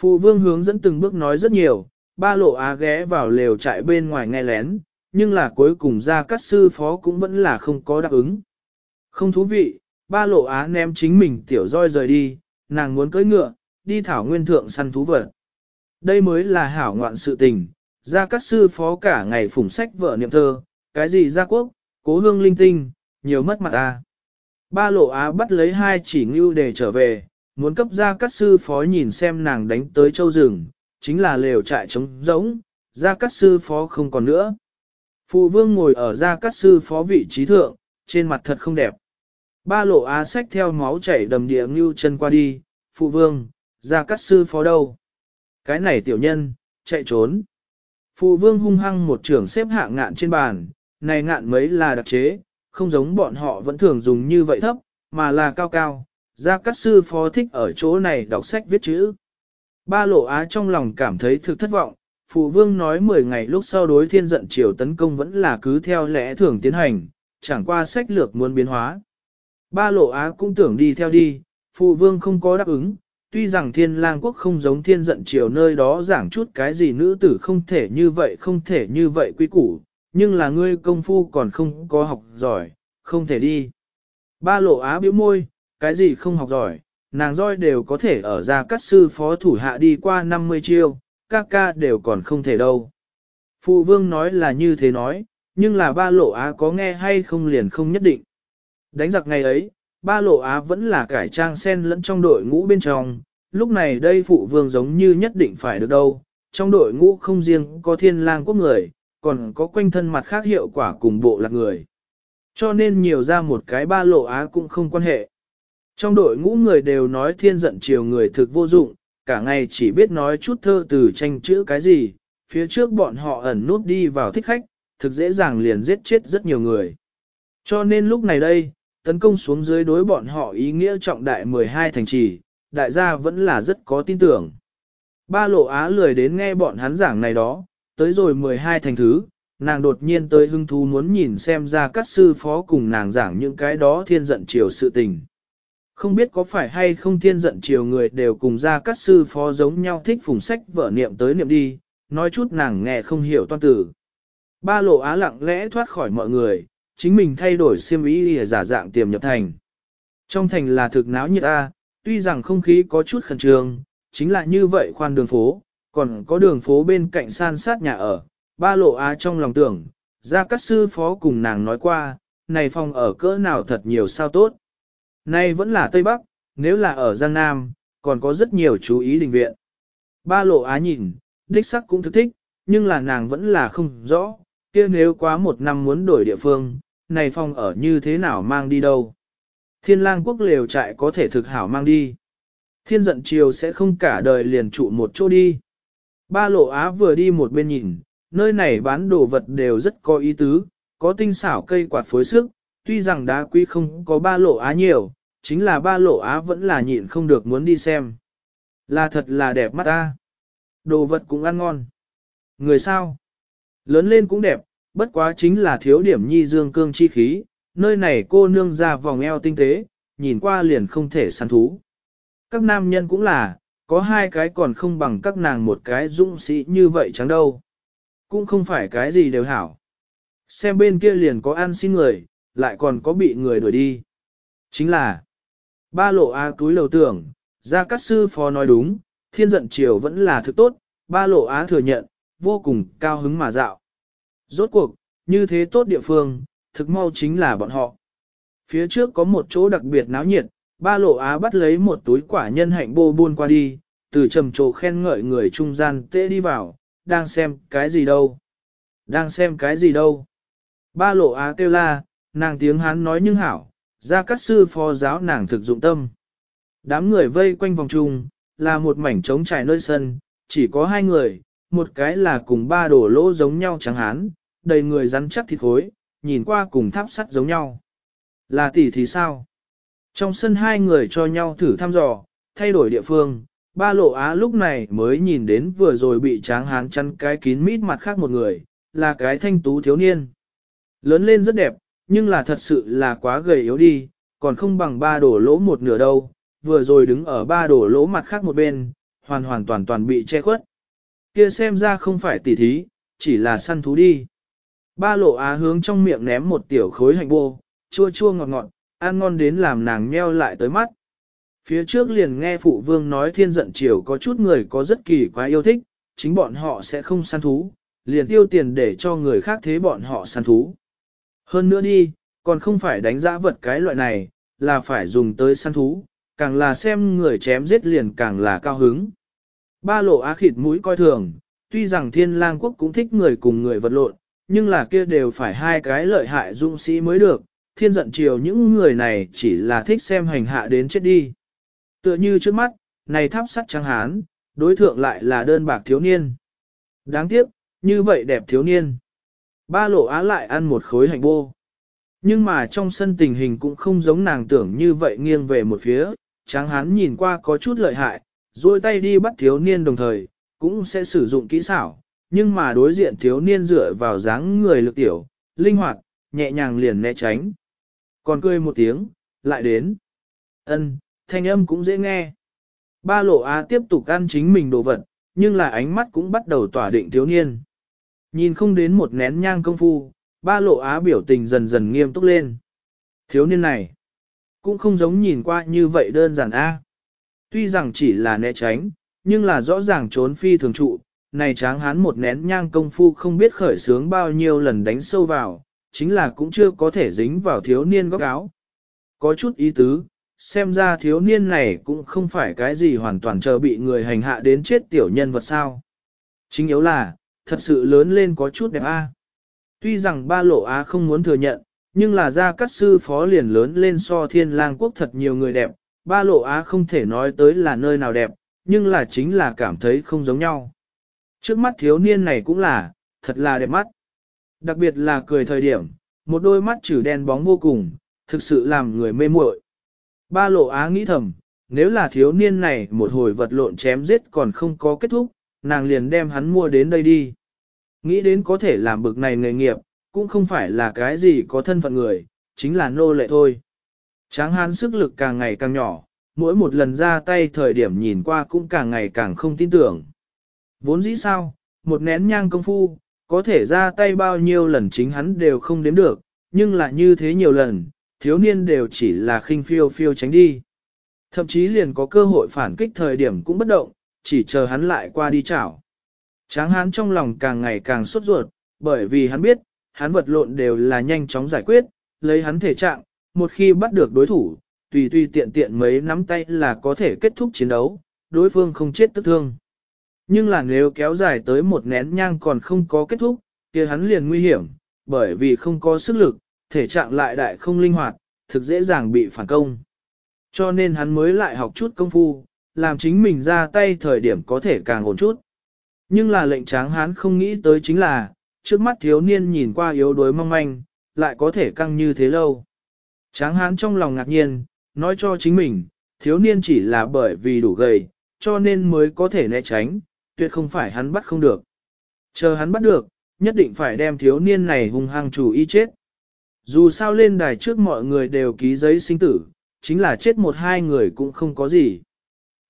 Phụ vương hướng dẫn từng bước nói rất nhiều, ba lộ á ghé vào lều trại bên ngoài nghe lén, nhưng là cuối cùng ra các sư phó cũng vẫn là không có đáp ứng. Không thú vị, ba lộ á ném chính mình tiểu roi rời đi, nàng muốn cưỡi ngựa, đi thảo nguyên thượng săn thú vật. Đây mới là hảo ngoạn sự tình, ra các sư phó cả ngày phủng sách vợ niệm thơ, cái gì ra quốc, cố hương linh tinh, nhiều mất mặt ta. Ba lộ á bắt lấy hai chỉ ngưu để trở về, muốn cấp ra các sư phó nhìn xem nàng đánh tới châu rừng, chính là lều trại trống rỗng, Gia Cát Sư Phó không còn nữa. Phụ vương ngồi ở Gia Cát Sư Phó vị trí thượng, trên mặt thật không đẹp. Ba lộ á sách theo máu chảy đầm địa ngưu chân qua đi, phụ vương, Gia Cát Sư Phó đâu? Cái này tiểu nhân, chạy trốn. Phụ vương hung hăng một trưởng xếp hạng ngạn trên bàn, này ngạn mấy là đặc chế, không giống bọn họ vẫn thường dùng như vậy thấp, mà là cao cao. Gia Cát Sư Phó thích ở chỗ này đọc sách viết chữ. Ba lộ á trong lòng cảm thấy thực thất vọng, phụ vương nói 10 ngày lúc sau đối thiên giận triều tấn công vẫn là cứ theo lẽ thường tiến hành, chẳng qua sách lược muốn biến hóa. Ba lộ á cũng tưởng đi theo đi, phụ vương không có đáp ứng, tuy rằng thiên lang quốc không giống thiên giận triều nơi đó giảng chút cái gì nữ tử không thể như vậy không thể như vậy quý củ, nhưng là ngươi công phu còn không có học giỏi, không thể đi. Ba lộ á bĩu môi, cái gì không học giỏi, nàng roi đều có thể ở ra các sư phó thủ hạ đi qua 50 chiêu, các ca đều còn không thể đâu. Phụ vương nói là như thế nói, nhưng là ba lộ á có nghe hay không liền không nhất định. Đánh giặc ngày ấy, ba lộ á vẫn là cải trang sen lẫn trong đội ngũ bên trong, lúc này đây phụ vương giống như nhất định phải được đâu, trong đội ngũ không riêng có thiên lang quốc người, còn có quanh thân mặt khác hiệu quả cùng bộ lạc người. Cho nên nhiều ra một cái ba lộ á cũng không quan hệ. Trong đội ngũ người đều nói thiên giận chiều người thực vô dụng, cả ngày chỉ biết nói chút thơ từ tranh chữ cái gì, phía trước bọn họ ẩn nút đi vào thích khách, thực dễ dàng liền giết chết rất nhiều người. Cho nên lúc này đây, tấn công xuống dưới đối bọn họ ý nghĩa trọng đại 12 thành trì, đại gia vẫn là rất có tin tưởng. Ba lộ á lười đến nghe bọn hắn giảng này đó, tới rồi 12 thành thứ, nàng đột nhiên tới hưng thú muốn nhìn xem ra các sư phó cùng nàng giảng những cái đó thiên giận triều sự tình. Không biết có phải hay không thiên giận chiều người đều cùng ra các sư phó giống nhau thích phùng sách vở niệm tới niệm đi, nói chút nàng nghe không hiểu toan tử. Ba lộ á lặng lẽ thoát khỏi mọi người, chính mình thay đổi xiêm ý để giả dạng tiềm nhập thành. Trong thành là thực náo nhiệt a, tuy rằng không khí có chút khẩn trương, chính là như vậy khoan đường phố, còn có đường phố bên cạnh san sát nhà ở, ba lộ á trong lòng tưởng, ra các sư phó cùng nàng nói qua, này phòng ở cỡ nào thật nhiều sao tốt. Nay vẫn là Tây Bắc, nếu là ở Giang Nam, còn có rất nhiều chú ý đình viện. Ba lộ á nhìn, đích sắc cũng thức thích, nhưng là nàng vẫn là không rõ, kia nếu quá một năm muốn đổi địa phương, này phong ở như thế nào mang đi đâu. Thiên lang quốc liều trại có thể thực hảo mang đi. Thiên giận chiều sẽ không cả đời liền trụ một chỗ đi. Ba lộ á vừa đi một bên nhìn, nơi này bán đồ vật đều rất có ý tứ, có tinh xảo cây quạt phối sức, tuy rằng đá quý không có ba lộ á nhiều, chính là ba lộ á vẫn là nhịn không được muốn đi xem. Là thật là đẹp mắt ta. Đồ vật cũng ăn ngon. Người sao? Lớn lên cũng đẹp, bất quá chính là thiếu điểm nhi dương cương chi khí, nơi này cô nương ra vòng eo tinh tế, nhìn qua liền không thể săn thú. Các nam nhân cũng là, có hai cái còn không bằng các nàng một cái dũng sĩ như vậy chẳng đâu. Cũng không phải cái gì đều hảo. Xem bên kia liền có ăn xin người, lại còn có bị người đuổi đi. Chính là, ba lộ A túi lầu tưởng, ra các sư phó nói đúng, thiên giận triều vẫn là thứ tốt, ba lộ Á thừa nhận, vô cùng cao hứng mà dạo. Rốt cuộc, như thế tốt địa phương, thực mau chính là bọn họ. Phía trước có một chỗ đặc biệt náo nhiệt, ba lộ Á bắt lấy một túi quả nhân hạnh bô buôn qua đi, từ trầm trồ khen ngợi người trung gian tê đi vào, đang xem cái gì đâu. Đang xem cái gì đâu. Ba lộ Á kêu la, Nàng tiếng hán nói nhưng hảo, ra các sư phó giáo nàng thực dụng tâm. Đám người vây quanh vòng trung là một mảnh trống trải nơi sân, chỉ có hai người, một cái là cùng ba đổ lỗ giống nhau trắng hán, đầy người rắn chắc thịt khối, nhìn qua cùng tháp sắt giống nhau. Là tỷ thì sao? Trong sân hai người cho nhau thử thăm dò, thay đổi địa phương, ba lộ á lúc này mới nhìn đến vừa rồi bị tráng hán chăn cái kín mít mặt khác một người, là cái thanh tú thiếu niên. Lớn lên rất đẹp, nhưng là thật sự là quá gầy yếu đi, còn không bằng ba đổ lỗ một nửa đâu, vừa rồi đứng ở ba đổ lỗ mặt khác một bên, hoàn hoàn toàn toàn bị che khuất. Kia xem ra không phải tỉ thí, chỉ là săn thú đi. Ba lộ á hướng trong miệng ném một tiểu khối hành bô, chua chua ngọt ngọt, ăn ngon đến làm nàng nheo lại tới mắt. Phía trước liền nghe phụ vương nói thiên giận chiều có chút người có rất kỳ quá yêu thích, chính bọn họ sẽ không săn thú, liền tiêu tiền để cho người khác thế bọn họ săn thú. Hơn nữa đi, còn không phải đánh giã vật cái loại này, là phải dùng tới săn thú, càng là xem người chém giết liền càng là cao hứng. Ba lộ á khịt mũi coi thường, tuy rằng thiên lang quốc cũng thích người cùng người vật lộn, nhưng là kia đều phải hai cái lợi hại dung sĩ mới được, thiên giận chiều những người này chỉ là thích xem hành hạ đến chết đi. Tựa như trước mắt, này tháp sắt trắng hán, đối thượng lại là đơn bạc thiếu niên. Đáng tiếc, như vậy đẹp thiếu niên. Ba lộ á lại ăn một khối hạnh bô. Nhưng mà trong sân tình hình cũng không giống nàng tưởng như vậy nghiêng về một phía, tráng hán nhìn qua có chút lợi hại, rồi tay đi bắt thiếu niên đồng thời, cũng sẽ sử dụng kỹ xảo, nhưng mà đối diện thiếu niên dựa vào dáng người lực tiểu, linh hoạt, nhẹ nhàng liền né tránh. Còn cười một tiếng, lại đến. Ân, thanh âm cũng dễ nghe. Ba lộ á tiếp tục ăn chính mình đồ vật, nhưng là ánh mắt cũng bắt đầu tỏa định thiếu niên. Nhìn không đến một nén nhang công phu, ba lộ á biểu tình dần dần nghiêm túc lên. Thiếu niên này, cũng không giống nhìn qua như vậy đơn giản a. Tuy rằng chỉ là né tránh, nhưng là rõ ràng trốn phi thường trụ, này tráng hán một nén nhang công phu không biết khởi sướng bao nhiêu lần đánh sâu vào, chính là cũng chưa có thể dính vào thiếu niên góc áo. Có chút ý tứ, xem ra thiếu niên này cũng không phải cái gì hoàn toàn chờ bị người hành hạ đến chết tiểu nhân vật sao. Chính yếu là, thật sự lớn lên có chút đẹp a. Tuy rằng ba lộ á không muốn thừa nhận, nhưng là ra các sư phó liền lớn lên so thiên lang quốc thật nhiều người đẹp, ba lộ á không thể nói tới là nơi nào đẹp, nhưng là chính là cảm thấy không giống nhau. Trước mắt thiếu niên này cũng là, thật là đẹp mắt. Đặc biệt là cười thời điểm, một đôi mắt chữ đen bóng vô cùng, thực sự làm người mê muội. Ba lộ á nghĩ thầm, nếu là thiếu niên này một hồi vật lộn chém giết còn không có kết thúc, nàng liền đem hắn mua đến đây đi. Nghĩ đến có thể làm bực này nghề nghiệp, cũng không phải là cái gì có thân phận người, chính là nô lệ thôi. Tráng hán sức lực càng ngày càng nhỏ, mỗi một lần ra tay thời điểm nhìn qua cũng càng ngày càng không tin tưởng. Vốn dĩ sao, một nén nhang công phu, có thể ra tay bao nhiêu lần chính hắn đều không đếm được, nhưng là như thế nhiều lần, thiếu niên đều chỉ là khinh phiêu phiêu tránh đi. Thậm chí liền có cơ hội phản kích thời điểm cũng bất động, chỉ chờ hắn lại qua đi chảo. Tráng hán trong lòng càng ngày càng sốt ruột, bởi vì hắn biết, hắn vật lộn đều là nhanh chóng giải quyết, lấy hắn thể trạng, một khi bắt được đối thủ, tùy tùy tiện tiện mấy nắm tay là có thể kết thúc chiến đấu, đối phương không chết tức thương. Nhưng là nếu kéo dài tới một nén nhang còn không có kết thúc, kia hắn liền nguy hiểm, bởi vì không có sức lực, thể trạng lại đại không linh hoạt, thực dễ dàng bị phản công. Cho nên hắn mới lại học chút công phu, làm chính mình ra tay thời điểm có thể càng ổn chút. Nhưng là lệnh tráng hán không nghĩ tới chính là, trước mắt thiếu niên nhìn qua yếu đuối mong manh, lại có thể căng như thế lâu. Tráng hán trong lòng ngạc nhiên, nói cho chính mình, thiếu niên chỉ là bởi vì đủ gầy, cho nên mới có thể né tránh, tuyệt không phải hắn bắt không được. Chờ hắn bắt được, nhất định phải đem thiếu niên này hung hăng chủ y chết. Dù sao lên đài trước mọi người đều ký giấy sinh tử, chính là chết một hai người cũng không có gì.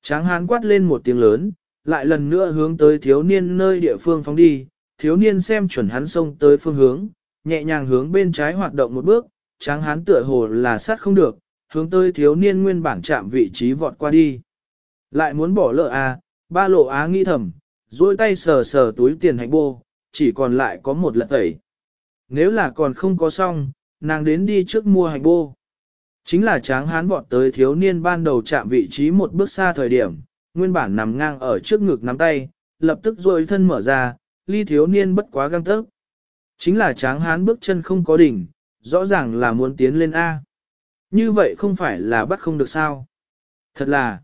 Tráng hán quát lên một tiếng lớn, lại lần nữa hướng tới thiếu niên nơi địa phương phóng đi, thiếu niên xem chuẩn hắn xông tới phương hướng, nhẹ nhàng hướng bên trái hoạt động một bước, tráng hắn tựa hồ là sát không được, hướng tới thiếu niên nguyên bản chạm vị trí vọt qua đi. Lại muốn bỏ lỡ à, ba lộ á nghĩ thầm, duỗi tay sờ sờ túi tiền hạnh bô, chỉ còn lại có một lật tẩy. Nếu là còn không có xong, nàng đến đi trước mua hạnh bô. Chính là tráng hán vọt tới thiếu niên ban đầu chạm vị trí một bước xa thời điểm, nguyên bản nằm ngang ở trước ngực nắm tay, lập tức rồi thân mở ra, ly thiếu niên bất quá găng tớc. Chính là tráng hán bước chân không có đỉnh, rõ ràng là muốn tiến lên A. Như vậy không phải là bắt không được sao. Thật là,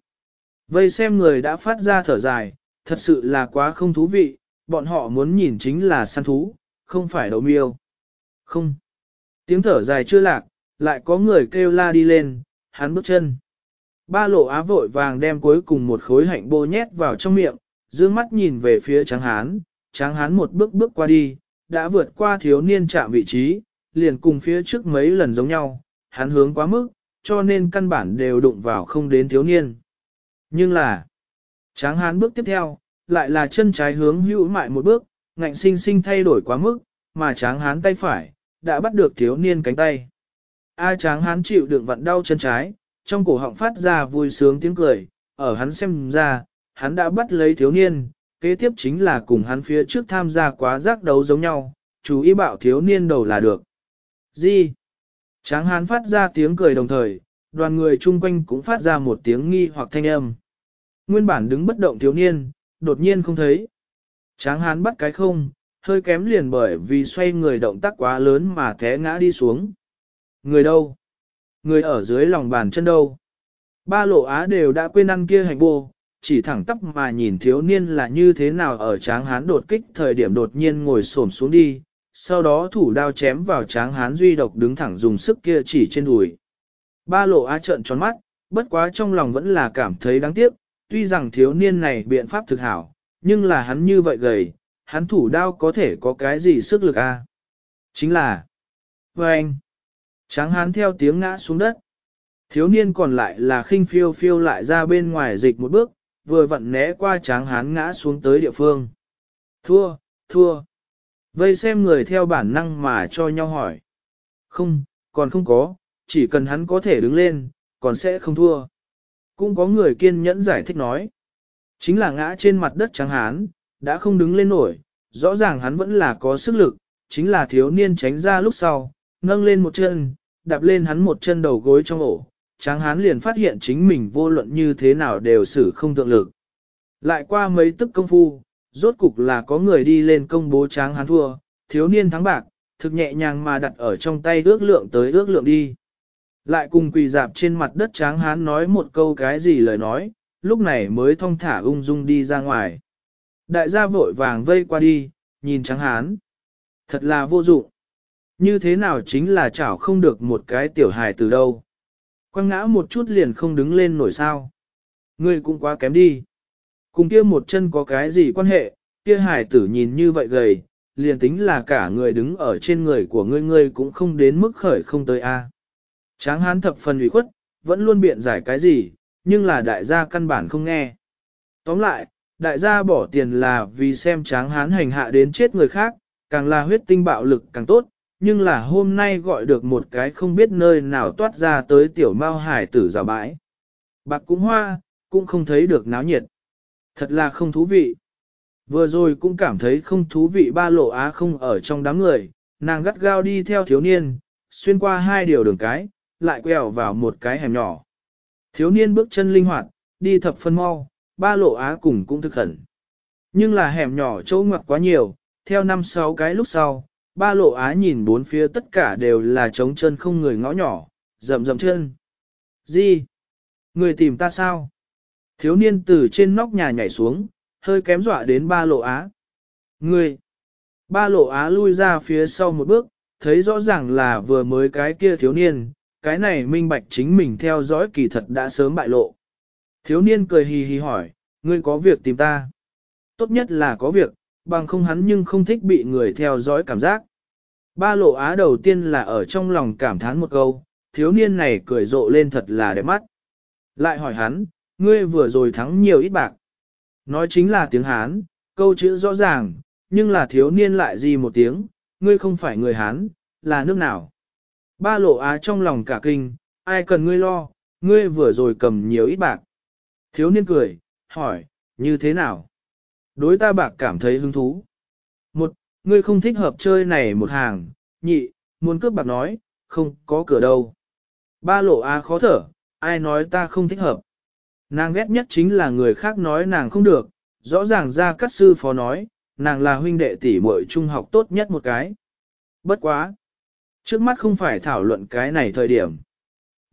vây xem người đã phát ra thở dài, thật sự là quá không thú vị, bọn họ muốn nhìn chính là săn thú, không phải đấu miêu. Không. Tiếng thở dài chưa lạc, lại có người kêu la đi lên, hắn bước chân. Ba lộ á vội vàng đem cuối cùng một khối hạnh bô nhét vào trong miệng, dương mắt nhìn về phía tráng hán, tráng hán một bước bước qua đi, đã vượt qua thiếu niên chạm vị trí, liền cùng phía trước mấy lần giống nhau, hắn hướng quá mức, cho nên căn bản đều đụng vào không đến thiếu niên. Nhưng là, tráng hán bước tiếp theo, lại là chân trái hướng hữu mại một bước, ngạnh sinh sinh thay đổi quá mức, mà tráng hán tay phải, đã bắt được thiếu niên cánh tay. A tráng hán chịu đựng vặn đau chân trái, trong cổ họng phát ra vui sướng tiếng cười, ở hắn xem ra, hắn đã bắt lấy thiếu niên, kế tiếp chính là cùng hắn phía trước tham gia quá giác đấu giống nhau, chú ý bảo thiếu niên đầu là được. Gì? Tráng hắn phát ra tiếng cười đồng thời, đoàn người chung quanh cũng phát ra một tiếng nghi hoặc thanh âm. Nguyên bản đứng bất động thiếu niên, đột nhiên không thấy. Tráng hán bắt cái không, hơi kém liền bởi vì xoay người động tác quá lớn mà té ngã đi xuống. Người đâu? người ở dưới lòng bàn chân đâu. Ba lộ á đều đã quên ăn kia hành bô, chỉ thẳng tóc mà nhìn thiếu niên là như thế nào ở tráng hán đột kích thời điểm đột nhiên ngồi xổm xuống đi, sau đó thủ đao chém vào tráng hán duy độc đứng thẳng dùng sức kia chỉ trên đùi. Ba lộ á trợn tròn mắt, bất quá trong lòng vẫn là cảm thấy đáng tiếc, tuy rằng thiếu niên này biện pháp thực hảo, nhưng là hắn như vậy gầy, hắn thủ đao có thể có cái gì sức lực a? Chính là... Và anh, Tráng hán theo tiếng ngã xuống đất. Thiếu niên còn lại là khinh phiêu phiêu lại ra bên ngoài dịch một bước, vừa vặn né qua tráng hán ngã xuống tới địa phương. Thua, thua. Vây xem người theo bản năng mà cho nhau hỏi. Không, còn không có, chỉ cần hắn có thể đứng lên, còn sẽ không thua. Cũng có người kiên nhẫn giải thích nói. Chính là ngã trên mặt đất Tráng hán, đã không đứng lên nổi, rõ ràng hắn vẫn là có sức lực, chính là thiếu niên tránh ra lúc sau, nâng lên một chân, đạp lên hắn một chân đầu gối trong ổ, tráng hán liền phát hiện chính mình vô luận như thế nào đều xử không thượng lực. Lại qua mấy tức công phu, rốt cục là có người đi lên công bố tráng hán thua, thiếu niên thắng bạc, thực nhẹ nhàng mà đặt ở trong tay ước lượng tới ước lượng đi. Lại cùng quỳ dạp trên mặt đất tráng hán nói một câu cái gì lời nói, lúc này mới thong thả ung dung đi ra ngoài. Đại gia vội vàng vây qua đi, nhìn tráng hán. Thật là vô dụng. Như thế nào chính là chảo không được một cái tiểu hài từ đâu. Quăng ngã một chút liền không đứng lên nổi sao. Ngươi cũng quá kém đi. Cùng kia một chân có cái gì quan hệ, kia hài tử nhìn như vậy gầy, liền tính là cả người đứng ở trên người của ngươi ngươi cũng không đến mức khởi không tới a. Tráng hán thập phần ủy khuất, vẫn luôn biện giải cái gì, nhưng là đại gia căn bản không nghe. Tóm lại, đại gia bỏ tiền là vì xem tráng hán hành hạ đến chết người khác, càng là huyết tinh bạo lực càng tốt, nhưng là hôm nay gọi được một cái không biết nơi nào toát ra tới tiểu mao hải tử rào bãi. Bạc cũng hoa, cũng không thấy được náo nhiệt. Thật là không thú vị. Vừa rồi cũng cảm thấy không thú vị ba lộ á không ở trong đám người, nàng gắt gao đi theo thiếu niên, xuyên qua hai điều đường cái, lại quẹo vào một cái hẻm nhỏ. Thiếu niên bước chân linh hoạt, đi thập phân mau, ba lộ á cùng cũng thực hẳn. Nhưng là hẻm nhỏ chỗ ngoặt quá nhiều, theo năm sáu cái lúc sau, ba lộ á nhìn bốn phía tất cả đều là trống chân không người ngõ nhỏ, rậm rậm chân. Gì? Người tìm ta sao? Thiếu niên từ trên nóc nhà nhảy xuống, hơi kém dọa đến ba lộ á. Người! Ba lộ á lui ra phía sau một bước, thấy rõ ràng là vừa mới cái kia thiếu niên, cái này minh bạch chính mình theo dõi kỳ thật đã sớm bại lộ. Thiếu niên cười hì hì hỏi, ngươi có việc tìm ta? Tốt nhất là có việc, bằng không hắn nhưng không thích bị người theo dõi cảm giác. Ba lộ á đầu tiên là ở trong lòng cảm thán một câu, thiếu niên này cười rộ lên thật là đẹp mắt. Lại hỏi hắn, ngươi vừa rồi thắng nhiều ít bạc. Nói chính là tiếng Hán, câu chữ rõ ràng, nhưng là thiếu niên lại gì một tiếng, ngươi không phải người Hán, là nước nào. Ba lộ á trong lòng cả kinh, ai cần ngươi lo, ngươi vừa rồi cầm nhiều ít bạc. Thiếu niên cười, hỏi, như thế nào? đối ta bạc cảm thấy hứng thú. Một, ngươi không thích hợp chơi này một hàng, nhị, muốn cướp bạc nói, không có cửa đâu. Ba lộ A khó thở, ai nói ta không thích hợp. Nàng ghét nhất chính là người khác nói nàng không được, rõ ràng ra các sư phó nói, nàng là huynh đệ tỷ muội trung học tốt nhất một cái. Bất quá. Trước mắt không phải thảo luận cái này thời điểm.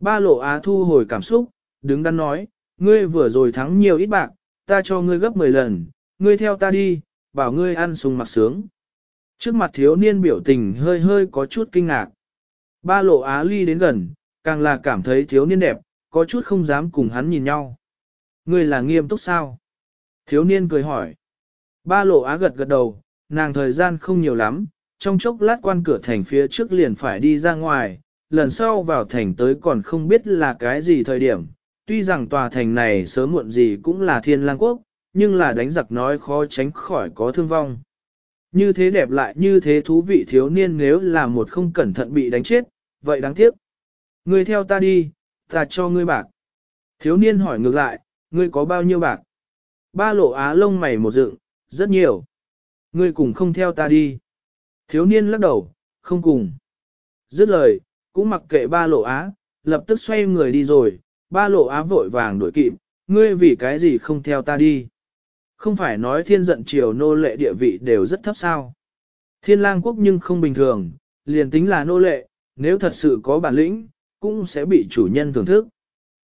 Ba lộ á thu hồi cảm xúc, đứng đắn nói, ngươi vừa rồi thắng nhiều ít bạc, ta cho ngươi gấp 10 lần, ngươi theo ta đi, bảo ngươi ăn sung mặc sướng. Trước mặt thiếu niên biểu tình hơi hơi có chút kinh ngạc. Ba lộ Á Ly đến gần, càng là cảm thấy thiếu niên đẹp, có chút không dám cùng hắn nhìn nhau. Ngươi là nghiêm túc sao? Thiếu niên cười hỏi. Ba lộ Á gật gật đầu, nàng thời gian không nhiều lắm, trong chốc lát quan cửa thành phía trước liền phải đi ra ngoài, lần sau vào thành tới còn không biết là cái gì thời điểm. Tuy rằng tòa thành này sớm muộn gì cũng là thiên lang quốc, nhưng là đánh giặc nói khó tránh khỏi có thương vong. Như thế đẹp lại như thế thú vị thiếu niên nếu là một không cẩn thận bị đánh chết, vậy đáng tiếc. Ngươi theo ta đi, ta cho ngươi bạc. Thiếu niên hỏi ngược lại, ngươi có bao nhiêu bạc? Ba lộ á lông mày một dựng, rất nhiều. Ngươi cùng không theo ta đi. Thiếu niên lắc đầu, không cùng. Dứt lời, cũng mặc kệ ba lộ á, lập tức xoay người đi rồi, ba lộ á vội vàng đuổi kịp, ngươi vì cái gì không theo ta đi không phải nói thiên giận triều nô lệ địa vị đều rất thấp sao. Thiên lang quốc nhưng không bình thường, liền tính là nô lệ, nếu thật sự có bản lĩnh, cũng sẽ bị chủ nhân thưởng thức.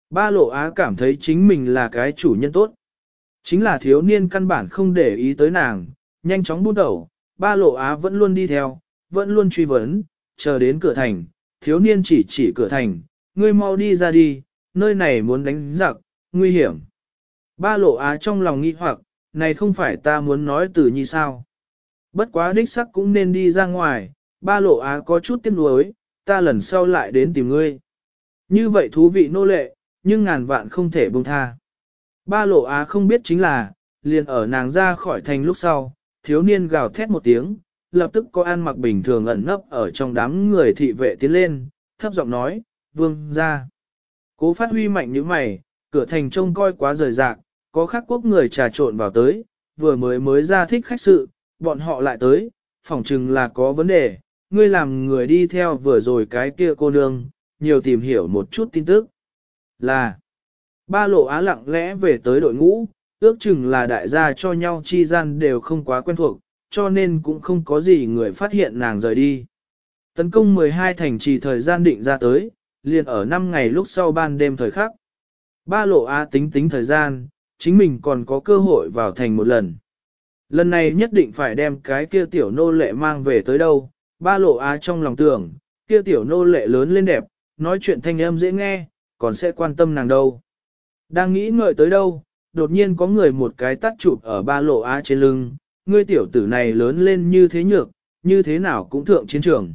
Ba lộ á cảm thấy chính mình là cái chủ nhân tốt. Chính là thiếu niên căn bản không để ý tới nàng, nhanh chóng buôn tẩu. ba lộ á vẫn luôn đi theo, vẫn luôn truy vấn, chờ đến cửa thành, thiếu niên chỉ chỉ cửa thành, ngươi mau đi ra đi, nơi này muốn đánh giặc, nguy hiểm. Ba lộ á trong lòng nghi hoặc, này không phải ta muốn nói từ nhi sao. Bất quá đích sắc cũng nên đi ra ngoài, ba lộ á có chút tiếc nuối, ta lần sau lại đến tìm ngươi. Như vậy thú vị nô lệ, nhưng ngàn vạn không thể buông tha. Ba lộ á không biết chính là, liền ở nàng ra khỏi thành lúc sau, thiếu niên gào thét một tiếng, lập tức có ăn mặc bình thường ẩn nấp ở trong đám người thị vệ tiến lên, thấp giọng nói, vương ra. Cố phát huy mạnh như mày, cửa thành trông coi quá rời rạc, có khác quốc người trà trộn vào tới, vừa mới mới ra thích khách sự, bọn họ lại tới, phỏng chừng là có vấn đề, ngươi làm người đi theo vừa rồi cái kia cô nương, nhiều tìm hiểu một chút tin tức. Là, ba lộ á lặng lẽ về tới đội ngũ, ước chừng là đại gia cho nhau chi gian đều không quá quen thuộc, cho nên cũng không có gì người phát hiện nàng rời đi. Tấn công 12 thành trì thời gian định ra tới, liền ở 5 ngày lúc sau ban đêm thời khắc. Ba lộ á tính tính thời gian, chính mình còn có cơ hội vào thành một lần. Lần này nhất định phải đem cái kia tiểu nô lệ mang về tới đâu, ba lộ á trong lòng tưởng, kia tiểu nô lệ lớn lên đẹp, nói chuyện thanh âm dễ nghe, còn sẽ quan tâm nàng đâu. Đang nghĩ ngợi tới đâu, đột nhiên có người một cái tắt chụp ở ba lộ á trên lưng, ngươi tiểu tử này lớn lên như thế nhược, như thế nào cũng thượng chiến trường.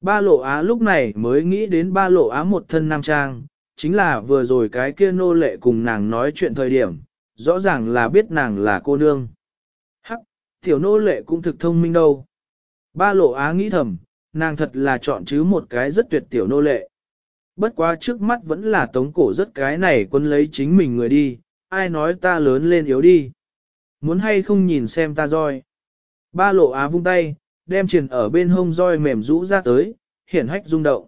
Ba lộ á lúc này mới nghĩ đến ba lộ á một thân nam trang, chính là vừa rồi cái kia nô lệ cùng nàng nói chuyện thời điểm, rõ ràng là biết nàng là cô nương. Hắc, tiểu nô lệ cũng thực thông minh đâu. Ba lộ á nghĩ thầm, nàng thật là chọn chứ một cái rất tuyệt tiểu nô lệ. Bất quá trước mắt vẫn là tống cổ rất cái này quân lấy chính mình người đi, ai nói ta lớn lên yếu đi. Muốn hay không nhìn xem ta roi. Ba lộ á vung tay, đem triền ở bên hông roi mềm rũ ra tới, hiển hách rung động.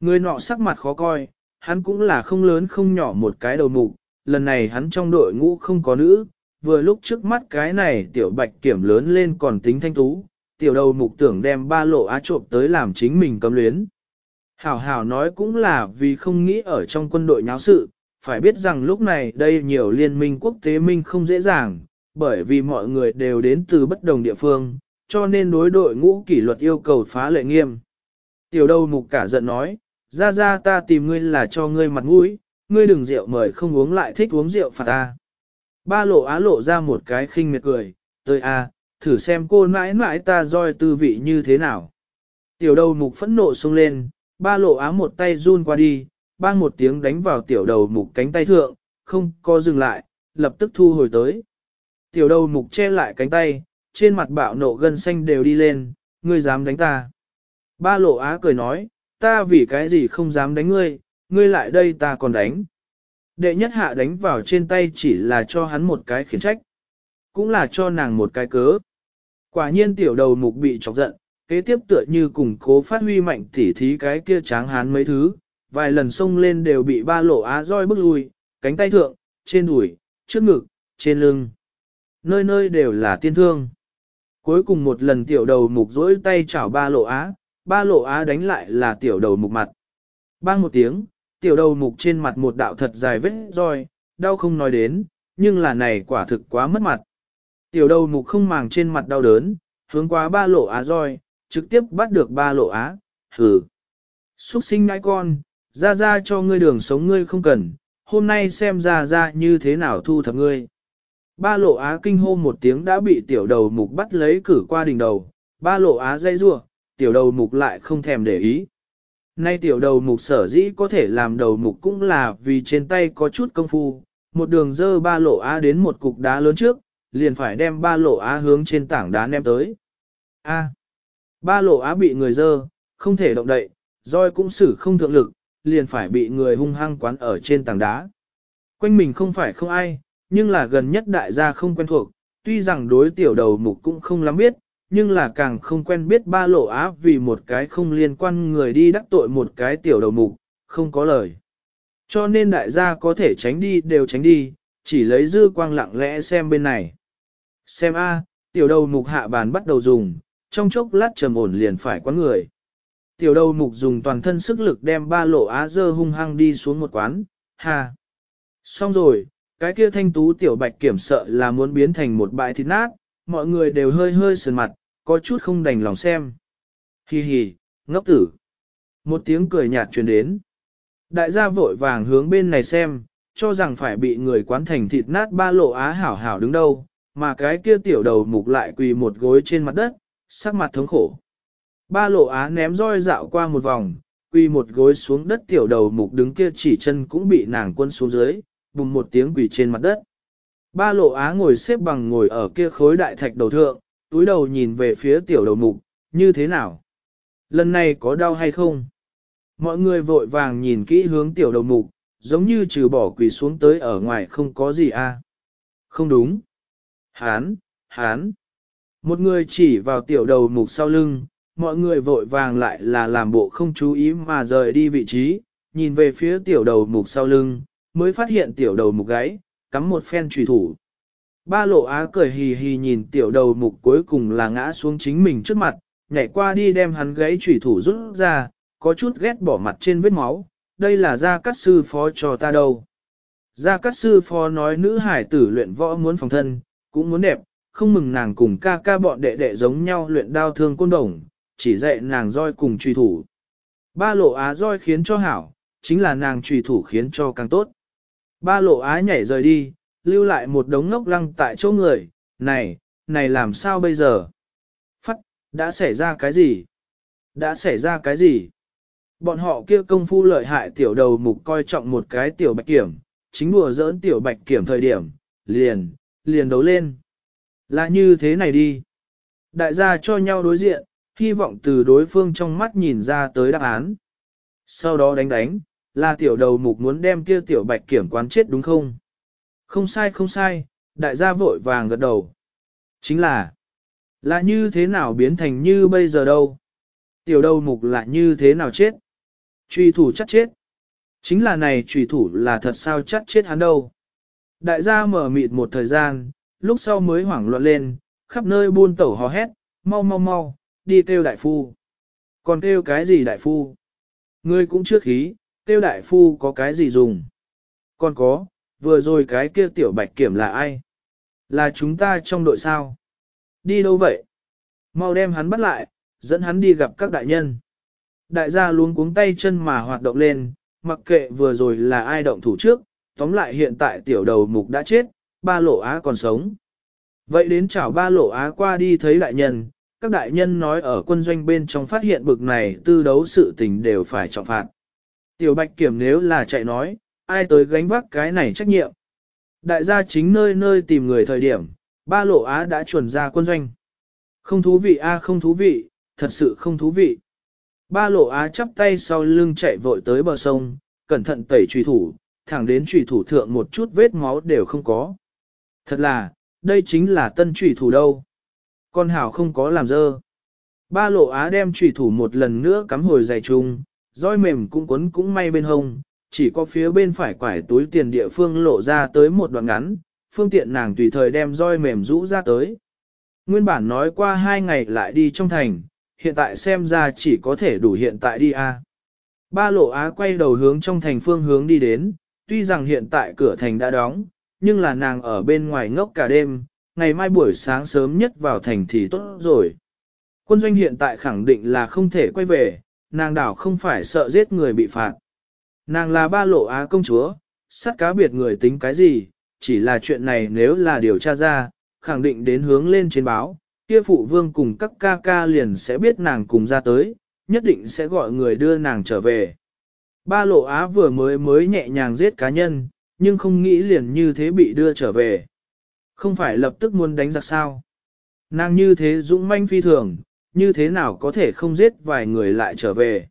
Người nọ sắc mặt khó coi, hắn cũng là không lớn không nhỏ một cái đầu mục, lần này hắn trong đội ngũ không có nữ, vừa lúc trước mắt cái này tiểu bạch kiểm lớn lên còn tính thanh tú, tiểu đầu mục tưởng đem ba lộ á trộm tới làm chính mình cấm luyến. Hảo hảo nói cũng là vì không nghĩ ở trong quân đội nháo sự, phải biết rằng lúc này đây nhiều liên minh quốc tế minh không dễ dàng, bởi vì mọi người đều đến từ bất đồng địa phương, cho nên đối đội ngũ kỷ luật yêu cầu phá lệ nghiêm. Tiểu đầu mục cả giận nói, ra ra ta tìm ngươi là cho ngươi mặt mũi, ngươi đừng rượu mời không uống lại thích uống rượu phạt ta. Ba lộ á lộ ra một cái khinh miệt cười, Tơi a, à, thử xem cô nãi nãi ta roi tư vị như thế nào. Tiểu đầu mục phẫn nộ sung lên, ba lộ á một tay run qua đi, bang một tiếng đánh vào tiểu đầu mục cánh tay thượng, không co dừng lại, lập tức thu hồi tới. Tiểu đầu mục che lại cánh tay, trên mặt bạo nộ gân xanh đều đi lên, ngươi dám đánh ta. Ba lộ á cười nói, ta vì cái gì không dám đánh ngươi, ngươi lại đây ta còn đánh. Đệ nhất hạ đánh vào trên tay chỉ là cho hắn một cái khiển trách, cũng là cho nàng một cái cớ. Quả nhiên tiểu đầu mục bị chọc giận, kế tiếp tựa như cùng cố phát huy mạnh tỉ thí cái kia tráng hán mấy thứ, vài lần xông lên đều bị ba lộ á roi bức lui, cánh tay thượng, trên đùi, trước ngực, trên lưng. Nơi nơi đều là tiên thương. Cuối cùng một lần tiểu đầu mục dỗi tay chảo ba lộ á, ba lộ á đánh lại là tiểu đầu mục mặt. Bang một tiếng, tiểu đầu mục trên mặt một đạo thật dài vết roi, đau không nói đến, nhưng là này quả thực quá mất mặt. Tiểu đầu mục không màng trên mặt đau đớn, hướng qua ba lộ á roi, trực tiếp bắt được ba lộ á, hừ. Xuất sinh ngai con, ra ra cho ngươi đường sống ngươi không cần, hôm nay xem ra ra như thế nào thu thập ngươi. Ba lộ á kinh hô một tiếng đã bị tiểu đầu mục bắt lấy cử qua đỉnh đầu, ba lộ á dây rua, tiểu đầu mục lại không thèm để ý. Nay tiểu đầu mục sở dĩ có thể làm đầu mục cũng là vì trên tay có chút công phu, một đường dơ ba lộ á đến một cục đá lớn trước, liền phải đem ba lộ á hướng trên tảng đá ném tới. A. Ba lộ á bị người dơ, không thể động đậy, roi cũng xử không thượng lực, liền phải bị người hung hăng quán ở trên tảng đá. Quanh mình không phải không ai, nhưng là gần nhất đại gia không quen thuộc, tuy rằng đối tiểu đầu mục cũng không lắm biết, nhưng là càng không quen biết ba lộ á vì một cái không liên quan người đi đắc tội một cái tiểu đầu mục, không có lời. Cho nên đại gia có thể tránh đi đều tránh đi, chỉ lấy dư quang lặng lẽ xem bên này. Xem a, tiểu đầu mục hạ bàn bắt đầu dùng, trong chốc lát trầm ổn liền phải quán người. Tiểu đầu mục dùng toàn thân sức lực đem ba lộ á dơ hung hăng đi xuống một quán, ha. Xong rồi, cái kia thanh tú tiểu bạch kiểm sợ là muốn biến thành một bãi thịt nát, mọi người đều hơi hơi sườn mặt, có chút không đành lòng xem. Hi hi, ngốc tử. Một tiếng cười nhạt truyền đến. Đại gia vội vàng hướng bên này xem, cho rằng phải bị người quán thành thịt nát ba lộ á hảo hảo đứng đâu, mà cái kia tiểu đầu mục lại quỳ một gối trên mặt đất, sắc mặt thống khổ. Ba lộ á ném roi dạo qua một vòng, quỳ một gối xuống đất tiểu đầu mục đứng kia chỉ chân cũng bị nàng quân xuống dưới, bùng một tiếng quỳ trên mặt đất. Ba lộ á ngồi xếp bằng ngồi ở kia khối đại thạch đầu thượng, túi đầu nhìn về phía tiểu đầu mục, như thế nào? Lần này có đau hay không? Mọi người vội vàng nhìn kỹ hướng tiểu đầu mục, giống như trừ bỏ quỳ xuống tới ở ngoài không có gì a. À? Không đúng. Hán, hán. Một người chỉ vào tiểu đầu mục sau lưng, mọi người vội vàng lại là làm bộ không chú ý mà rời đi vị trí, nhìn về phía tiểu đầu mục sau lưng, mới phát hiện tiểu đầu mục gáy, cắm một phen trùy thủ. Ba lộ á cười hì hì nhìn tiểu đầu mục cuối cùng là ngã xuống chính mình trước mặt, nhảy qua đi đem hắn gãy chủy thủ rút ra, có chút ghét bỏ mặt trên vết máu, đây là gia cát sư phó cho ta đâu. Gia cát sư phó nói nữ hải tử luyện võ muốn phòng thân, cũng muốn đẹp, không mừng nàng cùng ca ca bọn đệ đệ giống nhau luyện đao thương côn đồng, chỉ dạy nàng roi cùng truy thủ. Ba lộ á roi khiến cho hảo, chính là nàng truy thủ khiến cho càng tốt. Ba lộ á nhảy rời đi, lưu lại một đống ngốc lăng tại chỗ người, này, này làm sao bây giờ? Phát, đã xảy ra cái gì? Đã xảy ra cái gì? Bọn họ kia công phu lợi hại tiểu đầu mục coi trọng một cái tiểu bạch kiểm, chính đùa giỡn tiểu bạch kiểm thời điểm, liền, liền đấu lên. Là như thế này đi. Đại gia cho nhau đối diện, hy vọng từ đối phương trong mắt nhìn ra tới đáp án. Sau đó đánh đánh, là tiểu đầu mục muốn đem kia tiểu bạch kiểm quán chết đúng không? Không sai không sai, đại gia vội vàng gật đầu. Chính là, là như thế nào biến thành như bây giờ đâu? Tiểu đầu mục là như thế nào chết? Truy thủ chắc chết. Chính là này truy thủ là thật sao chắc chết hắn đâu? Đại gia mở mịt một thời gian, lúc sau mới hoảng loạn lên, khắp nơi buôn tẩu hò hét, mau mau mau, đi kêu đại phu. Còn kêu cái gì đại phu? Ngươi cũng chưa khí, kêu đại phu có cái gì dùng? Còn có, vừa rồi cái kia tiểu bạch kiểm là ai? Là chúng ta trong đội sao? Đi đâu vậy? Mau đem hắn bắt lại, dẫn hắn đi gặp các đại nhân. Đại gia luống cuống tay chân mà hoạt động lên, mặc kệ vừa rồi là ai động thủ trước, tóm lại hiện tại tiểu đầu mục đã chết, ba lộ á còn sống. Vậy đến chảo ba lộ á qua đi thấy đại nhân, các đại nhân nói ở quân doanh bên trong phát hiện bực này tư đấu sự tình đều phải trọng phạt. Tiểu bạch kiểm nếu là chạy nói, ai tới gánh vác cái này trách nhiệm. Đại gia chính nơi nơi tìm người thời điểm, ba lộ Á đã chuẩn ra quân doanh. Không thú vị a à không thú vị, thật sự không thú vị. Ba lộ Á chắp tay sau lưng chạy vội tới bờ sông, cẩn thận tẩy trùy thủ, thẳng đến trùy thủ thượng một chút vết máu đều không có. Thật là, đây chính là tân trùy thủ đâu. Con hào không có làm dơ. Ba lộ Á đem trùy thủ một lần nữa cắm hồi giày trùng, roi mềm cũng cuốn cũng may bên hông, chỉ có phía bên phải quải túi tiền địa phương lộ ra tới một đoạn ngắn, phương tiện nàng tùy thời đem roi mềm rũ ra tới. Nguyên bản nói qua hai ngày lại đi trong thành, hiện tại xem ra chỉ có thể đủ hiện tại đi a. À. Ba lộ á quay đầu hướng trong thành phương hướng đi đến, tuy rằng hiện tại cửa thành đã đóng, nhưng là nàng ở bên ngoài ngốc cả đêm, ngày mai buổi sáng sớm nhất vào thành thì tốt rồi. Quân doanh hiện tại khẳng định là không thể quay về, nàng đảo không phải sợ giết người bị phạt. Nàng là ba lộ á công chúa, sát cá biệt người tính cái gì, chỉ là chuyện này nếu là điều tra ra, khẳng định đến hướng lên trên báo, kia phụ vương cùng các ca ca liền sẽ biết nàng cùng ra tới, nhất định sẽ gọi người đưa nàng trở về. Ba lộ á vừa mới mới nhẹ nhàng giết cá nhân, nhưng không nghĩ liền như thế bị đưa trở về. Không phải lập tức muốn đánh giặc sao. Nàng như thế dũng manh phi thường, như thế nào có thể không giết vài người lại trở về.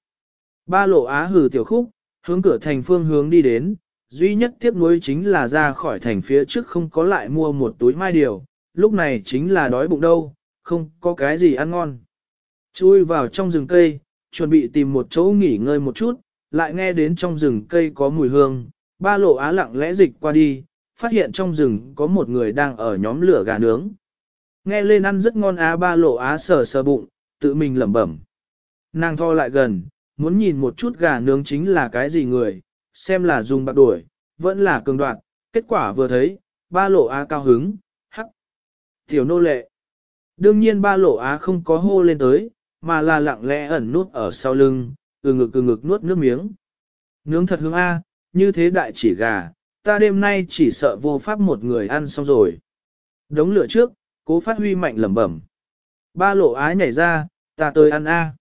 Ba lộ á hừ tiểu khúc, hướng cửa thành phương hướng đi đến, duy nhất tiếc nuối chính là ra khỏi thành phía trước không có lại mua một túi mai điều, lúc này chính là đói bụng đâu, không có cái gì ăn ngon. Chui vào trong rừng cây, chuẩn bị tìm một chỗ nghỉ ngơi một chút, lại nghe đến trong rừng cây có mùi hương, ba lộ á lặng lẽ dịch qua đi, phát hiện trong rừng có một người đang ở nhóm lửa gà nướng. Nghe lên ăn rất ngon á ba lộ á sờ sờ bụng, tự mình lẩm bẩm. Nàng tho lại gần, muốn nhìn một chút gà nướng chính là cái gì người, xem là dùng bạc đuổi, vẫn là cường đoạn, kết quả vừa thấy, ba lộ á cao hứng, hắc, tiểu nô lệ. Đương nhiên ba lộ á không có hô lên tới, mà là lặng lẽ ẩn nút ở sau lưng, từ ngực từ ngực nuốt nước miếng. Nướng thật hương A, như thế đại chỉ gà, ta đêm nay chỉ sợ vô pháp một người ăn xong rồi. Đống lửa trước, cố phát huy mạnh lẩm bẩm. Ba lộ ái nhảy ra, ta tới ăn A.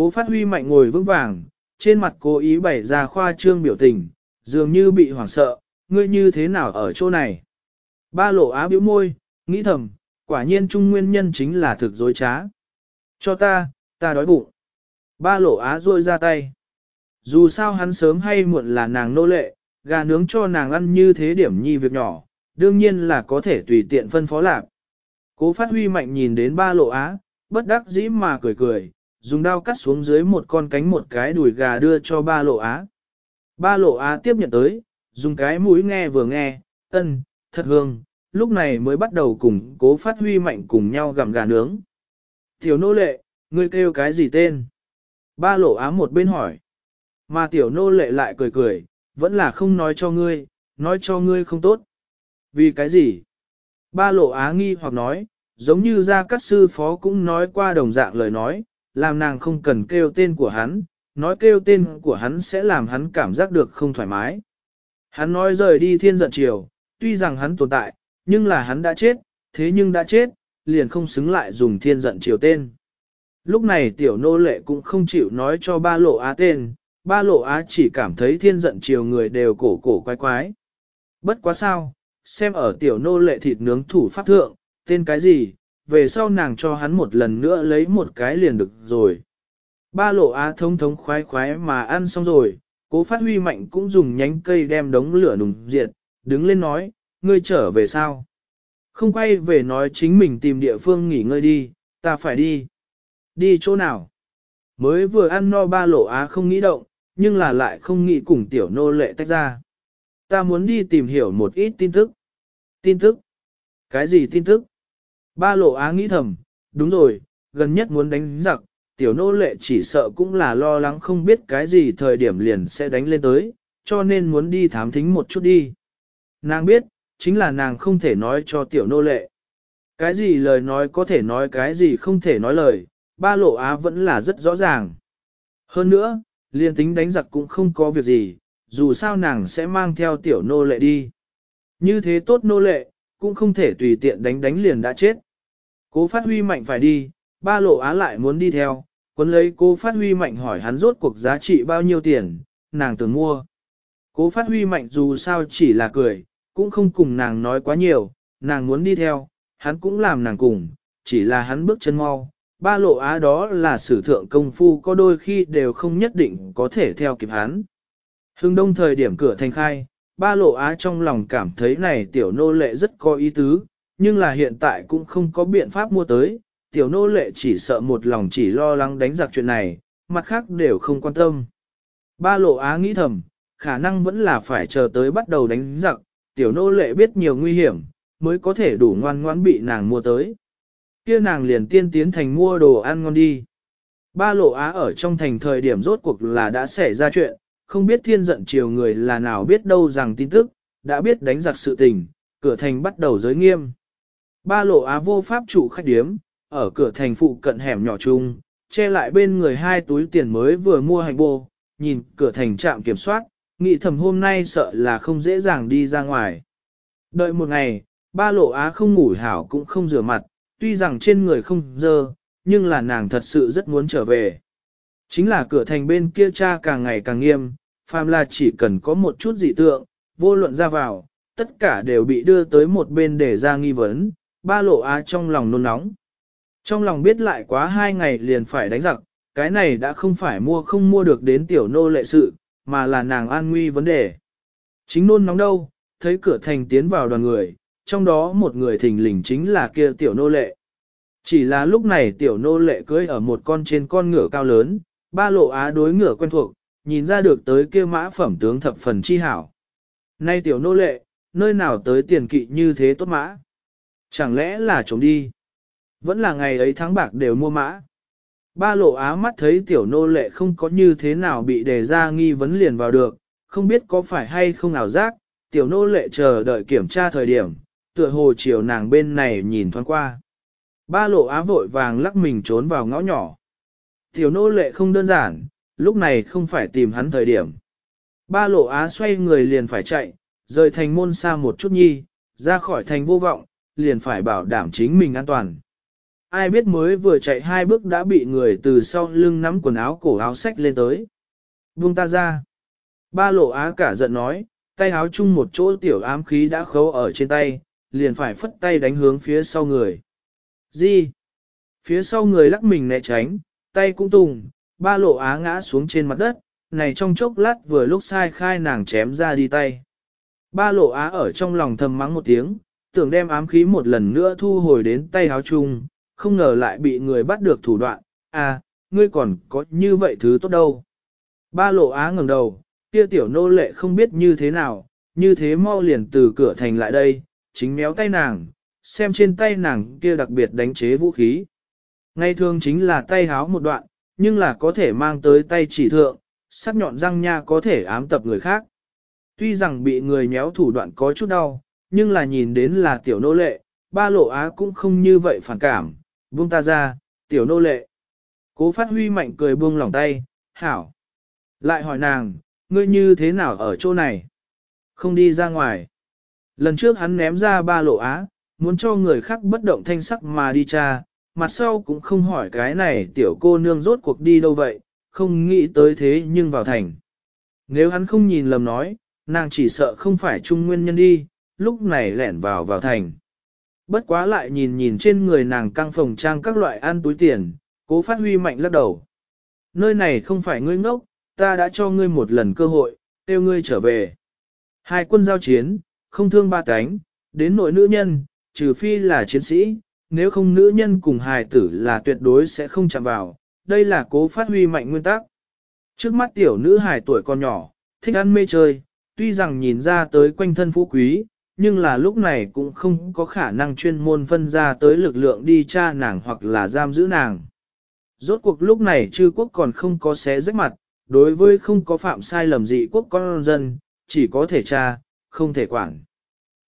Cố phát huy mạnh ngồi vững vàng, trên mặt cố ý bày ra khoa trương biểu tình, dường như bị hoảng sợ, ngươi như thế nào ở chỗ này. Ba lộ á biểu môi, nghĩ thầm, quả nhiên trung nguyên nhân chính là thực dối trá. Cho ta, ta đói bụng. Ba lộ á ruôi ra tay. Dù sao hắn sớm hay muộn là nàng nô lệ, gà nướng cho nàng ăn như thế điểm nhi việc nhỏ, đương nhiên là có thể tùy tiện phân phó lạc. Cố phát huy mạnh nhìn đến ba lộ á, bất đắc dĩ mà cười cười, dùng đao cắt xuống dưới một con cánh một cái đùi gà đưa cho ba lộ á. Ba lộ á tiếp nhận tới, dùng cái mũi nghe vừa nghe, ân, thật hương, lúc này mới bắt đầu cùng cố phát huy mạnh cùng nhau gặm gà nướng. Tiểu nô lệ, ngươi kêu cái gì tên? Ba lộ á một bên hỏi. Mà tiểu nô lệ lại cười cười, vẫn là không nói cho ngươi, nói cho ngươi không tốt. Vì cái gì? Ba lộ á nghi hoặc nói, giống như gia các sư phó cũng nói qua đồng dạng lời nói, làm nàng không cần kêu tên của hắn, nói kêu tên của hắn sẽ làm hắn cảm giác được không thoải mái. Hắn nói rời đi thiên giận triều, tuy rằng hắn tồn tại, nhưng là hắn đã chết, thế nhưng đã chết, liền không xứng lại dùng thiên giận triều tên. Lúc này tiểu nô lệ cũng không chịu nói cho ba lộ á tên, ba lộ á chỉ cảm thấy thiên giận triều người đều cổ cổ quái quái. Bất quá sao, xem ở tiểu nô lệ thịt nướng thủ pháp thượng, tên cái gì, về sau nàng cho hắn một lần nữa lấy một cái liền được rồi. Ba lộ á thông thống khoái khoái mà ăn xong rồi, cố phát huy mạnh cũng dùng nhánh cây đem đống lửa nùng diệt, đứng lên nói, ngươi trở về sao? Không quay về nói chính mình tìm địa phương nghỉ ngơi đi, ta phải đi. Đi chỗ nào? Mới vừa ăn no ba lộ á không nghĩ động, nhưng là lại không nghĩ cùng tiểu nô lệ tách ra. Ta muốn đi tìm hiểu một ít tin tức. Tin tức? Cái gì tin tức? Ba lộ á nghĩ thầm, đúng rồi, gần nhất muốn đánh giặc, tiểu nô lệ chỉ sợ cũng là lo lắng không biết cái gì thời điểm liền sẽ đánh lên tới, cho nên muốn đi thám thính một chút đi. Nàng biết, chính là nàng không thể nói cho tiểu nô lệ. Cái gì lời nói có thể nói cái gì không thể nói lời, ba lộ á vẫn là rất rõ ràng. Hơn nữa, liền tính đánh giặc cũng không có việc gì, dù sao nàng sẽ mang theo tiểu nô lệ đi. Như thế tốt nô lệ, cũng không thể tùy tiện đánh đánh liền đã chết. Cố phát huy mạnh phải đi, ba lộ á lại muốn đi theo, quấn lấy cố phát huy mạnh hỏi hắn rốt cuộc giá trị bao nhiêu tiền, nàng tưởng mua. Cố phát huy mạnh dù sao chỉ là cười, cũng không cùng nàng nói quá nhiều, nàng muốn đi theo, hắn cũng làm nàng cùng, chỉ là hắn bước chân mau. Ba lộ á đó là sử thượng công phu có đôi khi đều không nhất định có thể theo kịp hắn. Hưng đông thời điểm cửa thành khai, ba lộ á trong lòng cảm thấy này tiểu nô lệ rất có ý tứ, nhưng là hiện tại cũng không có biện pháp mua tới, tiểu nô lệ chỉ sợ một lòng chỉ lo lắng đánh giặc chuyện này, mặt khác đều không quan tâm. Ba lộ á nghĩ thầm, khả năng vẫn là phải chờ tới bắt đầu đánh giặc, tiểu nô lệ biết nhiều nguy hiểm, mới có thể đủ ngoan ngoãn bị nàng mua tới. Kia nàng liền tiên tiến thành mua đồ ăn ngon đi. Ba lộ á ở trong thành thời điểm rốt cuộc là đã xảy ra chuyện, không biết thiên giận chiều người là nào biết đâu rằng tin tức, đã biết đánh giặc sự tình, cửa thành bắt đầu giới nghiêm. Ba lộ á vô pháp chủ khách điếm, ở cửa thành phụ cận hẻm nhỏ chung, che lại bên người hai túi tiền mới vừa mua hành bô, nhìn cửa thành trạm kiểm soát, nghĩ thầm hôm nay sợ là không dễ dàng đi ra ngoài. Đợi một ngày, ba lộ á không ngủ hảo cũng không rửa mặt, tuy rằng trên người không dơ, nhưng là nàng thật sự rất muốn trở về. Chính là cửa thành bên kia cha càng ngày càng nghiêm, phàm là chỉ cần có một chút dị tượng, vô luận ra vào, tất cả đều bị đưa tới một bên để ra nghi vấn, ba lộ á trong lòng nôn nóng. Trong lòng biết lại quá hai ngày liền phải đánh giặc, cái này đã không phải mua không mua được đến tiểu nô lệ sự, mà là nàng an nguy vấn đề. Chính nôn nóng đâu, thấy cửa thành tiến vào đoàn người, trong đó một người thình lình chính là kia tiểu nô lệ. Chỉ là lúc này tiểu nô lệ cưỡi ở một con trên con ngựa cao lớn, ba lộ á đối ngựa quen thuộc, nhìn ra được tới kia mã phẩm tướng thập phần chi hảo. Nay tiểu nô lệ, nơi nào tới tiền kỵ như thế tốt mã? Chẳng lẽ là trống đi? Vẫn là ngày ấy tháng bạc đều mua mã. Ba lộ á mắt thấy tiểu nô lệ không có như thế nào bị đề ra nghi vấn liền vào được, không biết có phải hay không nào giác, tiểu nô lệ chờ đợi kiểm tra thời điểm, tựa hồ chiều nàng bên này nhìn thoáng qua. Ba lộ á vội vàng lắc mình trốn vào ngõ nhỏ. Tiểu nô lệ không đơn giản, lúc này không phải tìm hắn thời điểm. Ba lộ á xoay người liền phải chạy, rời thành môn xa một chút nhi, ra khỏi thành vô vọng, liền phải bảo đảm chính mình an toàn. Ai biết mới vừa chạy hai bước đã bị người từ sau lưng nắm quần áo cổ áo sách lên tới. Buông ta ra. Ba lộ á cả giận nói, tay áo chung một chỗ tiểu ám khí đã khấu ở trên tay, liền phải phất tay đánh hướng phía sau người. Gì? Phía sau người lắc mình né tránh, tay cũng tùng, ba lộ á ngã xuống trên mặt đất, này trong chốc lát vừa lúc sai khai nàng chém ra đi tay. Ba lộ á ở trong lòng thầm mắng một tiếng, tưởng đem ám khí một lần nữa thu hồi đến tay háo chung, không ngờ lại bị người bắt được thủ đoạn, à, ngươi còn có như vậy thứ tốt đâu. Ba lộ á ngẩng đầu, kia tiểu nô lệ không biết như thế nào, như thế mau liền từ cửa thành lại đây, chính méo tay nàng, xem trên tay nàng kia đặc biệt đánh chế vũ khí. Ngay thường chính là tay háo một đoạn, nhưng là có thể mang tới tay chỉ thượng, sắc nhọn răng nha có thể ám tập người khác. Tuy rằng bị người nhéo thủ đoạn có chút đau, nhưng là nhìn đến là tiểu nô lệ, ba lộ á cũng không như vậy phản cảm, buông ta ra, tiểu nô lệ. Cố phát huy mạnh cười buông lòng tay, hảo. Lại hỏi nàng, ngươi như thế nào ở chỗ này? Không đi ra ngoài. Lần trước hắn ném ra ba lộ á, muốn cho người khác bất động thanh sắc mà đi cha, mặt sau cũng không hỏi cái này tiểu cô nương rốt cuộc đi đâu vậy, không nghĩ tới thế nhưng vào thành. Nếu hắn không nhìn lầm nói, nàng chỉ sợ không phải trung nguyên nhân đi, lúc này lẻn vào vào thành. Bất quá lại nhìn nhìn trên người nàng căng phòng trang các loại ăn túi tiền, cố phát huy mạnh lắc đầu. Nơi này không phải ngươi ngốc, ta đã cho ngươi một lần cơ hội, kêu ngươi trở về. Hai quân giao chiến, không thương ba cánh, đến nội nữ nhân, trừ phi là chiến sĩ, nếu không nữ nhân cùng hài tử là tuyệt đối sẽ không chạm vào, đây là cố phát huy mạnh nguyên tắc. Trước mắt tiểu nữ hài tuổi còn nhỏ, thích ăn mê chơi, tuy rằng nhìn ra tới quanh thân phú quý, nhưng là lúc này cũng không có khả năng chuyên môn phân ra tới lực lượng đi tra nàng hoặc là giam giữ nàng. Rốt cuộc lúc này chư quốc còn không có xé rách mặt, đối với không có phạm sai lầm gì quốc con dân, chỉ có thể tra, không thể quản.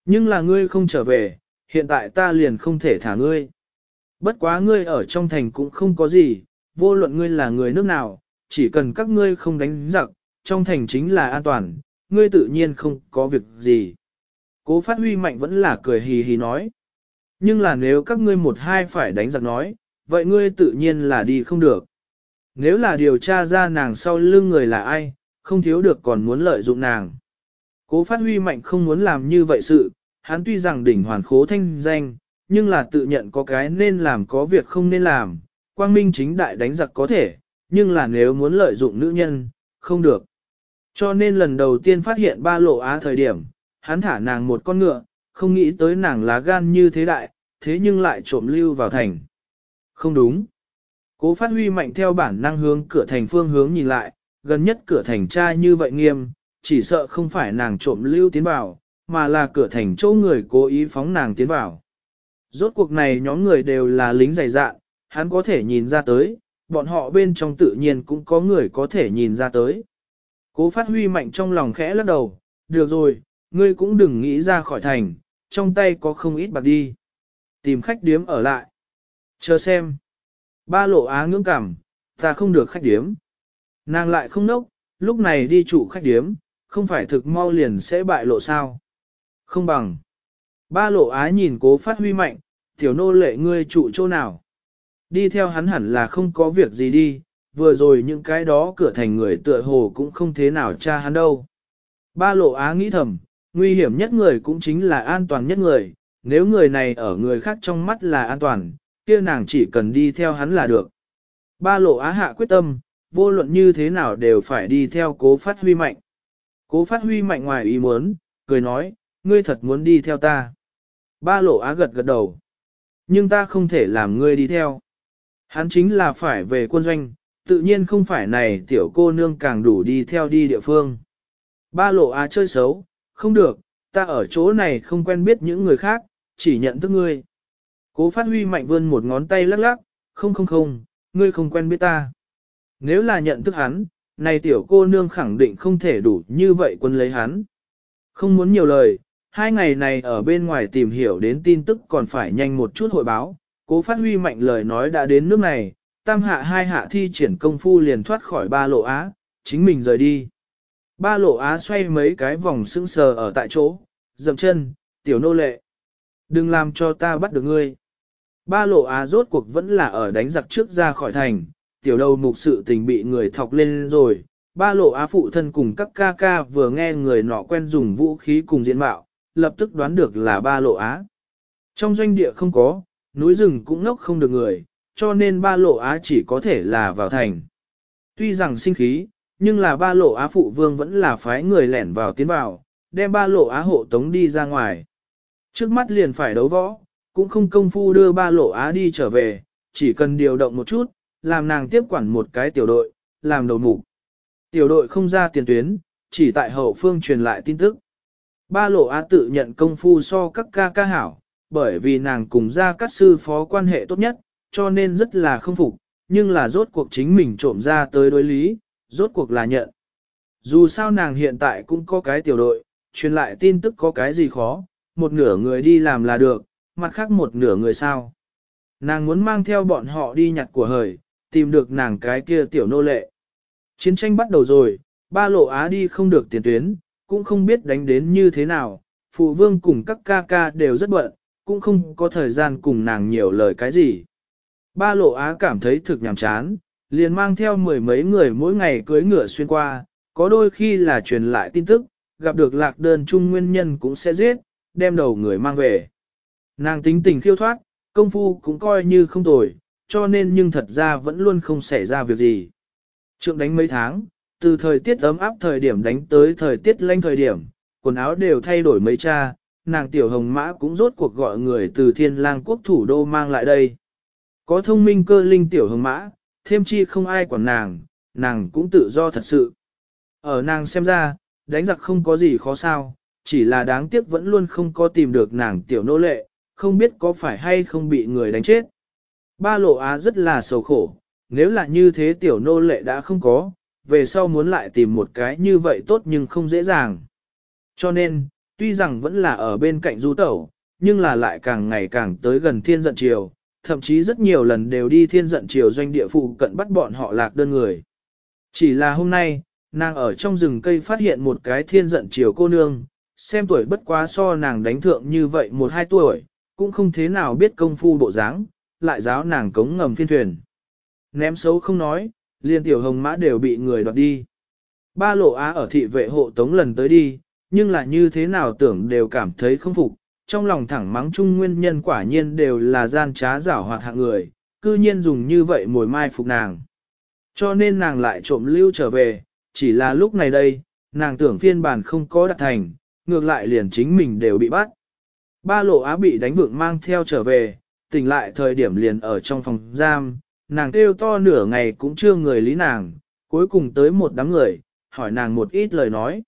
Nhưng là ngươi không trở về, hiện tại ta liền không thể thả ngươi. Bất quá ngươi ở trong thành cũng không có gì, vô luận ngươi là người nước nào, chỉ cần các ngươi không đánh giặc, trong thành chính là an toàn, ngươi tự nhiên không có việc gì. Cố phát huy mạnh vẫn là cười hì hì nói. Nhưng là nếu các ngươi một hai phải đánh giặc nói, vậy ngươi tự nhiên là đi không được. Nếu là điều tra ra nàng sau lưng người là ai, không thiếu được còn muốn lợi dụng nàng. Cố phát huy mạnh không muốn làm như vậy sự, hắn tuy rằng đỉnh hoàn khố thanh danh, nhưng là tự nhận có cái nên làm có việc không nên làm, quang minh chính đại đánh giặc có thể, nhưng là nếu muốn lợi dụng nữ nhân, không được. Cho nên lần đầu tiên phát hiện ba lộ á thời điểm, hắn thả nàng một con ngựa, không nghĩ tới nàng lá gan như thế đại, thế nhưng lại trộm lưu vào thành. Không đúng. Cố phát huy mạnh theo bản năng hướng cửa thành phương hướng nhìn lại, gần nhất cửa thành trai như vậy nghiêm, chỉ sợ không phải nàng trộm lưu tiến vào, mà là cửa thành chỗ người cố ý phóng nàng tiến vào. Rốt cuộc này nhóm người đều là lính dày dạn, hắn có thể nhìn ra tới, bọn họ bên trong tự nhiên cũng có người có thể nhìn ra tới. Cố phát huy mạnh trong lòng khẽ lắc đầu, được rồi, ngươi cũng đừng nghĩ ra khỏi thành, trong tay có không ít bạc đi. Tìm khách điếm ở lại. Chờ xem. Ba lộ á ngưỡng cảm, ta không được khách điếm. Nàng lại không nốc, lúc này đi chủ khách điếm, không phải thực mau liền sẽ bại lộ sao. Không bằng. Ba lộ ái nhìn cố phát huy mạnh, tiểu nô lệ ngươi trụ chỗ nào. Đi theo hắn hẳn là không có việc gì đi, vừa rồi những cái đó cửa thành người tựa hồ cũng không thế nào cha hắn đâu. Ba lộ á nghĩ thầm, nguy hiểm nhất người cũng chính là an toàn nhất người, nếu người này ở người khác trong mắt là an toàn, kia nàng chỉ cần đi theo hắn là được. Ba lộ á hạ quyết tâm, vô luận như thế nào đều phải đi theo cố phát huy mạnh. Cố phát huy mạnh ngoài ý muốn, cười nói, ngươi thật muốn đi theo ta. Ba lộ á gật gật đầu. Nhưng ta không thể làm ngươi đi theo. Hắn chính là phải về quân doanh, tự nhiên không phải này tiểu cô nương càng đủ đi theo đi địa phương. Ba lộ á chơi xấu, không được, ta ở chỗ này không quen biết những người khác, chỉ nhận thức ngươi. Cố phát huy mạnh vươn một ngón tay lắc lắc, không không không, ngươi không quen biết ta. Nếu là nhận thức hắn, này tiểu cô nương khẳng định không thể đủ như vậy quân lấy hắn. Không muốn nhiều lời, hai ngày này ở bên ngoài tìm hiểu đến tin tức còn phải nhanh một chút hội báo, cố phát huy mạnh lời nói đã đến nước này, tam hạ hai hạ thi triển công phu liền thoát khỏi ba lộ á, chính mình rời đi. Ba lộ á xoay mấy cái vòng sững sờ ở tại chỗ, dậm chân, tiểu nô lệ. Đừng làm cho ta bắt được ngươi. Ba lộ á rốt cuộc vẫn là ở đánh giặc trước ra khỏi thành, tiểu đầu mục sự tình bị người thọc lên rồi. Ba lộ á phụ thân cùng các ca ca vừa nghe người nọ quen dùng vũ khí cùng diện bạo lập tức đoán được là ba lộ Á. Trong doanh địa không có, núi rừng cũng nốc không được người, cho nên ba lộ Á chỉ có thể là vào thành. Tuy rằng sinh khí, nhưng là ba lộ Á phụ vương vẫn là phái người lẻn vào tiến vào, đem ba lộ Á hộ tống đi ra ngoài. Trước mắt liền phải đấu võ, cũng không công phu đưa ba lộ Á đi trở về, chỉ cần điều động một chút, làm nàng tiếp quản một cái tiểu đội, làm đầu mục. Tiểu đội không ra tiền tuyến, chỉ tại hậu phương truyền lại tin tức ba lộ á tự nhận công phu so các ca ca hảo, bởi vì nàng cùng ra các sư phó quan hệ tốt nhất, cho nên rất là không phục, nhưng là rốt cuộc chính mình trộm ra tới đối lý, rốt cuộc là nhận. Dù sao nàng hiện tại cũng có cái tiểu đội, truyền lại tin tức có cái gì khó, một nửa người đi làm là được, mặt khác một nửa người sao. Nàng muốn mang theo bọn họ đi nhặt của hời, tìm được nàng cái kia tiểu nô lệ. Chiến tranh bắt đầu rồi, ba lộ á đi không được tiền tuyến, cũng không biết đánh đến như thế nào, phụ vương cùng các ca ca đều rất bận, cũng không có thời gian cùng nàng nhiều lời cái gì. Ba lộ á cảm thấy thực nhàm chán, liền mang theo mười mấy người mỗi ngày cưới ngựa xuyên qua, có đôi khi là truyền lại tin tức, gặp được lạc đơn chung nguyên nhân cũng sẽ giết, đem đầu người mang về. Nàng tính tình khiêu thoát, công phu cũng coi như không tồi, cho nên nhưng thật ra vẫn luôn không xảy ra việc gì. Trượng đánh mấy tháng, từ thời tiết ấm áp thời điểm đánh tới thời tiết lanh thời điểm, quần áo đều thay đổi mấy cha, nàng tiểu hồng mã cũng rốt cuộc gọi người từ thiên lang quốc thủ đô mang lại đây. Có thông minh cơ linh tiểu hồng mã, thêm chi không ai quản nàng, nàng cũng tự do thật sự. Ở nàng xem ra, đánh giặc không có gì khó sao, chỉ là đáng tiếc vẫn luôn không có tìm được nàng tiểu nô lệ, không biết có phải hay không bị người đánh chết. Ba lộ á rất là sầu khổ, nếu là như thế tiểu nô lệ đã không có, về sau muốn lại tìm một cái như vậy tốt nhưng không dễ dàng. Cho nên, tuy rằng vẫn là ở bên cạnh du tẩu, nhưng là lại càng ngày càng tới gần thiên giận triều, thậm chí rất nhiều lần đều đi thiên giận triều doanh địa phụ cận bắt bọn họ lạc đơn người. Chỉ là hôm nay, nàng ở trong rừng cây phát hiện một cái thiên giận triều cô nương, xem tuổi bất quá so nàng đánh thượng như vậy một hai tuổi, cũng không thế nào biết công phu bộ dáng, lại giáo nàng cống ngầm phiên thuyền. Ném xấu không nói, liên tiểu hồng mã đều bị người đoạt đi. Ba lộ á ở thị vệ hộ tống lần tới đi, nhưng là như thế nào tưởng đều cảm thấy không phục, trong lòng thẳng mắng chung nguyên nhân quả nhiên đều là gian trá giảo hoạt hạng người, cư nhiên dùng như vậy mồi mai phục nàng. Cho nên nàng lại trộm lưu trở về, chỉ là lúc này đây, nàng tưởng phiên bản không có đặt thành, ngược lại liền chính mình đều bị bắt. Ba lộ á bị đánh vượng mang theo trở về, tỉnh lại thời điểm liền ở trong phòng giam, nàng kêu to nửa ngày cũng chưa người lý nàng, cuối cùng tới một đám người, hỏi nàng một ít lời nói.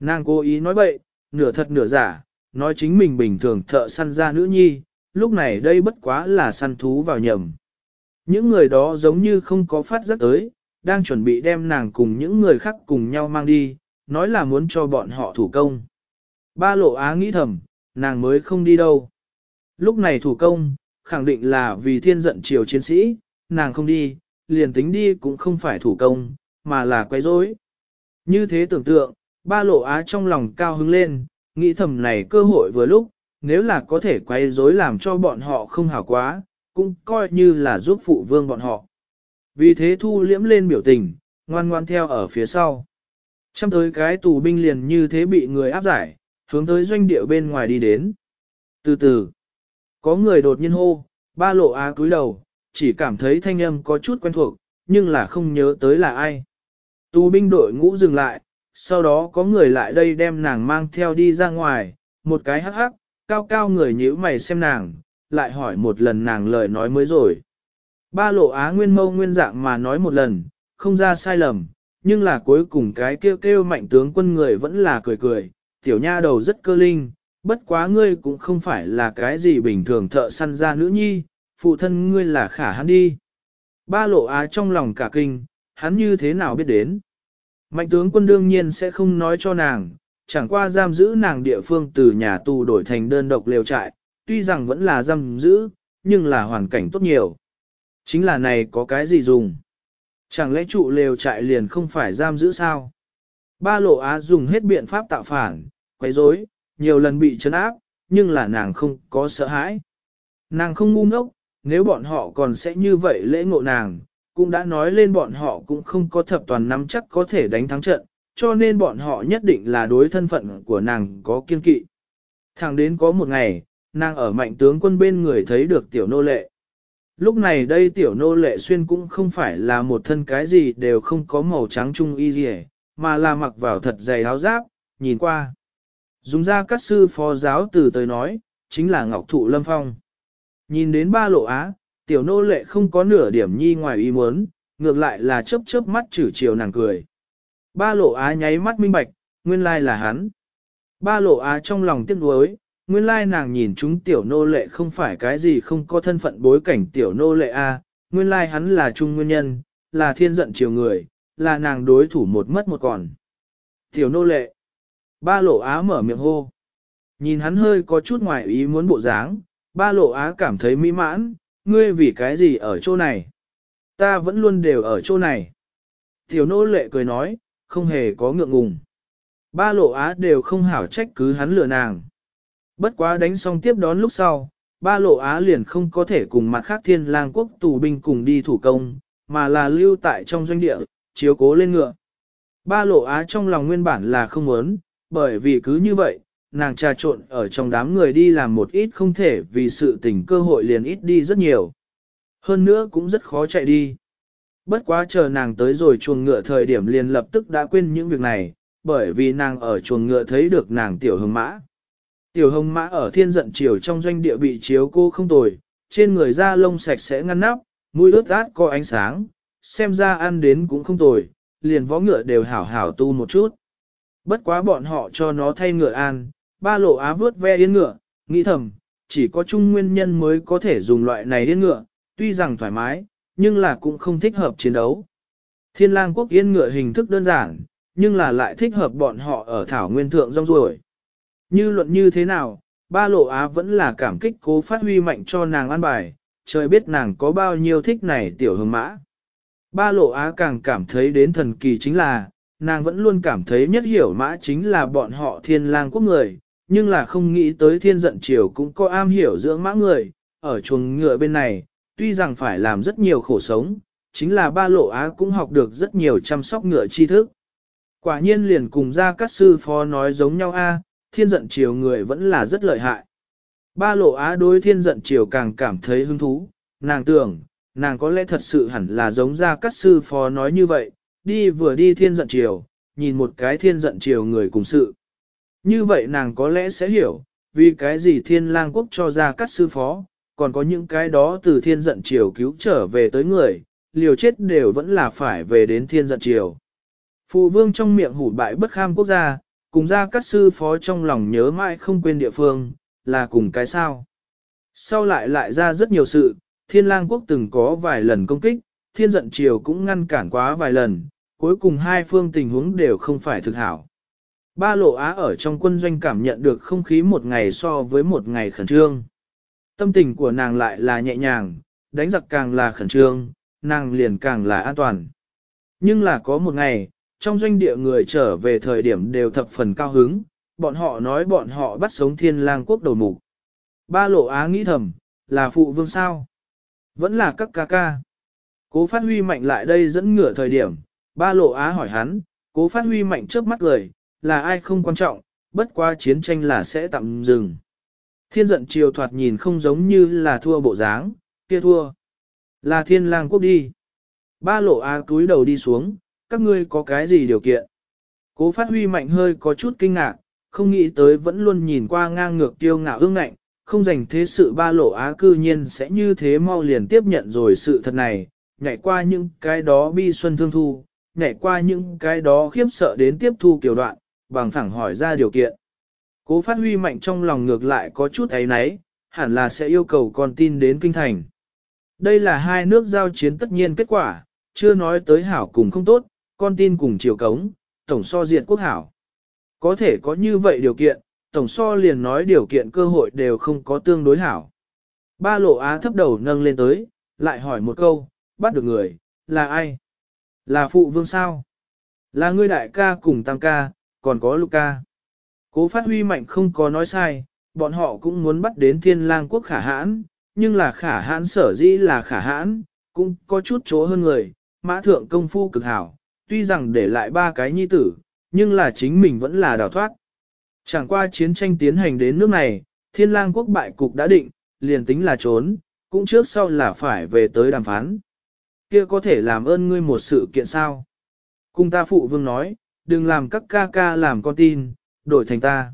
Nàng cố ý nói bậy, nửa thật nửa giả, nói chính mình bình thường thợ săn ra nữ nhi, lúc này đây bất quá là săn thú vào nhầm. Những người đó giống như không có phát giác tới, đang chuẩn bị đem nàng cùng những người khác cùng nhau mang đi, nói là muốn cho bọn họ thủ công. Ba lộ á nghĩ thầm, nàng mới không đi đâu. Lúc này thủ công, khẳng định là vì thiên giận triều chiến sĩ, nàng không đi, liền tính đi cũng không phải thủ công, mà là quấy rối. Như thế tưởng tượng, ba lộ á trong lòng cao hứng lên, nghĩ thầm này cơ hội vừa lúc, nếu là có thể quấy rối làm cho bọn họ không hảo quá, cũng coi như là giúp phụ vương bọn họ. Vì thế thu liễm lên biểu tình, ngoan ngoan theo ở phía sau. Chăm tới cái tù binh liền như thế bị người áp giải, hướng tới doanh địa bên ngoài đi đến. Từ từ, có người đột nhiên hô, ba lộ á cúi đầu, chỉ cảm thấy thanh âm có chút quen thuộc, nhưng là không nhớ tới là ai. Tù binh đội ngũ dừng lại, sau đó có người lại đây đem nàng mang theo đi ra ngoài, một cái hắc hắc, cao cao người nhíu mày xem nàng, lại hỏi một lần nàng lời nói mới rồi. Ba lộ á nguyên mâu nguyên dạng mà nói một lần, không ra sai lầm, nhưng là cuối cùng cái kêu kêu mạnh tướng quân người vẫn là cười cười, tiểu nha đầu rất cơ linh, bất quá ngươi cũng không phải là cái gì bình thường thợ săn ra nữ nhi, phụ thân ngươi là khả hắn đi. Ba lộ á trong lòng cả kinh, hắn như thế nào biết đến. Mạnh tướng quân đương nhiên sẽ không nói cho nàng, chẳng qua giam giữ nàng địa phương từ nhà tù đổi thành đơn độc lều trại, tuy rằng vẫn là giam giữ, nhưng là hoàn cảnh tốt nhiều. Chính là này có cái gì dùng? Chẳng lẽ trụ lều trại liền không phải giam giữ sao? Ba lộ á dùng hết biện pháp tạo phản, quấy rối, nhiều lần bị chấn áp, nhưng là nàng không có sợ hãi. Nàng không ngu ngốc, nếu bọn họ còn sẽ như vậy lễ ngộ nàng, cũng đã nói lên bọn họ cũng không có thập toàn nắm chắc có thể đánh thắng trận, cho nên bọn họ nhất định là đối thân phận của nàng có kiên kỵ. Thẳng đến có một ngày, nàng ở mạnh tướng quân bên người thấy được tiểu nô lệ. Lúc này đây tiểu nô lệ xuyên cũng không phải là một thân cái gì đều không có màu trắng trung y gì, mà là mặc vào thật dày áo giáp, nhìn qua. Dùng ra các sư phó giáo từ tới nói, chính là Ngọc Thụ Lâm Phong. Nhìn đến ba lộ á, tiểu nô lệ không có nửa điểm nhi ngoài ý muốn, ngược lại là chớp chớp mắt chử chiều nàng cười. Ba lộ á nháy mắt minh bạch, nguyên lai là hắn. Ba lộ á trong lòng tiếc nuối, nguyên lai nàng nhìn chúng tiểu nô lệ không phải cái gì không có thân phận bối cảnh tiểu nô lệ a, nguyên lai hắn là trung nguyên nhân, là thiên giận chiều người, là nàng đối thủ một mất một còn. Tiểu nô lệ. Ba lộ á mở miệng hô. Nhìn hắn hơi có chút ngoài ý muốn bộ dáng, Ba lộ á cảm thấy mỹ mãn, ngươi vì cái gì ở chỗ này? Ta vẫn luôn đều ở chỗ này. Tiểu nô lệ cười nói, không hề có ngượng ngùng. Ba lộ á đều không hảo trách cứ hắn lừa nàng. Bất quá đánh xong tiếp đón lúc sau, ba lộ á liền không có thể cùng mặt khác thiên lang quốc tù binh cùng đi thủ công, mà là lưu tại trong doanh địa, chiếu cố lên ngựa. Ba lộ á trong lòng nguyên bản là không muốn, bởi vì cứ như vậy, nàng trà trộn ở trong đám người đi làm một ít không thể vì sự tình cơ hội liền ít đi rất nhiều. Hơn nữa cũng rất khó chạy đi. Bất quá chờ nàng tới rồi chuồng ngựa thời điểm liền lập tức đã quên những việc này, bởi vì nàng ở chuồng ngựa thấy được nàng tiểu hồng mã. Tiểu hồng mã ở thiên giận chiều trong doanh địa bị chiếu cô không tồi, trên người da lông sạch sẽ ngăn nắp, mũi ướt át có ánh sáng, xem ra ăn đến cũng không tồi, liền võ ngựa đều hảo hảo tu một chút. Bất quá bọn họ cho nó thay ngựa an, ba lộ á vớt ve yên ngựa, nghĩ thầm, chỉ có chung nguyên nhân mới có thể dùng loại này yên ngựa, tuy rằng thoải mái, nhưng là cũng không thích hợp chiến đấu. Thiên lang quốc yên ngựa hình thức đơn giản, nhưng là lại thích hợp bọn họ ở thảo nguyên thượng rong ruổi. Như luận như thế nào, ba lộ á vẫn là cảm kích cố phát huy mạnh cho nàng ăn bài, trời biết nàng có bao nhiêu thích này tiểu hương mã. Ba lộ á càng cảm thấy đến thần kỳ chính là, nàng vẫn luôn cảm thấy nhất hiểu mã chính là bọn họ thiên lang quốc người, nhưng là không nghĩ tới thiên giận triều cũng có am hiểu giữa mã người, ở chuồng ngựa bên này, tuy rằng phải làm rất nhiều khổ sống, chính là ba lộ á cũng học được rất nhiều chăm sóc ngựa tri thức. Quả nhiên liền cùng ra các sư phó nói giống nhau a, thiên giận triều người vẫn là rất lợi hại. Ba lộ á đối thiên giận triều càng cảm thấy hứng thú, nàng tưởng, nàng có lẽ thật sự hẳn là giống ra các sư phó nói như vậy, đi vừa đi thiên giận triều, nhìn một cái thiên giận triều người cùng sự. Như vậy nàng có lẽ sẽ hiểu, vì cái gì thiên lang quốc cho ra các sư phó, còn có những cái đó từ thiên giận triều cứu trở về tới người, liều chết đều vẫn là phải về đến thiên giận triều. Phụ vương trong miệng hủ bại bất kham quốc gia, cùng ra các sư phó trong lòng nhớ mãi không quên địa phương, là cùng cái sao. Sau lại lại ra rất nhiều sự, thiên lang quốc từng có vài lần công kích, thiên giận triều cũng ngăn cản quá vài lần, cuối cùng hai phương tình huống đều không phải thực hảo ba lộ á ở trong quân doanh cảm nhận được không khí một ngày so với một ngày khẩn trương. Tâm tình của nàng lại là nhẹ nhàng, đánh giặc càng là khẩn trương, nàng liền càng là an toàn. Nhưng là có một ngày, trong doanh địa người trở về thời điểm đều thập phần cao hứng, bọn họ nói bọn họ bắt sống thiên lang quốc đầu mục. Ba lộ á nghĩ thầm, là phụ vương sao? Vẫn là các ca ca. Cố phát huy mạnh lại đây dẫn ngửa thời điểm, ba lộ á hỏi hắn, cố phát huy mạnh trước mắt lời, là ai không quan trọng, bất qua chiến tranh là sẽ tạm dừng. Thiên giận triều thoạt nhìn không giống như là thua bộ dáng, kia thua. Là thiên lang quốc đi. Ba lộ á túi đầu đi xuống, các ngươi có cái gì điều kiện? Cố phát huy mạnh hơi có chút kinh ngạc, không nghĩ tới vẫn luôn nhìn qua ngang ngược tiêu ngạo ương ngạnh, không dành thế sự ba lộ á cư nhiên sẽ như thế mau liền tiếp nhận rồi sự thật này, nhảy qua những cái đó bi xuân thương thu, nhảy qua những cái đó khiếp sợ đến tiếp thu kiểu đoạn, bằng phẳng hỏi ra điều kiện. Cố phát huy mạnh trong lòng ngược lại có chút ấy nấy, hẳn là sẽ yêu cầu con tin đến kinh thành. Đây là hai nước giao chiến tất nhiên kết quả, chưa nói tới hảo cùng không tốt, con tin cùng chiều cống, tổng so diện quốc hảo. Có thể có như vậy điều kiện, tổng so liền nói điều kiện cơ hội đều không có tương đối hảo. Ba lộ á thấp đầu nâng lên tới, lại hỏi một câu, bắt được người, là ai? Là phụ vương sao? Là ngươi đại ca cùng tăng ca, còn có Luca. Cố phát huy mạnh không có nói sai, bọn họ cũng muốn bắt đến thiên lang quốc khả hãn, nhưng là khả hãn sở dĩ là khả hãn, cũng có chút chỗ hơn người, mã thượng công phu cực hảo, tuy rằng để lại ba cái nhi tử, nhưng là chính mình vẫn là đào thoát. Chẳng qua chiến tranh tiến hành đến nước này, thiên lang quốc bại cục đã định, liền tính là trốn, cũng trước sau là phải về tới đàm phán. Kia có thể làm ơn ngươi một sự kiện sao? Cung ta phụ vương nói, đừng làm các ca ca làm con tin, đổi thành ta.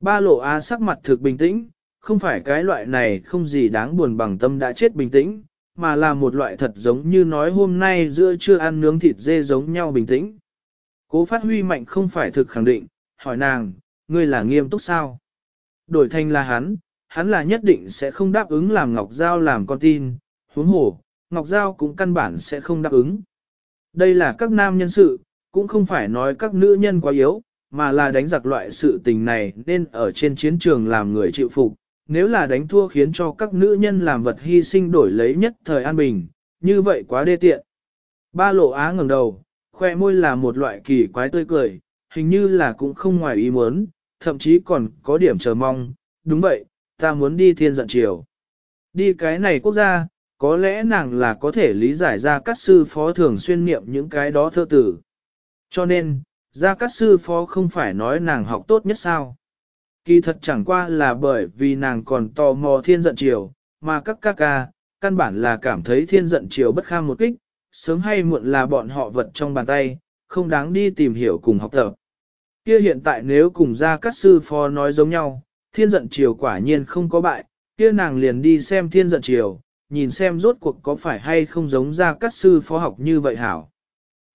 Ba lộ á sắc mặt thực bình tĩnh, không phải cái loại này không gì đáng buồn bằng tâm đã chết bình tĩnh, mà là một loại thật giống như nói hôm nay giữa chưa ăn nướng thịt dê giống nhau bình tĩnh. Cố phát huy mạnh không phải thực khẳng định, hỏi nàng, ngươi là nghiêm túc sao? Đổi thành là hắn, hắn là nhất định sẽ không đáp ứng làm Ngọc Giao làm con tin, huống hổ, Ngọc Giao cũng căn bản sẽ không đáp ứng. Đây là các nam nhân sự, cũng không phải nói các nữ nhân quá yếu, mà là đánh giặc loại sự tình này nên ở trên chiến trường làm người chịu phục. Nếu là đánh thua khiến cho các nữ nhân làm vật hy sinh đổi lấy nhất thời an bình, như vậy quá đê tiện. Ba lộ á ngẩng đầu, khoe môi là một loại kỳ quái tươi cười, hình như là cũng không ngoài ý muốn, thậm chí còn có điểm chờ mong. Đúng vậy, ta muốn đi thiên giận chiều. Đi cái này quốc gia, có lẽ nàng là có thể lý giải ra các sư phó thường xuyên niệm những cái đó thơ tử. Cho nên, Gia Cát Sư Phó không phải nói nàng học tốt nhất sao. Kỳ thật chẳng qua là bởi vì nàng còn tò mò thiên giận triều, mà các ca ca, căn bản là cảm thấy thiên giận triều bất kham một kích, sớm hay muộn là bọn họ vật trong bàn tay, không đáng đi tìm hiểu cùng học tập. Kia hiện tại nếu cùng Gia Cát Sư Phó nói giống nhau, thiên giận triều quả nhiên không có bại, kia nàng liền đi xem thiên giận triều, nhìn xem rốt cuộc có phải hay không giống Gia Cát Sư Phó học như vậy hảo.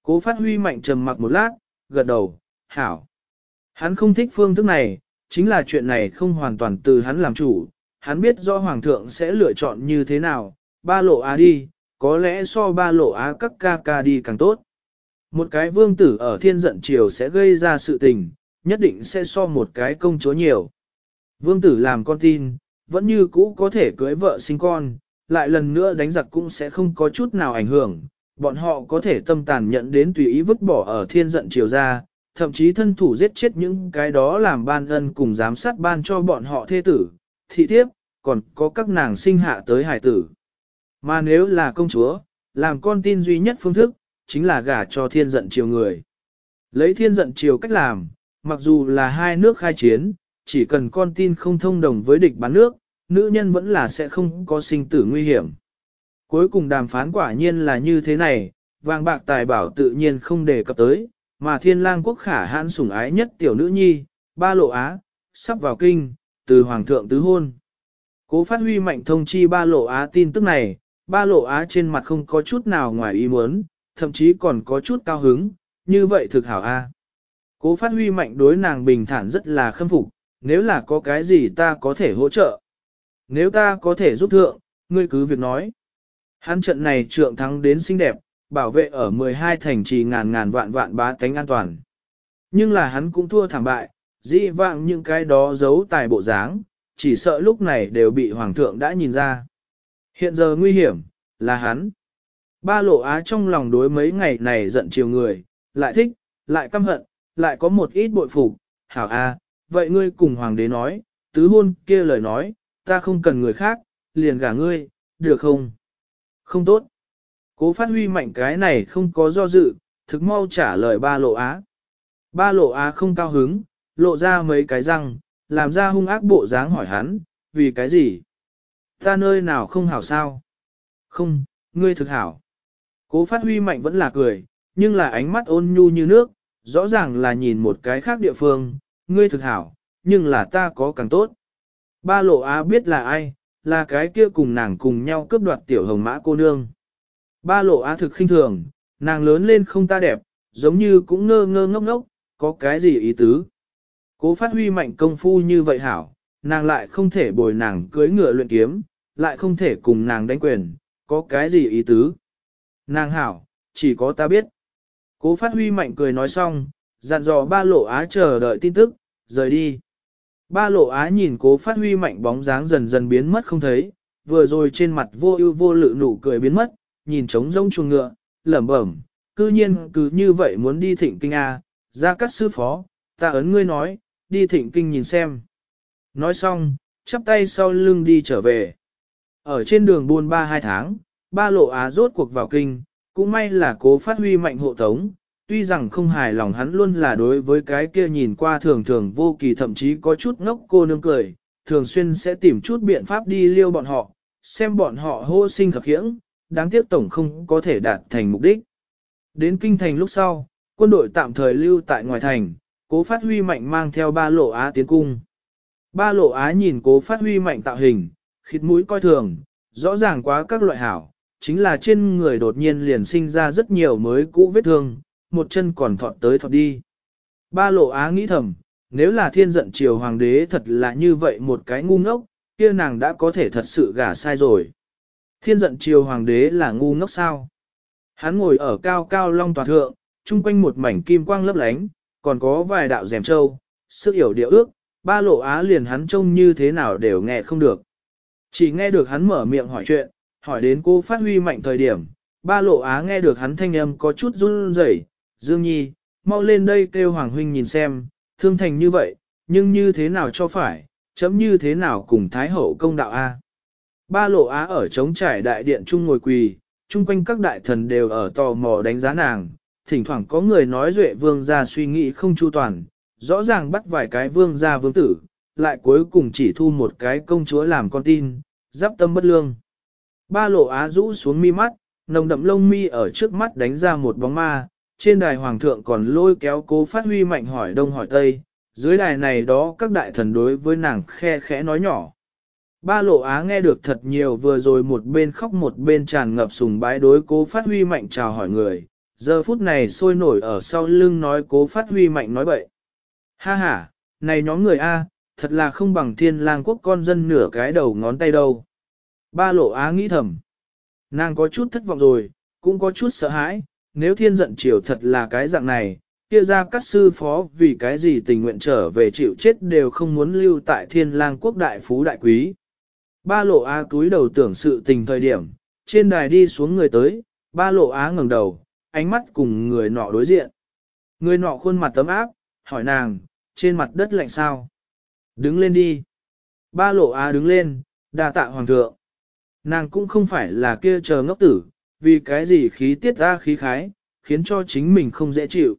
Cố phát huy mạnh trầm mặc một lát, gật đầu, hảo. Hắn không thích phương thức này, chính là chuyện này không hoàn toàn từ hắn làm chủ, hắn biết do Hoàng thượng sẽ lựa chọn như thế nào, ba lộ á đi, có lẽ so ba lộ á các ca ca đi càng tốt. Một cái vương tử ở thiên giận triều sẽ gây ra sự tình, nhất định sẽ so một cái công chúa nhiều. Vương tử làm con tin, vẫn như cũ có thể cưới vợ sinh con, lại lần nữa đánh giặc cũng sẽ không có chút nào ảnh hưởng, bọn họ có thể tâm tàn nhận đến tùy ý vứt bỏ ở thiên giận chiều ra, thậm chí thân thủ giết chết những cái đó làm ban ân cùng giám sát ban cho bọn họ thê tử, thị thiếp, còn có các nàng sinh hạ tới hải tử. Mà nếu là công chúa, làm con tin duy nhất phương thức, chính là gả cho thiên giận chiều người. Lấy thiên giận chiều cách làm, mặc dù là hai nước khai chiến, chỉ cần con tin không thông đồng với địch bán nước, nữ nhân vẫn là sẽ không có sinh tử nguy hiểm. Cuối cùng đàm phán quả nhiên là như thế này, vàng bạc tài bảo tự nhiên không đề cập tới, mà thiên lang quốc khả hãn sủng ái nhất tiểu nữ nhi, ba lộ á, sắp vào kinh, từ hoàng thượng tứ hôn. Cố phát huy mạnh thông chi ba lộ á tin tức này, ba lộ á trên mặt không có chút nào ngoài ý muốn, thậm chí còn có chút cao hứng, như vậy thực hảo a. Cố phát huy mạnh đối nàng bình thản rất là khâm phục, nếu là có cái gì ta có thể hỗ trợ. Nếu ta có thể giúp thượng, ngươi cứ việc nói. Hắn trận này trượng thắng đến xinh đẹp, bảo vệ ở 12 thành trì ngàn ngàn vạn vạn bá tánh an toàn. Nhưng là hắn cũng thua thảm bại, dĩ vãng những cái đó giấu tài bộ dáng, chỉ sợ lúc này đều bị hoàng thượng đã nhìn ra. Hiện giờ nguy hiểm, là hắn. Ba lộ á trong lòng đối mấy ngày này giận chiều người, lại thích, lại căm hận, lại có một ít bội phục. Hảo a, vậy ngươi cùng hoàng đế nói, tứ hôn kia lời nói, ta không cần người khác, liền gả ngươi, được không? không tốt. Cố phát huy mạnh cái này không có do dự, thực mau trả lời ba lộ á. Ba lộ á không cao hứng, lộ ra mấy cái răng, làm ra hung ác bộ dáng hỏi hắn, vì cái gì? Ta nơi nào không hảo sao? Không, ngươi thực hảo. Cố phát huy mạnh vẫn là cười, nhưng là ánh mắt ôn nhu như nước, rõ ràng là nhìn một cái khác địa phương, ngươi thực hảo, nhưng là ta có càng tốt. Ba lộ á biết là ai, là cái kia cùng nàng cùng nhau cướp đoạt tiểu hồng mã cô nương. Ba lộ á thực khinh thường, nàng lớn lên không ta đẹp, giống như cũng ngơ ngơ ngốc ngốc, có cái gì ý tứ. Cố phát huy mạnh công phu như vậy hảo, nàng lại không thể bồi nàng cưới ngựa luyện kiếm, lại không thể cùng nàng đánh quyền, có cái gì ý tứ. Nàng hảo, chỉ có ta biết. Cố phát huy mạnh cười nói xong, dặn dò ba lộ á chờ đợi tin tức, rời đi. Ba lộ á nhìn cố phát huy mạnh bóng dáng dần dần biến mất không thấy, vừa rồi trên mặt vô ưu vô lự nụ cười biến mất, nhìn trống rông chuồng ngựa, lẩm bẩm, cư nhiên cứ như vậy muốn đi thịnh kinh A, à, ra cắt sư phó, ta ấn ngươi nói, đi thịnh kinh nhìn xem. Nói xong, chắp tay sau lưng đi trở về. Ở trên đường buôn ba hai tháng, ba lộ á rốt cuộc vào kinh, cũng may là cố phát huy mạnh hộ tống, tuy rằng không hài lòng hắn luôn là đối với cái kia nhìn qua thường thường vô kỳ thậm chí có chút ngốc cô nương cười, thường xuyên sẽ tìm chút biện pháp đi liêu bọn họ, xem bọn họ hô sinh thật khiễng, đáng tiếc tổng không có thể đạt thành mục đích. Đến kinh thành lúc sau, quân đội tạm thời lưu tại ngoài thành, cố phát huy mạnh mang theo ba lộ á tiến cung. Ba lộ á nhìn cố phát huy mạnh tạo hình, khít mũi coi thường, rõ ràng quá các loại hảo, chính là trên người đột nhiên liền sinh ra rất nhiều mới cũ vết thương, một chân còn thọt tới thọt đi. Ba lộ á nghĩ thầm, nếu là thiên giận triều hoàng đế thật là như vậy một cái ngu ngốc, kia nàng đã có thể thật sự gả sai rồi. Thiên giận triều hoàng đế là ngu ngốc sao? Hắn ngồi ở cao cao long Toàn thượng, chung quanh một mảnh kim quang lấp lánh, còn có vài đạo rèm trâu, sức hiểu địa ước, ba lộ á liền hắn trông như thế nào đều nghe không được. Chỉ nghe được hắn mở miệng hỏi chuyện, hỏi đến cô phát huy mạnh thời điểm, ba lộ á nghe được hắn thanh âm có chút run rẩy, Dương Nhi, mau lên đây kêu Hoàng Huynh nhìn xem, thương thành như vậy, nhưng như thế nào cho phải, chấm như thế nào cùng Thái Hậu công đạo A. Ba lộ Á ở trống trải đại điện chung ngồi quỳ, chung quanh các đại thần đều ở tò mò đánh giá nàng, thỉnh thoảng có người nói duệ vương ra suy nghĩ không chu toàn, rõ ràng bắt vài cái vương ra vương tử, lại cuối cùng chỉ thu một cái công chúa làm con tin, giáp tâm bất lương. Ba lộ Á rũ xuống mi mắt, nồng đậm lông mi ở trước mắt đánh ra một bóng ma, trên đài hoàng thượng còn lôi kéo cố phát huy mạnh hỏi đông hỏi tây, dưới đài này đó các đại thần đối với nàng khe khẽ nói nhỏ. Ba lộ á nghe được thật nhiều vừa rồi một bên khóc một bên tràn ngập sùng bái đối cố phát huy mạnh chào hỏi người, giờ phút này sôi nổi ở sau lưng nói cố phát huy mạnh nói bậy. Ha ha, này nhóm người A, thật là không bằng thiên lang quốc con dân nửa cái đầu ngón tay đâu. Ba lộ á nghĩ thầm. Nàng có chút thất vọng rồi, cũng có chút sợ hãi, nếu thiên giận triều thật là cái dạng này, kia ra các sư phó vì cái gì tình nguyện trở về chịu chết đều không muốn lưu tại thiên lang quốc đại phú đại quý. Ba lộ á túi đầu tưởng sự tình thời điểm, trên đài đi xuống người tới, ba lộ á ngẩng đầu, ánh mắt cùng người nọ đối diện. Người nọ khuôn mặt tấm áp, hỏi nàng, trên mặt đất lạnh sao? Đứng lên đi. Ba lộ á đứng lên, đa tạ hoàng thượng. Nàng cũng không phải là kia chờ ngốc tử, vì cái gì khí tiết ra khí khái, khiến cho chính mình không dễ chịu.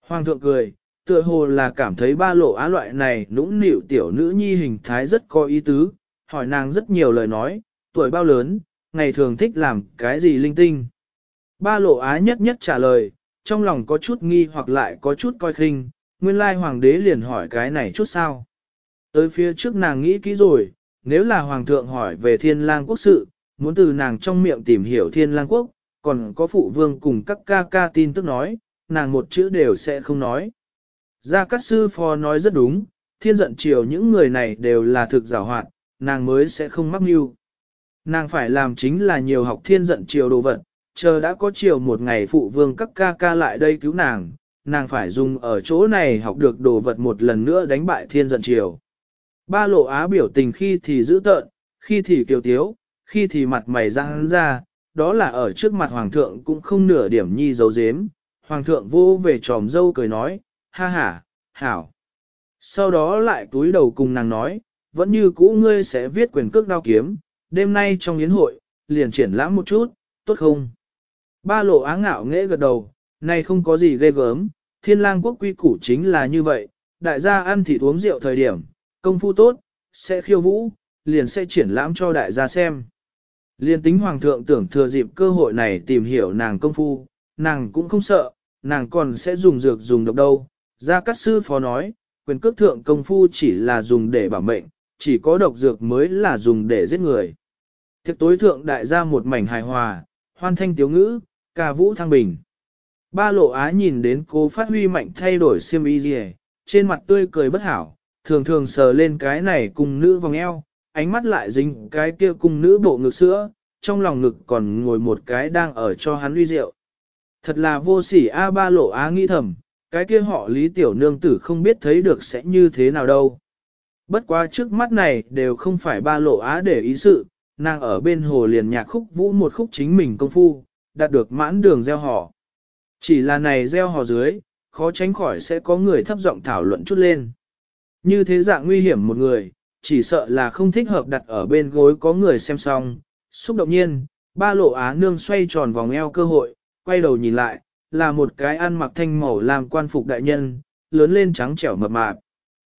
Hoàng thượng cười, tựa hồ là cảm thấy ba lộ á loại này nũng nịu tiểu nữ nhi hình thái rất có ý tứ, hỏi nàng rất nhiều lời nói, tuổi bao lớn, ngày thường thích làm cái gì linh tinh. Ba lộ á nhất nhất trả lời, trong lòng có chút nghi hoặc lại có chút coi khinh, nguyên lai hoàng đế liền hỏi cái này chút sao. Tới phía trước nàng nghĩ kỹ rồi, nếu là hoàng thượng hỏi về thiên lang quốc sự, muốn từ nàng trong miệng tìm hiểu thiên lang quốc, còn có phụ vương cùng các ca ca tin tức nói, nàng một chữ đều sẽ không nói. Gia Cát Sư phò nói rất đúng, thiên giận chiều những người này đều là thực giả hoạt, nàng mới sẽ không mắc mưu. Nàng phải làm chính là nhiều học thiên giận chiều đồ vật, chờ đã có chiều một ngày phụ vương các ca ca lại đây cứu nàng, nàng phải dùng ở chỗ này học được đồ vật một lần nữa đánh bại thiên giận chiều. Ba lộ á biểu tình khi thì dữ tợn, khi thì kiều tiếu, khi thì mặt mày ra răng ra, đó là ở trước mặt hoàng thượng cũng không nửa điểm nhi dấu dếm. Hoàng thượng vô về tròm dâu cười nói, ha ha, hảo. Sau đó lại túi đầu cùng nàng nói, vẫn như cũ ngươi sẽ viết quyền cước đao kiếm, đêm nay trong yến hội, liền triển lãm một chút, tốt không? Ba lộ áng ngạo nghễ gật đầu, này không có gì ghê gớm, thiên lang quốc quy củ chính là như vậy, đại gia ăn thịt uống rượu thời điểm, công phu tốt, sẽ khiêu vũ, liền sẽ triển lãm cho đại gia xem. Liên tính hoàng thượng tưởng thừa dịp cơ hội này tìm hiểu nàng công phu, nàng cũng không sợ, nàng còn sẽ dùng dược dùng độc đâu. Gia Cát Sư Phó nói, quyền cước thượng công phu chỉ là dùng để bảo mệnh, chỉ có độc dược mới là dùng để giết người. Thiệt tối thượng đại gia một mảnh hài hòa, hoan thanh tiếu ngữ, ca vũ thăng bình. Ba lộ á nhìn đến cô phát huy mạnh thay đổi siêm y gì trên mặt tươi cười bất hảo, thường thường sờ lên cái này cùng nữ vòng eo, ánh mắt lại dính cái kia cung nữ bộ ngực sữa, trong lòng ngực còn ngồi một cái đang ở cho hắn uy rượu. Thật là vô sỉ A ba lộ á nghĩ thầm, cái kia họ lý tiểu nương tử không biết thấy được sẽ như thế nào đâu. Bất quá trước mắt này đều không phải ba lộ á để ý sự, nàng ở bên hồ liền nhạc khúc vũ một khúc chính mình công phu, đạt được mãn đường gieo họ Chỉ là này gieo họ dưới, khó tránh khỏi sẽ có người thấp giọng thảo luận chút lên. Như thế dạng nguy hiểm một người, chỉ sợ là không thích hợp đặt ở bên gối có người xem xong. Xúc động nhiên, ba lộ á nương xoay tròn vòng eo cơ hội, quay đầu nhìn lại, là một cái ăn mặc thanh màu làm quan phục đại nhân, lớn lên trắng trẻo mập mạp.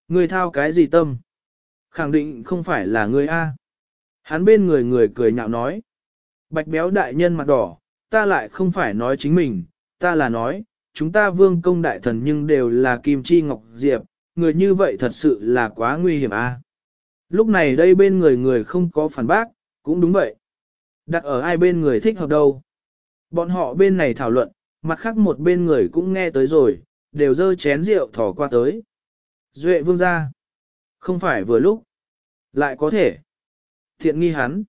Người thao cái gì tâm? Khẳng định không phải là người A. Hắn bên người người cười nhạo nói. Bạch béo đại nhân mặt đỏ, ta lại không phải nói chính mình, ta là nói, chúng ta vương công đại thần nhưng đều là kim chi ngọc diệp, người như vậy thật sự là quá nguy hiểm a. Lúc này đây bên người người không có phản bác, cũng đúng vậy. Đặt ở ai bên người thích hợp đâu. Bọn họ bên này thảo luận, mặt khác một bên người cũng nghe tới rồi, đều dơ chén rượu thỏ qua tới. Duệ vương ra. Không phải vừa lúc. Lại có thể. Thiện nghi hắn.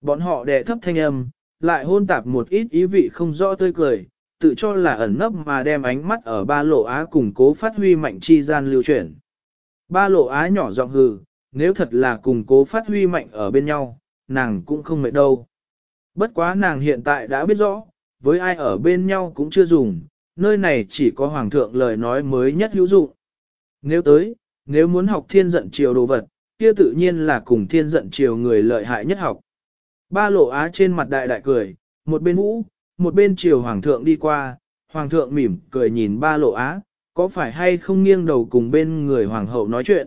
Bọn họ đè thấp thanh âm, lại hôn tạp một ít ý vị không rõ tươi cười, tự cho là ẩn nấp mà đem ánh mắt ở ba lộ á củng cố phát huy mạnh chi gian lưu chuyển. Ba lộ á nhỏ giọng hừ, nếu thật là cùng cố phát huy mạnh ở bên nhau, nàng cũng không mệt đâu. Bất quá nàng hiện tại đã biết rõ, với ai ở bên nhau cũng chưa dùng, nơi này chỉ có hoàng thượng lời nói mới nhất hữu dụng. Nếu tới, nếu muốn học thiên giận triều đồ vật, kia tự nhiên là cùng thiên giận triều người lợi hại nhất học. Ba lộ á trên mặt đại đại cười, một bên vũ, một bên triều hoàng thượng đi qua, hoàng thượng mỉm cười nhìn ba lộ á, có phải hay không nghiêng đầu cùng bên người hoàng hậu nói chuyện.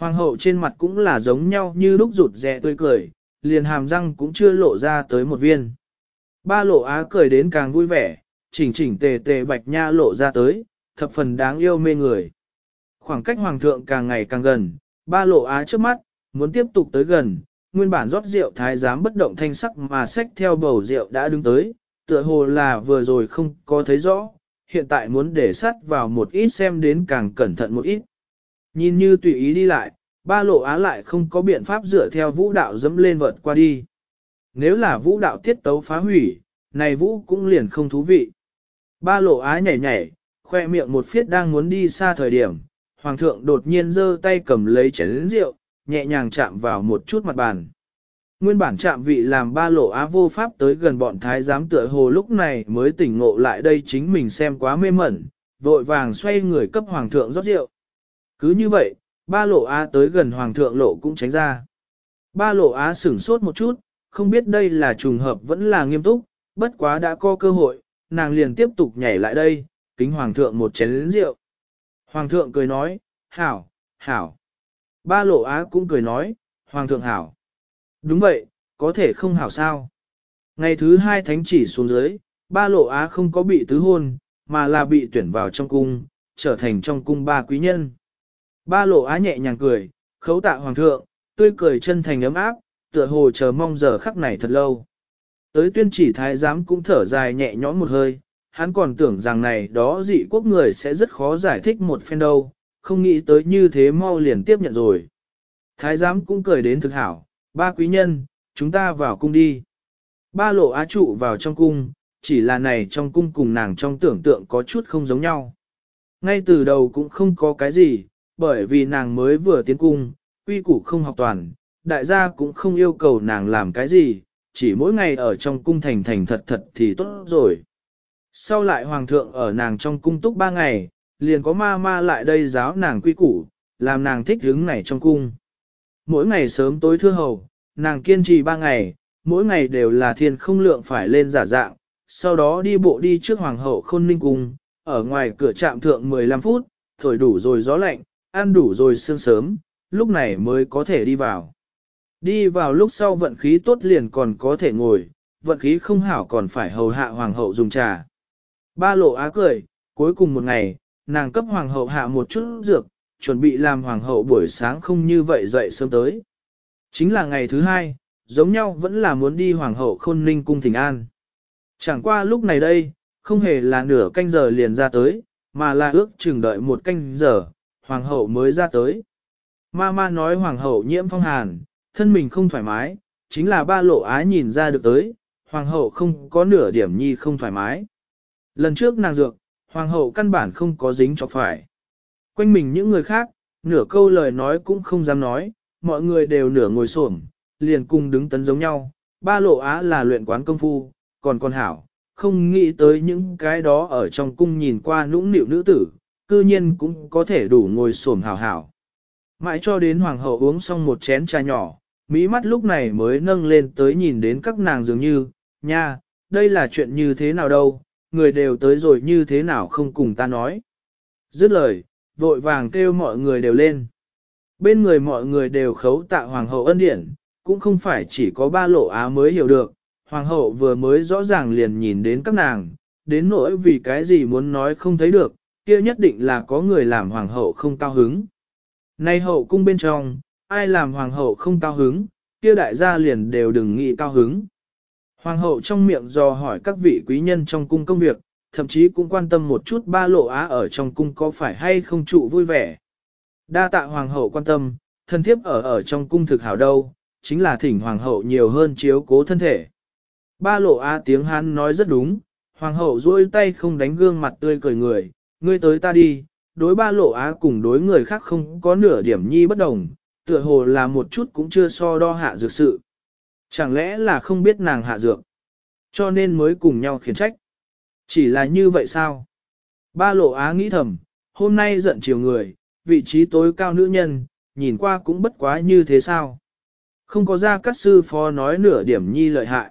Hoàng hậu trên mặt cũng là giống nhau như lúc rụt rè tươi cười, liền hàm răng cũng chưa lộ ra tới một viên. Ba lộ á cười đến càng vui vẻ, chỉnh chỉnh tề tề bạch nha lộ ra tới, thập phần đáng yêu mê người. Khoảng cách hoàng thượng càng ngày càng gần, ba lộ á trước mắt, muốn tiếp tục tới gần, nguyên bản rót rượu thái giám bất động thanh sắc mà xách theo bầu rượu đã đứng tới, tựa hồ là vừa rồi không có thấy rõ, hiện tại muốn để sắt vào một ít xem đến càng cẩn thận một ít. Nhìn như tùy ý đi lại, ba lộ á lại không có biện pháp dựa theo vũ đạo dẫm lên vợt qua đi. Nếu là vũ đạo tiết tấu phá hủy, này vũ cũng liền không thú vị. Ba lộ á nhảy nhảy, khoe miệng một phiết đang muốn đi xa thời điểm, hoàng thượng đột nhiên giơ tay cầm lấy chén rượu, nhẹ nhàng chạm vào một chút mặt bàn. Nguyên bản chạm vị làm ba lộ á vô pháp tới gần bọn thái giám tựa hồ lúc này mới tỉnh ngộ lại đây chính mình xem quá mê mẩn, vội vàng xoay người cấp hoàng thượng rót rượu. Cứ như vậy, ba lộ á tới gần hoàng thượng lộ cũng tránh ra. Ba lộ á sửng sốt một chút, không biết đây là trùng hợp vẫn là nghiêm túc, bất quá đã có cơ hội, nàng liền tiếp tục nhảy lại đây, kính hoàng thượng một chén rượu. Hoàng thượng cười nói, hảo, hảo. Ba lộ á cũng cười nói, hoàng thượng hảo. Đúng vậy, có thể không hảo sao. Ngày thứ hai thánh chỉ xuống dưới, ba lộ á không có bị tứ hôn, mà là bị tuyển vào trong cung, trở thành trong cung ba quý nhân. Ba lộ á nhẹ nhàng cười, khấu tạ hoàng thượng, tươi cười chân thành ấm áp, tựa hồ chờ mong giờ khắc này thật lâu. Tới tuyên chỉ thái giám cũng thở dài nhẹ nhõm một hơi, hắn còn tưởng rằng này đó dị quốc người sẽ rất khó giải thích một phen đâu, không nghĩ tới như thế mau liền tiếp nhận rồi. Thái giám cũng cười đến thực hảo, ba quý nhân, chúng ta vào cung đi. Ba lộ á trụ vào trong cung, chỉ là này trong cung cùng nàng trong tưởng tượng có chút không giống nhau. Ngay từ đầu cũng không có cái gì, bởi vì nàng mới vừa tiến cung, quy củ không học toàn, đại gia cũng không yêu cầu nàng làm cái gì, chỉ mỗi ngày ở trong cung thành thành thật thật thì tốt rồi. Sau lại hoàng thượng ở nàng trong cung túc ba ngày, liền có ma ma lại đây giáo nàng quy củ, làm nàng thích hứng này trong cung. Mỗi ngày sớm tối thưa hầu, nàng kiên trì ba ngày, mỗi ngày đều là thiên không lượng phải lên giả dạng, sau đó đi bộ đi trước hoàng hậu khôn ninh cung, ở ngoài cửa trạm thượng 15 phút, thổi đủ rồi gió lạnh, ăn đủ rồi sương sớm, lúc này mới có thể đi vào. Đi vào lúc sau vận khí tốt liền còn có thể ngồi, vận khí không hảo còn phải hầu hạ hoàng hậu dùng trà. Ba lộ á cười, cuối cùng một ngày, nàng cấp hoàng hậu hạ một chút dược, chuẩn bị làm hoàng hậu buổi sáng không như vậy dậy sớm tới. Chính là ngày thứ hai, giống nhau vẫn là muốn đi hoàng hậu khôn ninh cung thỉnh an. Chẳng qua lúc này đây, không hề là nửa canh giờ liền ra tới, mà là ước chừng đợi một canh giờ, hoàng hậu mới ra tới. Ma ma nói hoàng hậu nhiễm phong hàn, thân mình không thoải mái, chính là ba lộ á nhìn ra được tới, hoàng hậu không có nửa điểm nhi không thoải mái. Lần trước nàng dược, hoàng hậu căn bản không có dính cho phải. Quanh mình những người khác, nửa câu lời nói cũng không dám nói, mọi người đều nửa ngồi xổm, liền cùng đứng tấn giống nhau, ba lộ á là luyện quán công phu, còn con hảo, không nghĩ tới những cái đó ở trong cung nhìn qua nũng nịu nữ tử, cư nhiên cũng có thể đủ ngồi xổm hảo hảo. Mãi cho đến hoàng hậu uống xong một chén trà nhỏ, mỹ mắt lúc này mới nâng lên tới nhìn đến các nàng dường như, nha, đây là chuyện như thế nào đâu, người đều tới rồi như thế nào không cùng ta nói. Dứt lời, vội vàng kêu mọi người đều lên. Bên người mọi người đều khấu tạ hoàng hậu ân điển, cũng không phải chỉ có ba lộ á mới hiểu được, hoàng hậu vừa mới rõ ràng liền nhìn đến các nàng, đến nỗi vì cái gì muốn nói không thấy được, kia nhất định là có người làm hoàng hậu không cao hứng. Nay hậu cung bên trong, ai làm hoàng hậu không cao hứng, kia đại gia liền đều đừng nghĩ cao hứng. Hoàng hậu trong miệng dò hỏi các vị quý nhân trong cung công việc, thậm chí cũng quan tâm một chút ba lộ á ở trong cung có phải hay không trụ vui vẻ. Đa tạ hoàng hậu quan tâm, thân thiếp ở ở trong cung thực hảo đâu, chính là thỉnh hoàng hậu nhiều hơn chiếu cố thân thể. Ba lộ á tiếng hán nói rất đúng, hoàng hậu duỗi tay không đánh gương mặt tươi cười người, ngươi tới ta đi, đối ba lộ á cùng đối người khác không có nửa điểm nhi bất đồng, tựa hồ là một chút cũng chưa so đo hạ dược sự. Chẳng lẽ là không biết nàng hạ dược, cho nên mới cùng nhau khiển trách. Chỉ là như vậy sao? Ba lộ á nghĩ thầm, hôm nay giận chiều người, vị trí tối cao nữ nhân, nhìn qua cũng bất quá như thế sao? Không có ra các sư phó nói nửa điểm nhi lợi hại.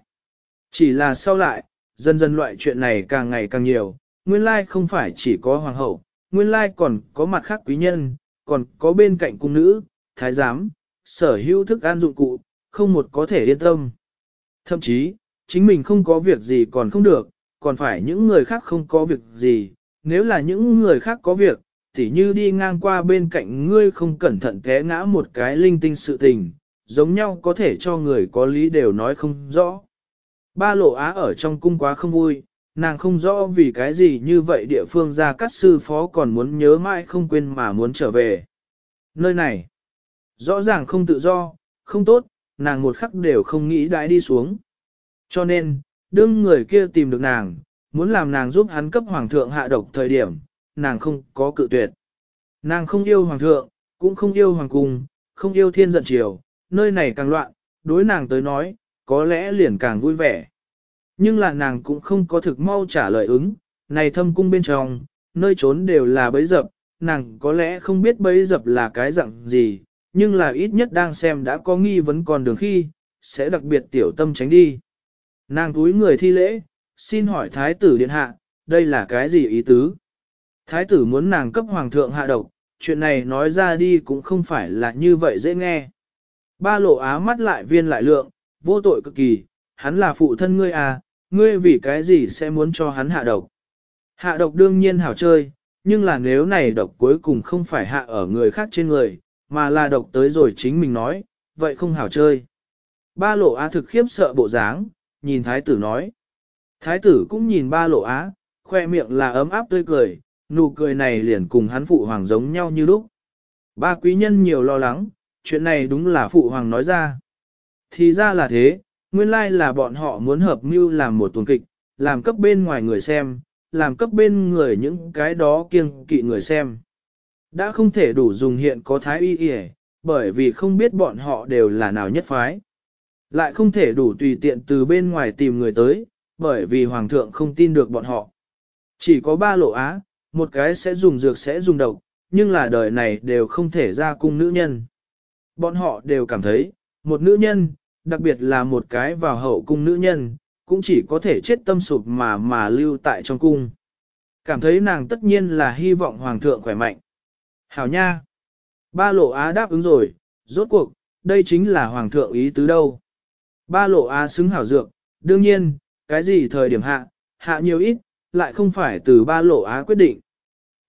Chỉ là sau lại, dần dần loại chuyện này càng ngày càng nhiều, nguyên lai không phải chỉ có hoàng hậu, nguyên lai còn có mặt khác quý nhân, còn có bên cạnh cung nữ, thái giám, sở hữu thức ăn dụng cụ, không một có thể yên tâm. Thậm chí, chính mình không có việc gì còn không được, còn phải những người khác không có việc gì, nếu là những người khác có việc, tỉ như đi ngang qua bên cạnh ngươi không cẩn thận té ngã một cái linh tinh sự tình, giống nhau có thể cho người có lý đều nói không rõ. Ba lộ á ở trong cung quá không vui, nàng không rõ vì cái gì như vậy địa phương ra các sư phó còn muốn nhớ mãi không quên mà muốn trở về. Nơi này, rõ ràng không tự do, không tốt, nàng một khắc đều không nghĩ đãi đi xuống. Cho nên, đương người kia tìm được nàng, muốn làm nàng giúp hắn cấp hoàng thượng hạ độc thời điểm, nàng không có cự tuyệt. Nàng không yêu hoàng thượng, cũng không yêu hoàng cung, không yêu thiên giận triều, nơi này càng loạn, đối nàng tới nói, có lẽ liền càng vui vẻ. Nhưng là nàng cũng không có thực mau trả lời ứng, này thâm cung bên trong, nơi trốn đều là bấy dập, nàng có lẽ không biết bấy dập là cái dạng gì, nhưng là ít nhất đang xem đã có nghi vấn còn đường khi, sẽ đặc biệt tiểu tâm tránh đi. Nàng túi người thi lễ, xin hỏi thái tử điện hạ, đây là cái gì ý tứ? Thái tử muốn nàng cấp hoàng thượng hạ độc, chuyện này nói ra đi cũng không phải là như vậy dễ nghe. Ba lộ á mắt lại viên lại lượng, vô tội cực kỳ, hắn là phụ thân ngươi à, ngươi vì cái gì sẽ muốn cho hắn hạ độc? Hạ độc đương nhiên hảo chơi, nhưng là nếu này độc cuối cùng không phải hạ ở người khác trên người, mà là độc tới rồi chính mình nói, vậy không hảo chơi. Ba lộ á thực khiếp sợ bộ dáng, nhìn thái tử nói. Thái tử cũng nhìn ba lộ á, khoe miệng là ấm áp tươi cười, nụ cười này liền cùng hắn phụ hoàng giống nhau như lúc. Ba quý nhân nhiều lo lắng, chuyện này đúng là phụ hoàng nói ra. Thì ra là thế, Nguyên lai like là bọn họ muốn hợp mưu làm một tuần kịch, làm cấp bên ngoài người xem, làm cấp bên người những cái đó kiêng kỵ người xem. Đã không thể đủ dùng hiện có thái y yể, bởi vì không biết bọn họ đều là nào nhất phái. Lại không thể đủ tùy tiện từ bên ngoài tìm người tới, bởi vì hoàng thượng không tin được bọn họ. Chỉ có ba lộ á, một cái sẽ dùng dược sẽ dùng độc, nhưng là đời này đều không thể ra cung nữ nhân. Bọn họ đều cảm thấy, một nữ nhân, đặc biệt là một cái vào hậu cung nữ nhân, cũng chỉ có thể chết tâm sụp mà mà lưu tại trong cung. Cảm thấy nàng tất nhiên là hy vọng hoàng thượng khỏe mạnh. Hảo nha! Ba lộ á đáp ứng rồi, rốt cuộc, đây chính là hoàng thượng ý tứ đâu. Ba lộ á xứng hảo dược, đương nhiên, cái gì thời điểm hạ, hạ nhiều ít, lại không phải từ ba lộ á quyết định.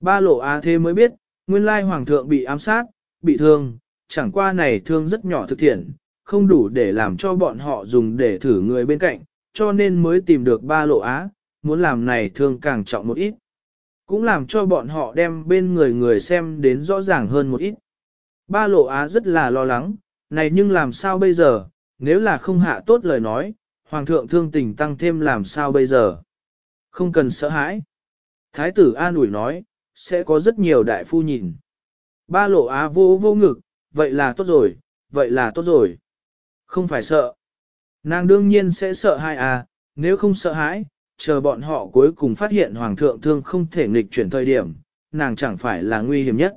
Ba lộ á thế mới biết, nguyên lai hoàng thượng bị ám sát, bị thương, chẳng qua này thương rất nhỏ thực thiện, không đủ để làm cho bọn họ dùng để thử người bên cạnh, cho nên mới tìm được ba lộ á, muốn làm này thường càng trọng một ít. Cũng làm cho bọn họ đem bên người người xem đến rõ ràng hơn một ít. Ba lộ á rất là lo lắng, này nhưng làm sao bây giờ, nếu là không hạ tốt lời nói, Hoàng thượng thương tình tăng thêm làm sao bây giờ. Không cần sợ hãi. Thái tử an ủi nói, sẽ có rất nhiều đại phu nhìn. Ba lộ á vô vô ngực, vậy là tốt rồi, vậy là tốt rồi không phải sợ. Nàng đương nhiên sẽ sợ hãi à, nếu không sợ hãi, chờ bọn họ cuối cùng phát hiện Hoàng thượng thương không thể nghịch chuyển thời điểm, nàng chẳng phải là nguy hiểm nhất.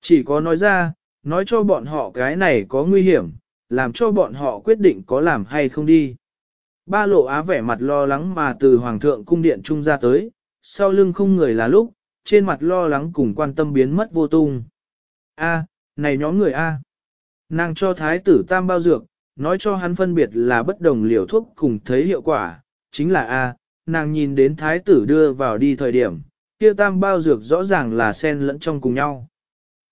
Chỉ có nói ra, nói cho bọn họ cái này có nguy hiểm, làm cho bọn họ quyết định có làm hay không đi. Ba lộ á vẻ mặt lo lắng mà từ Hoàng thượng cung điện trung ra tới, sau lưng không người là lúc, trên mặt lo lắng cùng quan tâm biến mất vô tung. A, này nhóm người A. Nàng cho thái tử tam bao dược, nói cho hắn phân biệt là bất đồng liều thuốc cùng thấy hiệu quả, chính là A, nàng nhìn đến thái tử đưa vào đi thời điểm, kia tam bao dược rõ ràng là sen lẫn trong cùng nhau.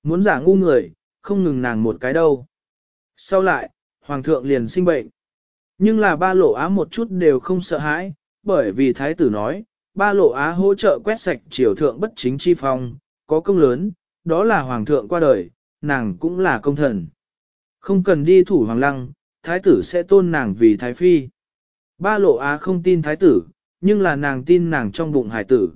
Muốn giả ngu người, không ngừng nàng một cái đâu. Sau lại, hoàng thượng liền sinh bệnh. Nhưng là ba lộ á một chút đều không sợ hãi, bởi vì thái tử nói, ba lộ á hỗ trợ quét sạch triều thượng bất chính chi phong, có công lớn, đó là hoàng thượng qua đời, nàng cũng là công thần. Không cần đi thủ hoàng lăng, thái tử sẽ tôn nàng vì thái phi. Ba lộ á không tin thái tử, nhưng là nàng tin nàng trong bụng hải tử.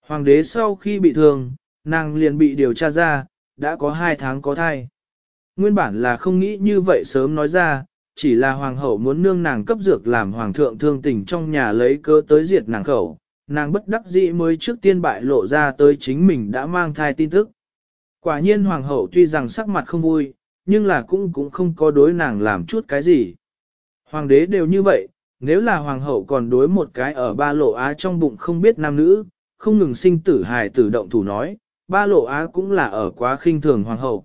Hoàng đế sau khi bị thương, nàng liền bị điều tra ra, đã có hai tháng có thai. Nguyên bản là không nghĩ như vậy sớm nói ra, chỉ là hoàng hậu muốn nương nàng cấp dược làm hoàng thượng thương tình trong nhà lấy cơ tới diệt nàng khẩu, nàng bất đắc dĩ mới trước tiên bại lộ ra tới chính mình đã mang thai tin tức. Quả nhiên hoàng hậu tuy rằng sắc mặt không vui, nhưng là cũng cũng không có đối nàng làm chút cái gì. Hoàng đế đều như vậy, nếu là hoàng hậu còn đối một cái ở ba lộ á trong bụng không biết nam nữ, không ngừng sinh tử hài tử động thủ nói, ba lộ á cũng là ở quá khinh thường hoàng hậu.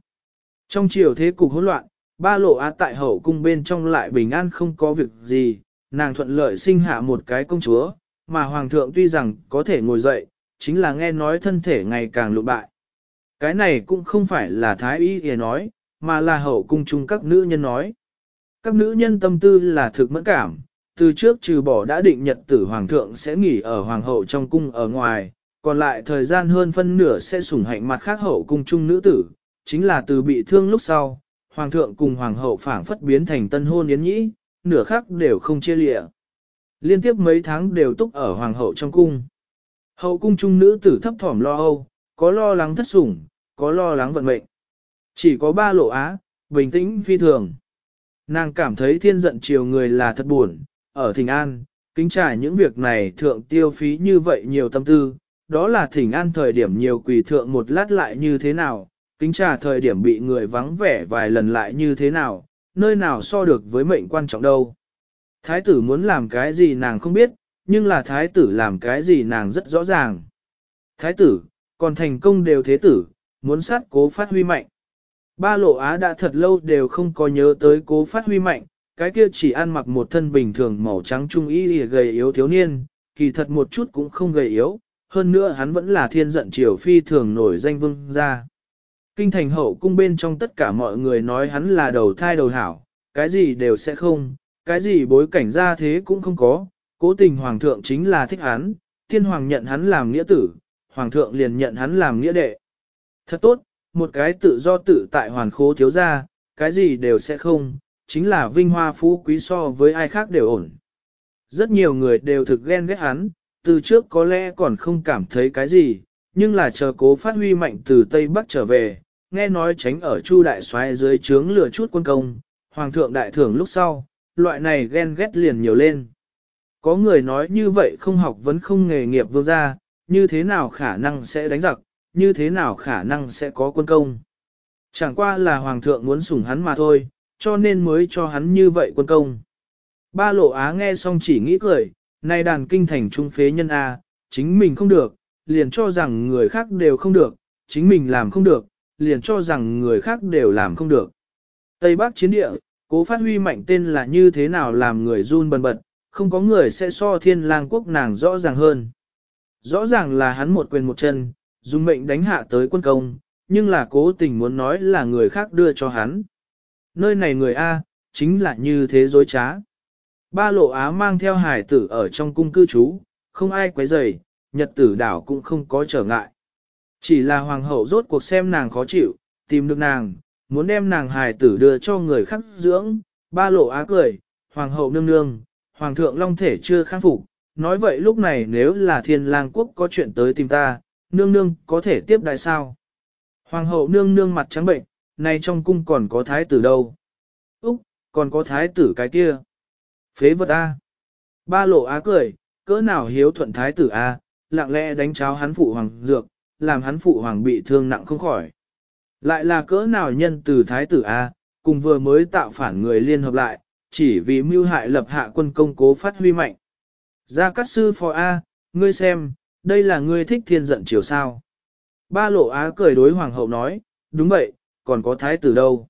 Trong triều thế cục hỗn loạn, ba lộ á tại hậu cung bên trong lại bình an không có việc gì, nàng thuận lợi sinh hạ một cái công chúa, mà hoàng thượng tuy rằng có thể ngồi dậy, chính là nghe nói thân thể ngày càng lụ bại. Cái này cũng không phải là thái y thì nói, mà là hậu cung chung các nữ nhân nói. Các nữ nhân tâm tư là thực mẫn cảm, từ trước trừ bỏ đã định nhật tử hoàng thượng sẽ nghỉ ở hoàng hậu trong cung ở ngoài, còn lại thời gian hơn phân nửa sẽ sủng hạnh mặt khác hậu cung chung nữ tử, chính là từ bị thương lúc sau, hoàng thượng cùng hoàng hậu phảng phất biến thành tân hôn yến nhĩ, nửa khác đều không chia lịa. Liên tiếp mấy tháng đều túc ở hoàng hậu trong cung. Hậu cung trung nữ tử thấp thỏm lo âu, có lo lắng thất sủng, có lo lắng vận mệnh. Chỉ có ba lộ á, bình tĩnh phi thường. Nàng cảm thấy thiên giận chiều người là thật buồn, ở thỉnh an, kính trải những việc này thượng tiêu phí như vậy nhiều tâm tư, đó là thỉnh an thời điểm nhiều quỷ thượng một lát lại như thế nào, kính trả thời điểm bị người vắng vẻ vài lần lại như thế nào, nơi nào so được với mệnh quan trọng đâu. Thái tử muốn làm cái gì nàng không biết, nhưng là thái tử làm cái gì nàng rất rõ ràng. Thái tử, còn thành công đều thế tử, muốn sát cố phát huy mạnh. Ba lộ á đã thật lâu đều không có nhớ tới cố phát huy mạnh, cái kia chỉ ăn mặc một thân bình thường màu trắng trung y lìa gầy yếu thiếu niên, kỳ thật một chút cũng không gầy yếu, hơn nữa hắn vẫn là thiên giận triều phi thường nổi danh vương gia. Kinh thành hậu cung bên trong tất cả mọi người nói hắn là đầu thai đầu hảo, cái gì đều sẽ không, cái gì bối cảnh ra thế cũng không có, cố tình hoàng thượng chính là thích hắn, thiên hoàng nhận hắn làm nghĩa tử, hoàng thượng liền nhận hắn làm nghĩa đệ. Thật tốt, một cái tự do tự tại hoàn khố thiếu gia, cái gì đều sẽ không, chính là vinh hoa phú quý so với ai khác đều ổn. Rất nhiều người đều thực ghen ghét hắn, từ trước có lẽ còn không cảm thấy cái gì, nhưng là chờ cố phát huy mạnh từ Tây Bắc trở về, nghe nói tránh ở Chu Đại Soái dưới trướng lừa chút quân công, Hoàng thượng đại thưởng lúc sau, loại này ghen ghét liền nhiều lên. Có người nói như vậy không học vẫn không nghề nghiệp vương gia, như thế nào khả năng sẽ đánh giặc, như thế nào khả năng sẽ có quân công. Chẳng qua là hoàng thượng muốn sủng hắn mà thôi, cho nên mới cho hắn như vậy quân công. Ba lộ á nghe xong chỉ nghĩ cười, nay đàn kinh thành trung phế nhân A, chính mình không được, liền cho rằng người khác đều không được, chính mình làm không được, liền cho rằng người khác đều làm không được. Tây Bắc chiến địa, cố phát huy mạnh tên là như thế nào làm người run bần bật, không có người sẽ so thiên lang quốc nàng rõ ràng hơn. Rõ ràng là hắn một quyền một chân, dùng mệnh đánh hạ tới quân công, nhưng là cố tình muốn nói là người khác đưa cho hắn. Nơi này người A, chính là như thế dối trá. Ba lộ Á mang theo hải tử ở trong cung cư trú, không ai quấy rầy, nhật tử đảo cũng không có trở ngại. Chỉ là hoàng hậu rốt cuộc xem nàng khó chịu, tìm được nàng, muốn đem nàng hài tử đưa cho người khác dưỡng, ba lộ á cười, hoàng hậu nương nương, hoàng thượng long thể chưa khang phục, nói vậy lúc này nếu là thiên lang quốc có chuyện tới tìm ta, nương nương có thể tiếp đại sao? Hoàng hậu nương nương mặt trắng bệnh, nay trong cung còn có thái tử đâu? Úc, còn có thái tử cái kia. Phế vật A. Ba lộ á cười, cỡ nào hiếu thuận thái tử A, lặng lẽ đánh cháo hắn phụ hoàng dược, làm hắn phụ hoàng bị thương nặng không khỏi. Lại là cỡ nào nhân từ thái tử A, cùng vừa mới tạo phản người liên hợp lại, chỉ vì mưu hại lập hạ quân công cố phát huy mạnh. Ra Cát Sư Phò A, ngươi xem, đây là ngươi thích thiên giận chiều sao. Ba lộ á cười đối hoàng hậu nói, đúng vậy, còn có thái tử đâu.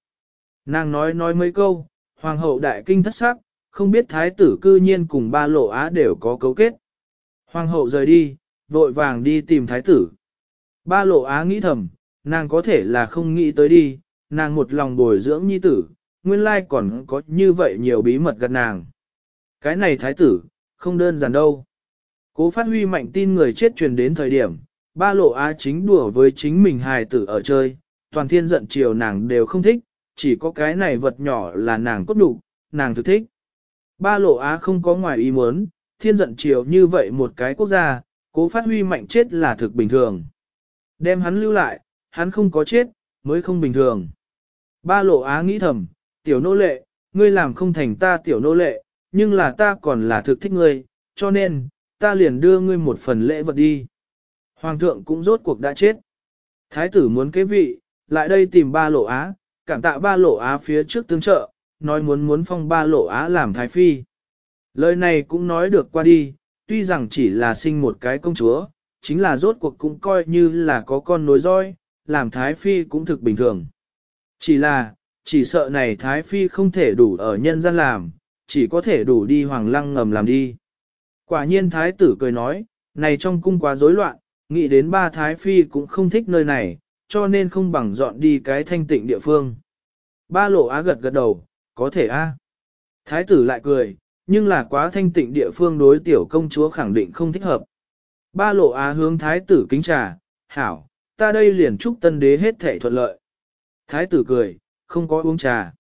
Nàng nói nói mấy câu, hoàng hậu đại kinh thất sắc, không biết thái tử cư nhiên cùng ba lộ á đều có cấu kết. Hoàng hậu rời đi, vội vàng đi tìm thái tử. Ba lộ á nghĩ thầm, nàng có thể là không nghĩ tới đi, nàng một lòng bồi dưỡng nhi tử, nguyên lai còn có như vậy nhiều bí mật gần nàng. Cái này thái tử, không đơn giản đâu. Cố phát huy mạnh tin người chết truyền đến thời điểm, ba lộ á chính đùa với chính mình hài tử ở chơi, toàn thiên giận chiều nàng đều không thích, chỉ có cái này vật nhỏ là nàng cốt đủ, nàng thực thích. Ba lộ á không có ngoài ý muốn, thiên giận chiều như vậy một cái quốc gia, cố phát huy mạnh chết là thực bình thường. Đem hắn lưu lại, hắn không có chết, mới không bình thường. Ba lộ á nghĩ thầm, tiểu nô lệ, ngươi làm không thành ta tiểu nô lệ, nhưng là ta còn là thực thích ngươi, cho nên, ta liền đưa ngươi một phần lễ vật đi. Hoàng thượng cũng rốt cuộc đã chết. Thái tử muốn kế vị, lại đây tìm ba lộ á, cảm tạ ba lộ á phía trước tướng trợ, nói muốn muốn phong ba lộ á làm thái phi. Lời này cũng nói được qua đi, tuy rằng chỉ là sinh một cái công chúa, chính là rốt cuộc cũng coi như là có con nối roi, làm thái phi cũng thực bình thường. Chỉ là, chỉ sợ này thái phi không thể đủ ở nhân gian làm, chỉ có thể đủ đi hoàng lăng ngầm làm đi. Quả nhiên thái tử cười nói, này trong cung quá rối loạn, nghĩ đến ba thái phi cũng không thích nơi này, cho nên không bằng dọn đi cái thanh tịnh địa phương. Ba lộ á gật gật đầu, có thể a. Thái tử lại cười, nhưng là quá thanh tịnh địa phương đối tiểu công chúa khẳng định không thích hợp. Ba lộ á hướng thái tử kính trà, hảo, ta đây liền chúc tân đế hết thể thuận lợi. Thái tử cười, không có uống trà.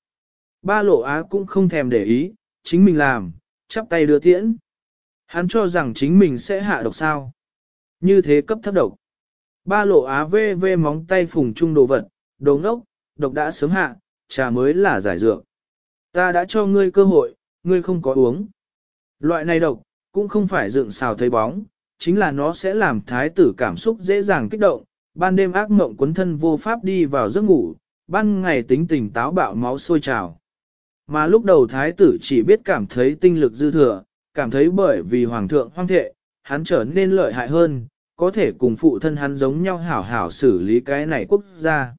Ba lộ á cũng không thèm để ý, chính mình làm, chắp tay đưa tiễn. Hắn cho rằng chính mình sẽ hạ độc sao. Như thế cấp thấp độc. Ba lộ á vê vê móng tay phùng chung đồ vật, đồ ngốc, độc đã sớm hạ, trà mới là giải dược. Ta đã cho ngươi cơ hội, ngươi không có uống. Loại này độc, cũng không phải dựng xào thấy bóng, chính là nó sẽ làm thái tử cảm xúc dễ dàng kích động, ban đêm ác mộng quấn thân vô pháp đi vào giấc ngủ, ban ngày tính tình táo bạo máu sôi trào. Mà lúc đầu thái tử chỉ biết cảm thấy tinh lực dư thừa, cảm thấy bởi vì hoàng thượng hoang thệ, hắn trở nên lợi hại hơn, có thể cùng phụ thân hắn giống nhau hảo hảo xử lý cái này quốc gia.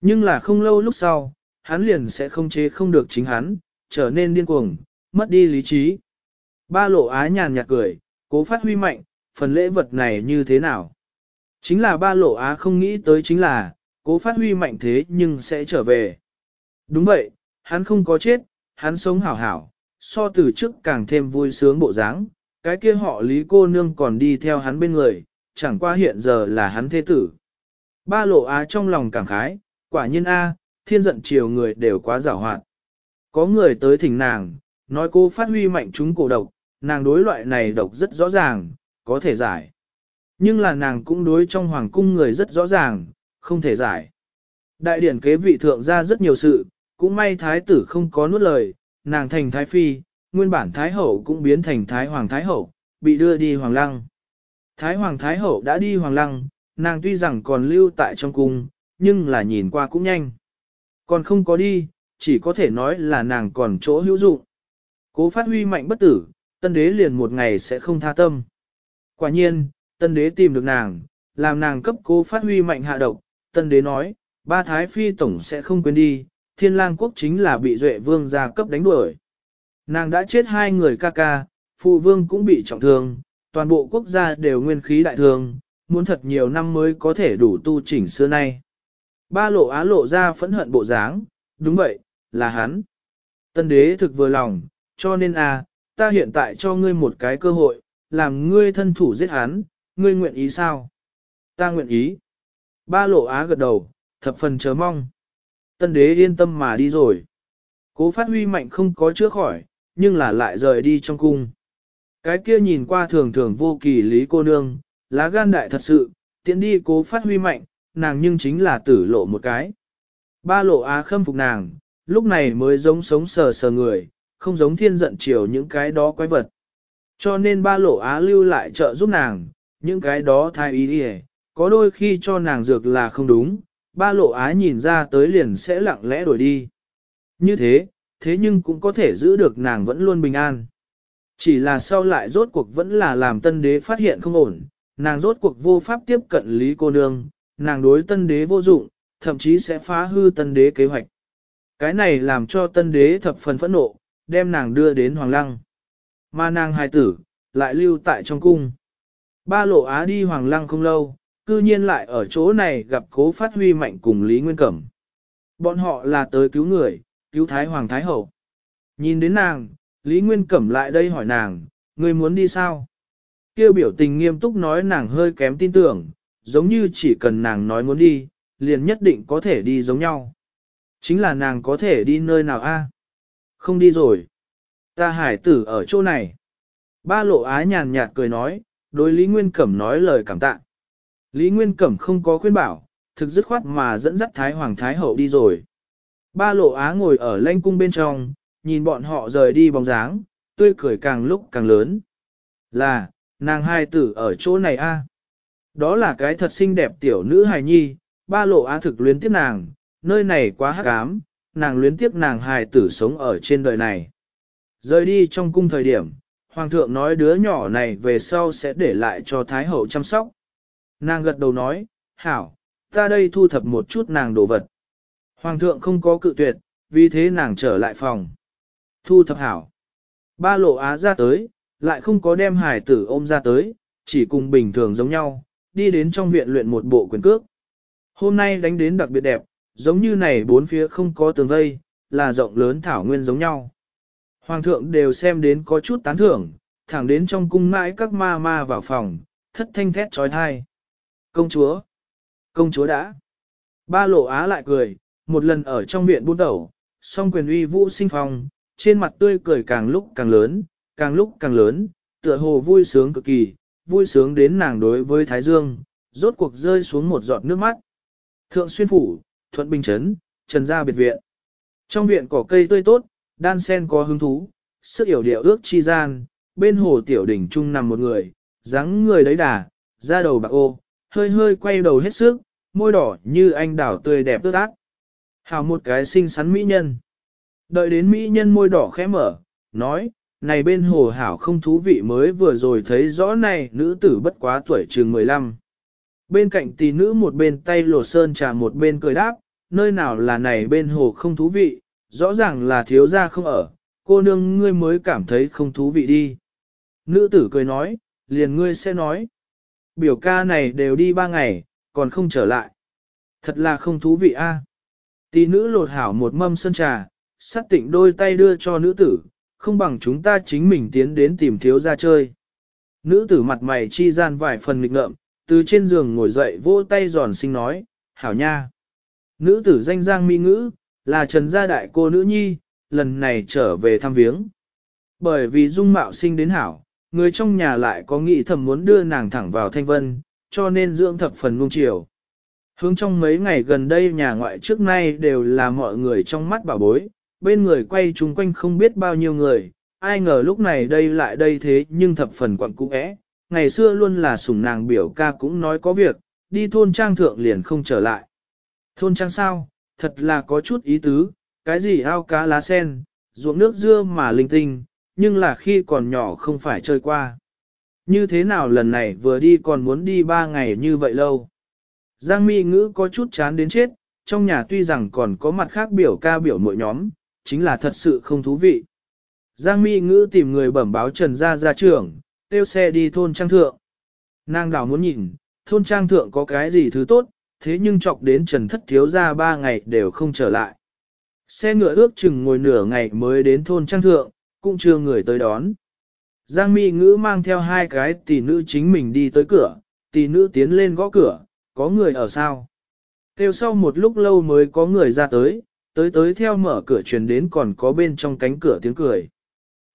Nhưng là không lâu lúc sau, hắn liền sẽ không chế không được chính hắn, trở nên điên cuồng, mất đi lý trí. Ba lộ á nhàn nhạt cười, cố phát huy mạnh, phần lễ vật này như thế nào? Chính là ba lộ á không nghĩ tới chính là, cố phát huy mạnh thế nhưng sẽ trở về. Đúng vậy, hắn không có chết, hắn sống hảo hảo, so từ trước càng thêm vui sướng bộ dáng, cái kia họ lý cô nương còn đi theo hắn bên người, chẳng qua hiện giờ là hắn thế tử. Ba lộ á trong lòng cảm khái, quả nhiên A, thiên giận chiều người đều quá giảo hoạt. Có người tới thỉnh nàng, nói cô phát huy mạnh chúng cổ độc, nàng đối loại này độc rất rõ ràng, có thể giải. Nhưng là nàng cũng đối trong hoàng cung người rất rõ ràng, không thể giải. Đại điển kế vị thượng ra rất nhiều sự, cũng may thái tử không có nuốt lời, nàng thành thái phi, nguyên bản thái hậu cũng biến thành thái hoàng thái hậu, bị đưa đi hoàng lăng. Thái hoàng thái hậu đã đi hoàng lăng, nàng tuy rằng còn lưu tại trong cung, nhưng là nhìn qua cũng nhanh. Còn không có đi, chỉ có thể nói là nàng còn chỗ hữu dụng. Cố phát huy mạnh bất tử, tân đế liền một ngày sẽ không tha tâm. Quả nhiên, tân đế tìm được nàng, làm nàng cấp cố phát huy mạnh hạ độc, tân đế nói, ba thái phi tổng sẽ không quên đi, thiên lang quốc chính là bị duệ vương gia cấp đánh đuổi. Nàng đã chết hai người ca ca, phụ vương cũng bị trọng thương, toàn bộ quốc gia đều nguyên khí đại thương, muốn thật nhiều năm mới có thể đủ tu chỉnh xưa nay. Ba lộ á lộ ra phẫn hận bộ dáng, đúng vậy, là hắn. Tân đế thực vừa lòng, cho nên à, ta hiện tại cho ngươi một cái cơ hội, làm ngươi thân thủ giết hắn, ngươi nguyện ý sao? Ta nguyện ý. Ba lộ á gật đầu, thập phần chờ mong tân đế yên tâm mà đi rồi. Cố phát huy mạnh không có chữa khỏi, nhưng là lại rời đi trong cung. Cái kia nhìn qua thường thường vô kỳ lý cô nương, lá gan đại thật sự, tiện đi cố phát huy mạnh, nàng nhưng chính là tử lộ một cái. Ba lộ á khâm phục nàng, lúc này mới giống sống sờ sờ người, không giống thiên giận chiều những cái đó quái vật. Cho nên ba lộ á lưu lại trợ giúp nàng, những cái đó thai ý đi có đôi khi cho nàng dược là không đúng, ba lộ Á nhìn ra tới liền sẽ lặng lẽ đổi đi. Như thế, thế nhưng cũng có thể giữ được nàng vẫn luôn bình an. Chỉ là sau lại rốt cuộc vẫn là làm tân đế phát hiện không ổn, nàng rốt cuộc vô pháp tiếp cận lý cô nương, nàng đối tân đế vô dụng, thậm chí sẽ phá hư tân đế kế hoạch. Cái này làm cho tân đế thập phần phẫn nộ, đem nàng đưa đến hoàng lăng. Mà nàng hài tử, lại lưu tại trong cung. Ba lộ á đi hoàng lăng không lâu, cư nhiên lại ở chỗ này gặp cố phát huy mạnh cùng Lý Nguyên Cẩm. Bọn họ là tới cứu người, cứu Thái Hoàng Thái Hậu. Nhìn đến nàng, Lý Nguyên Cẩm lại đây hỏi nàng, người muốn đi sao? Kêu biểu tình nghiêm túc nói nàng hơi kém tin tưởng, giống như chỉ cần nàng nói muốn đi, liền nhất định có thể đi giống nhau. Chính là nàng có thể đi nơi nào a? Không đi rồi. Ta hải tử ở chỗ này. Ba lộ á nhàn nhạt cười nói, đối Lý Nguyên Cẩm nói lời cảm tạng. Lý Nguyên Cẩm không có khuyên bảo, thực dứt khoát mà dẫn dắt Thái Hoàng Thái Hậu đi rồi. Ba lộ á ngồi ở lanh cung bên trong, nhìn bọn họ rời đi bóng dáng, tươi cười càng lúc càng lớn. Là, nàng hai tử ở chỗ này a. Đó là cái thật xinh đẹp tiểu nữ hài nhi, ba lộ á thực luyến tiếc nàng, nơi này quá hắc ám, nàng luyến tiếc nàng hài tử sống ở trên đời này. Rời đi trong cung thời điểm, Hoàng thượng nói đứa nhỏ này về sau sẽ để lại cho Thái Hậu chăm sóc. Nàng gật đầu nói, hảo, ta đây thu thập một chút nàng đồ vật. Hoàng thượng không có cự tuyệt, vì thế nàng trở lại phòng. Thu thập hảo. Ba lộ á ra tới, lại không có đem hải tử ôm ra tới, chỉ cùng bình thường giống nhau, đi đến trong viện luyện một bộ quyền cước. Hôm nay đánh đến đặc biệt đẹp, giống như này bốn phía không có tường vây, là rộng lớn thảo nguyên giống nhau. Hoàng thượng đều xem đến có chút tán thưởng, thẳng đến trong cung mãi các ma ma vào phòng, thất thanh thét trói thai. Công chúa! Công chúa đã! Ba lộ á lại cười, một lần ở trong viện buôn tẩu, song quyền uy vũ sinh phong, trên mặt tươi cười càng lúc càng lớn, càng lúc càng lớn, tựa hồ vui sướng cực kỳ, vui sướng đến nàng đối với Thái Dương, rốt cuộc rơi xuống một giọt nước mắt. Thượng xuyên phủ, thuận bình chấn trần gia biệt viện. Trong viện cỏ cây tươi tốt, đan sen có hứng thú, sức hiểu điệu ước chi gian, bên hồ tiểu đỉnh trung nằm một người, dáng người đấy đà, da đầu bạc ô, hơi hơi quay đầu hết sức, môi đỏ như anh đảo tươi đẹp tươi ác. Hào một cái xinh xắn mỹ nhân. Đợi đến mỹ nhân môi đỏ khẽ mở, nói, này bên hồ hảo không thú vị mới vừa rồi thấy rõ này nữ tử bất quá tuổi trường 15. Bên cạnh tỷ nữ một bên tay lột sơn trà một bên cười đáp, nơi nào là này bên hồ không thú vị, rõ ràng là thiếu gia không ở, cô nương ngươi mới cảm thấy không thú vị đi. Nữ tử cười nói, liền ngươi sẽ nói biểu ca này đều đi ba ngày, còn không trở lại. Thật là không thú vị a. À? Tỷ nữ lột hảo một mâm sơn trà, sát tịnh đôi tay đưa cho nữ tử, không bằng chúng ta chính mình tiến đến tìm thiếu ra chơi. Nữ tử mặt mày chi gian vài phần nghịch ngợm, từ trên giường ngồi dậy vỗ tay giòn xinh nói, hảo nha. Nữ tử danh giang mi ngữ, là trần gia đại cô nữ nhi, lần này trở về thăm viếng. Bởi vì dung mạo sinh đến hảo, người trong nhà lại có nghĩ thầm muốn đưa nàng thẳng vào thanh vân, cho nên dưỡng thập phần nung chiều. Hướng trong mấy ngày gần đây nhà ngoại trước nay đều là mọi người trong mắt bảo bối, bên người quay chung quanh không biết bao nhiêu người, ai ngờ lúc này đây lại đây thế nhưng thập phần quặng cũ é. Ngày xưa luôn là sủng nàng biểu ca cũng nói có việc, đi thôn trang thượng liền không trở lại. Thôn trang sao, thật là có chút ý tứ, cái gì ao cá lá sen, ruộng nước dưa mà linh tinh, nhưng là khi còn nhỏ không phải chơi qua. Như thế nào lần này vừa đi còn muốn đi ba ngày như vậy lâu. Giang mi ngữ có chút chán đến chết, trong nhà tuy rằng còn có mặt khác biểu ca biểu mỗi nhóm, chính là thật sự không thú vị. Giang mi ngữ tìm người bẩm báo Trần Gia Gia trưởng, tiêu xe đi thôn trang thượng. Nàng đảo muốn nhìn, thôn trang thượng có cái gì thứ tốt, thế nhưng chọc đến Trần Thất Thiếu Gia ba ngày đều không trở lại. Xe ngựa ước chừng ngồi nửa ngày mới đến thôn trang thượng, cũng chưa người tới đón. Giang mi ngữ mang theo hai cái tỷ nữ chính mình đi tới cửa, tỷ nữ tiến lên gõ cửa, có người ở sao? Kêu sau một lúc lâu mới có người ra tới, tới tới theo mở cửa truyền đến còn có bên trong cánh cửa tiếng cười.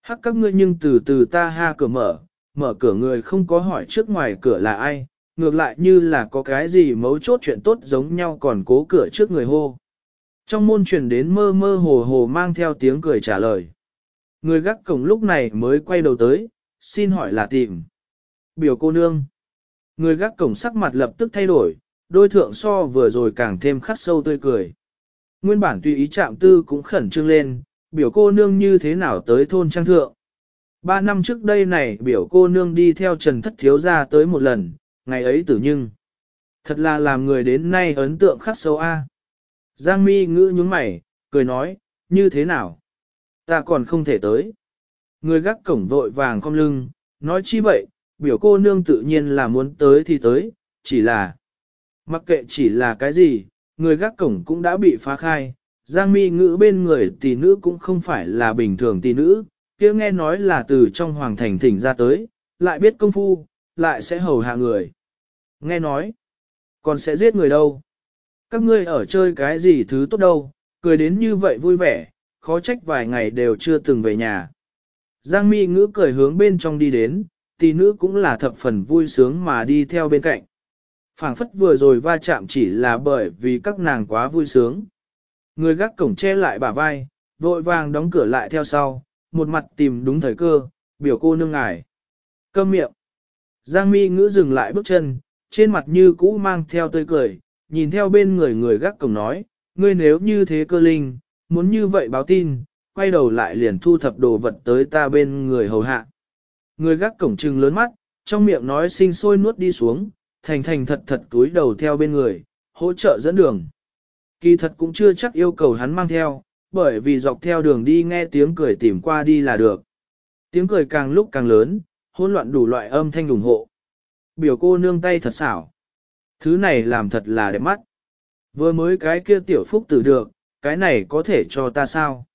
Hắc các ngươi nhưng từ từ ta ha cửa mở, mở cửa người không có hỏi trước ngoài cửa là ai, ngược lại như là có cái gì mấu chốt chuyện tốt giống nhau còn cố cửa trước người hô. Trong môn truyền đến mơ mơ hồ hồ mang theo tiếng cười trả lời. Người gác cổng lúc này mới quay đầu tới, xin hỏi là tìm. Biểu cô nương. Người gác cổng sắc mặt lập tức thay đổi, đôi thượng so vừa rồi càng thêm khắc sâu tươi cười. Nguyên bản tùy ý chạm tư cũng khẩn trương lên, biểu cô nương như thế nào tới thôn trang thượng. Ba năm trước đây này biểu cô nương đi theo Trần Thất Thiếu ra tới một lần, ngày ấy tử nhưng. Thật là làm người đến nay ấn tượng khắc sâu a. Giang mi ngữ nhúng mày, cười nói, như thế nào? Ta còn không thể tới. Người gác cổng vội vàng cong lưng, nói chi vậy, biểu cô nương tự nhiên là muốn tới thì tới, chỉ là... Mặc kệ chỉ là cái gì, người gác cổng cũng đã bị phá khai, Giang mi ngữ bên người tỷ nữ cũng không phải là bình thường tỷ nữ, kia nghe nói là từ trong hoàng thành thỉnh ra tới, lại biết công phu, lại sẽ hầu hạ người. Nghe nói, còn sẽ giết người đâu. Các ngươi ở chơi cái gì thứ tốt đâu, cười đến như vậy vui vẻ, khó trách vài ngày đều chưa từng về nhà. Giang mi ngữ cười hướng bên trong đi đến, tỷ nữ cũng là thập phần vui sướng mà đi theo bên cạnh. phảng phất vừa rồi va chạm chỉ là bởi vì các nàng quá vui sướng. Người gác cổng che lại bả vai, vội vàng đóng cửa lại theo sau, một mặt tìm đúng thời cơ, biểu cô nương ngài. Câm miệng. Giang mi ngữ dừng lại bước chân, trên mặt như cũ mang theo tươi cười, nhìn theo bên người người gác cổng nói, ngươi nếu như thế cơ linh, muốn như vậy báo tin, quay đầu lại liền thu thập đồ vật tới ta bên người hầu hạ. Người gác cổng trừng lớn mắt, trong miệng nói sinh sôi nuốt đi xuống, thành thành thật thật túi đầu theo bên người, hỗ trợ dẫn đường. Kỳ thật cũng chưa chắc yêu cầu hắn mang theo, bởi vì dọc theo đường đi nghe tiếng cười tìm qua đi là được. Tiếng cười càng lúc càng lớn, hỗn loạn đủ loại âm thanh ủng hộ. Biểu cô nương tay thật xảo. Thứ này làm thật là đẹp mắt. Vừa mới cái kia tiểu phúc tử được, cái này có thể cho ta sao?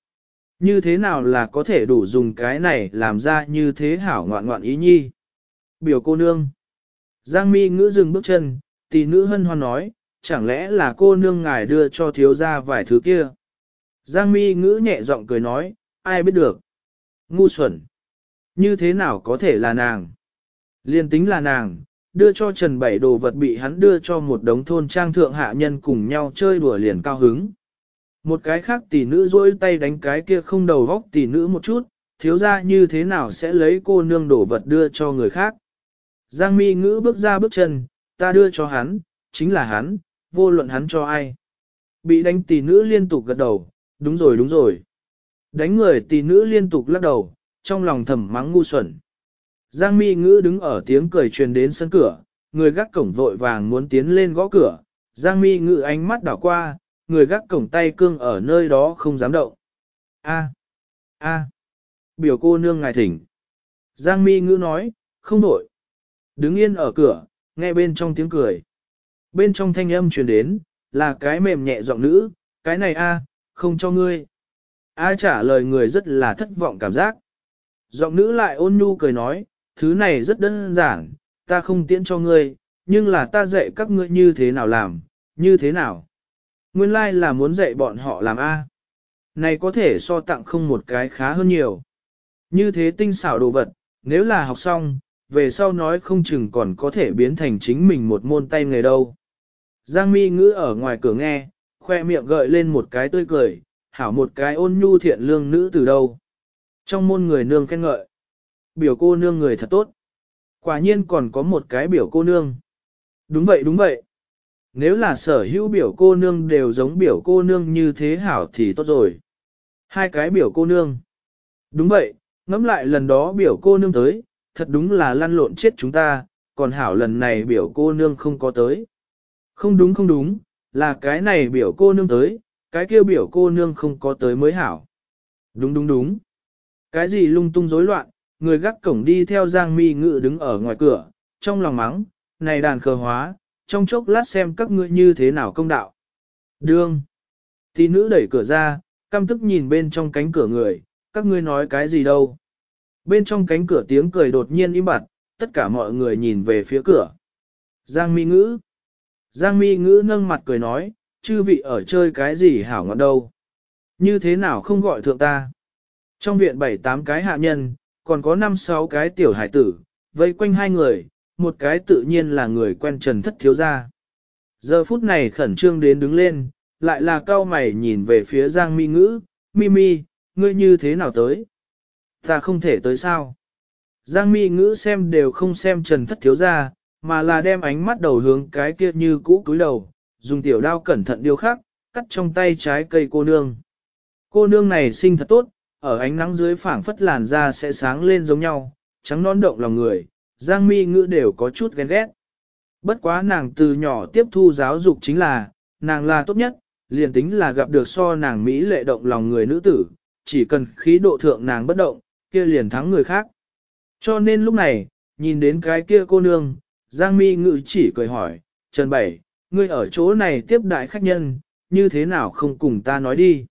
Như thế nào là có thể đủ dùng cái này làm ra như thế hảo ngoạn ngoạn ý nhi? Biểu cô nương. Giang mi ngữ dừng bước chân, tỷ nữ hân hoan nói, chẳng lẽ là cô nương ngài đưa cho thiếu gia vài thứ kia? Giang mi ngữ nhẹ giọng cười nói, ai biết được? Ngu xuẩn. Như thế nào có thể là nàng? Liên tính là nàng, đưa cho Trần Bảy đồ vật bị hắn đưa cho một đống thôn trang thượng hạ nhân cùng nhau chơi đùa liền cao hứng. Một cái khác tỷ nữ rôi tay đánh cái kia không đầu góc tỷ nữ một chút, thiếu ra như thế nào sẽ lấy cô nương đổ vật đưa cho người khác. Giang mi ngữ bước ra bước chân, ta đưa cho hắn, chính là hắn, vô luận hắn cho ai. Bị đánh tỷ nữ liên tục gật đầu, đúng rồi đúng rồi. Đánh người tỷ nữ liên tục lắc đầu, trong lòng thầm mắng ngu xuẩn. Giang mi ngữ đứng ở tiếng cười truyền đến sân cửa, người gác cổng vội vàng muốn tiến lên gõ cửa. Giang mi ngữ ánh mắt đảo qua, người gác cổng tay cương ở nơi đó không dám động. A, a, biểu cô nương ngài thỉnh. Giang mi ngữ nói, không đổi. Đứng yên ở cửa, nghe bên trong tiếng cười. Bên trong thanh âm truyền đến, là cái mềm nhẹ giọng nữ, cái này a, không cho ngươi. A trả lời người rất là thất vọng cảm giác. Giọng nữ lại ôn nhu cười nói, thứ này rất đơn giản, ta không tiễn cho ngươi, nhưng là ta dạy các ngươi như thế nào làm, như thế nào. Nguyên lai là muốn dạy bọn họ làm A. Này có thể so tặng không một cái khá hơn nhiều. Như thế tinh xảo đồ vật, nếu là học xong, về sau nói không chừng còn có thể biến thành chính mình một môn tay nghề đâu. Giang mi ngữ ở ngoài cửa nghe, khoe miệng gợi lên một cái tươi cười, hảo một cái ôn nhu thiện lương nữ từ đâu. Trong môn người nương khen ngợi. Biểu cô nương người thật tốt. Quả nhiên còn có một cái biểu cô nương. Đúng vậy đúng vậy nếu là sở hữu biểu cô nương đều giống biểu cô nương như thế hảo thì tốt rồi. Hai cái biểu cô nương. Đúng vậy, ngẫm lại lần đó biểu cô nương tới, thật đúng là lăn lộn chết chúng ta, còn hảo lần này biểu cô nương không có tới. Không đúng không đúng, là cái này biểu cô nương tới, cái kia biểu cô nương không có tới mới hảo. Đúng đúng đúng. Cái gì lung tung rối loạn, người gác cổng đi theo Giang Mi Ngự đứng ở ngoài cửa, trong lòng mắng, này đàn cờ hóa, trong chốc lát xem các ngươi như thế nào công đạo. Đương. tỷ nữ đẩy cửa ra, căm tức nhìn bên trong cánh cửa người, các ngươi nói cái gì đâu. Bên trong cánh cửa tiếng cười đột nhiên im bặt, tất cả mọi người nhìn về phía cửa. Giang mi ngữ. Giang mi ngữ nâng mặt cười nói, chư vị ở chơi cái gì hảo ngọn đâu. Như thế nào không gọi thượng ta. Trong viện bảy tám cái hạ nhân, còn có năm sáu cái tiểu hải tử, vây quanh hai người, một cái tự nhiên là người quen Trần Thất Thiếu Gia. Giờ phút này khẩn trương đến đứng lên, lại là cao mày nhìn về phía Giang Mi Ngữ, Mi Mi, ngươi như thế nào tới? Ta không thể tới sao? Giang Mi Ngữ xem đều không xem Trần Thất Thiếu Gia, mà là đem ánh mắt đầu hướng cái kia như cũ cúi đầu, dùng tiểu đao cẩn thận điêu khắc, cắt trong tay trái cây cô nương. Cô nương này sinh thật tốt, ở ánh nắng dưới phảng phất làn da sẽ sáng lên giống nhau, trắng non động lòng người, Giang mi ngữ đều có chút ghen ghét. Bất quá nàng từ nhỏ tiếp thu giáo dục chính là, nàng là tốt nhất, liền tính là gặp được so nàng Mỹ lệ động lòng người nữ tử, chỉ cần khí độ thượng nàng bất động, kia liền thắng người khác. Cho nên lúc này, nhìn đến cái kia cô nương, Giang mi ngữ chỉ cười hỏi, Trần Bảy, ngươi ở chỗ này tiếp đại khách nhân, như thế nào không cùng ta nói đi.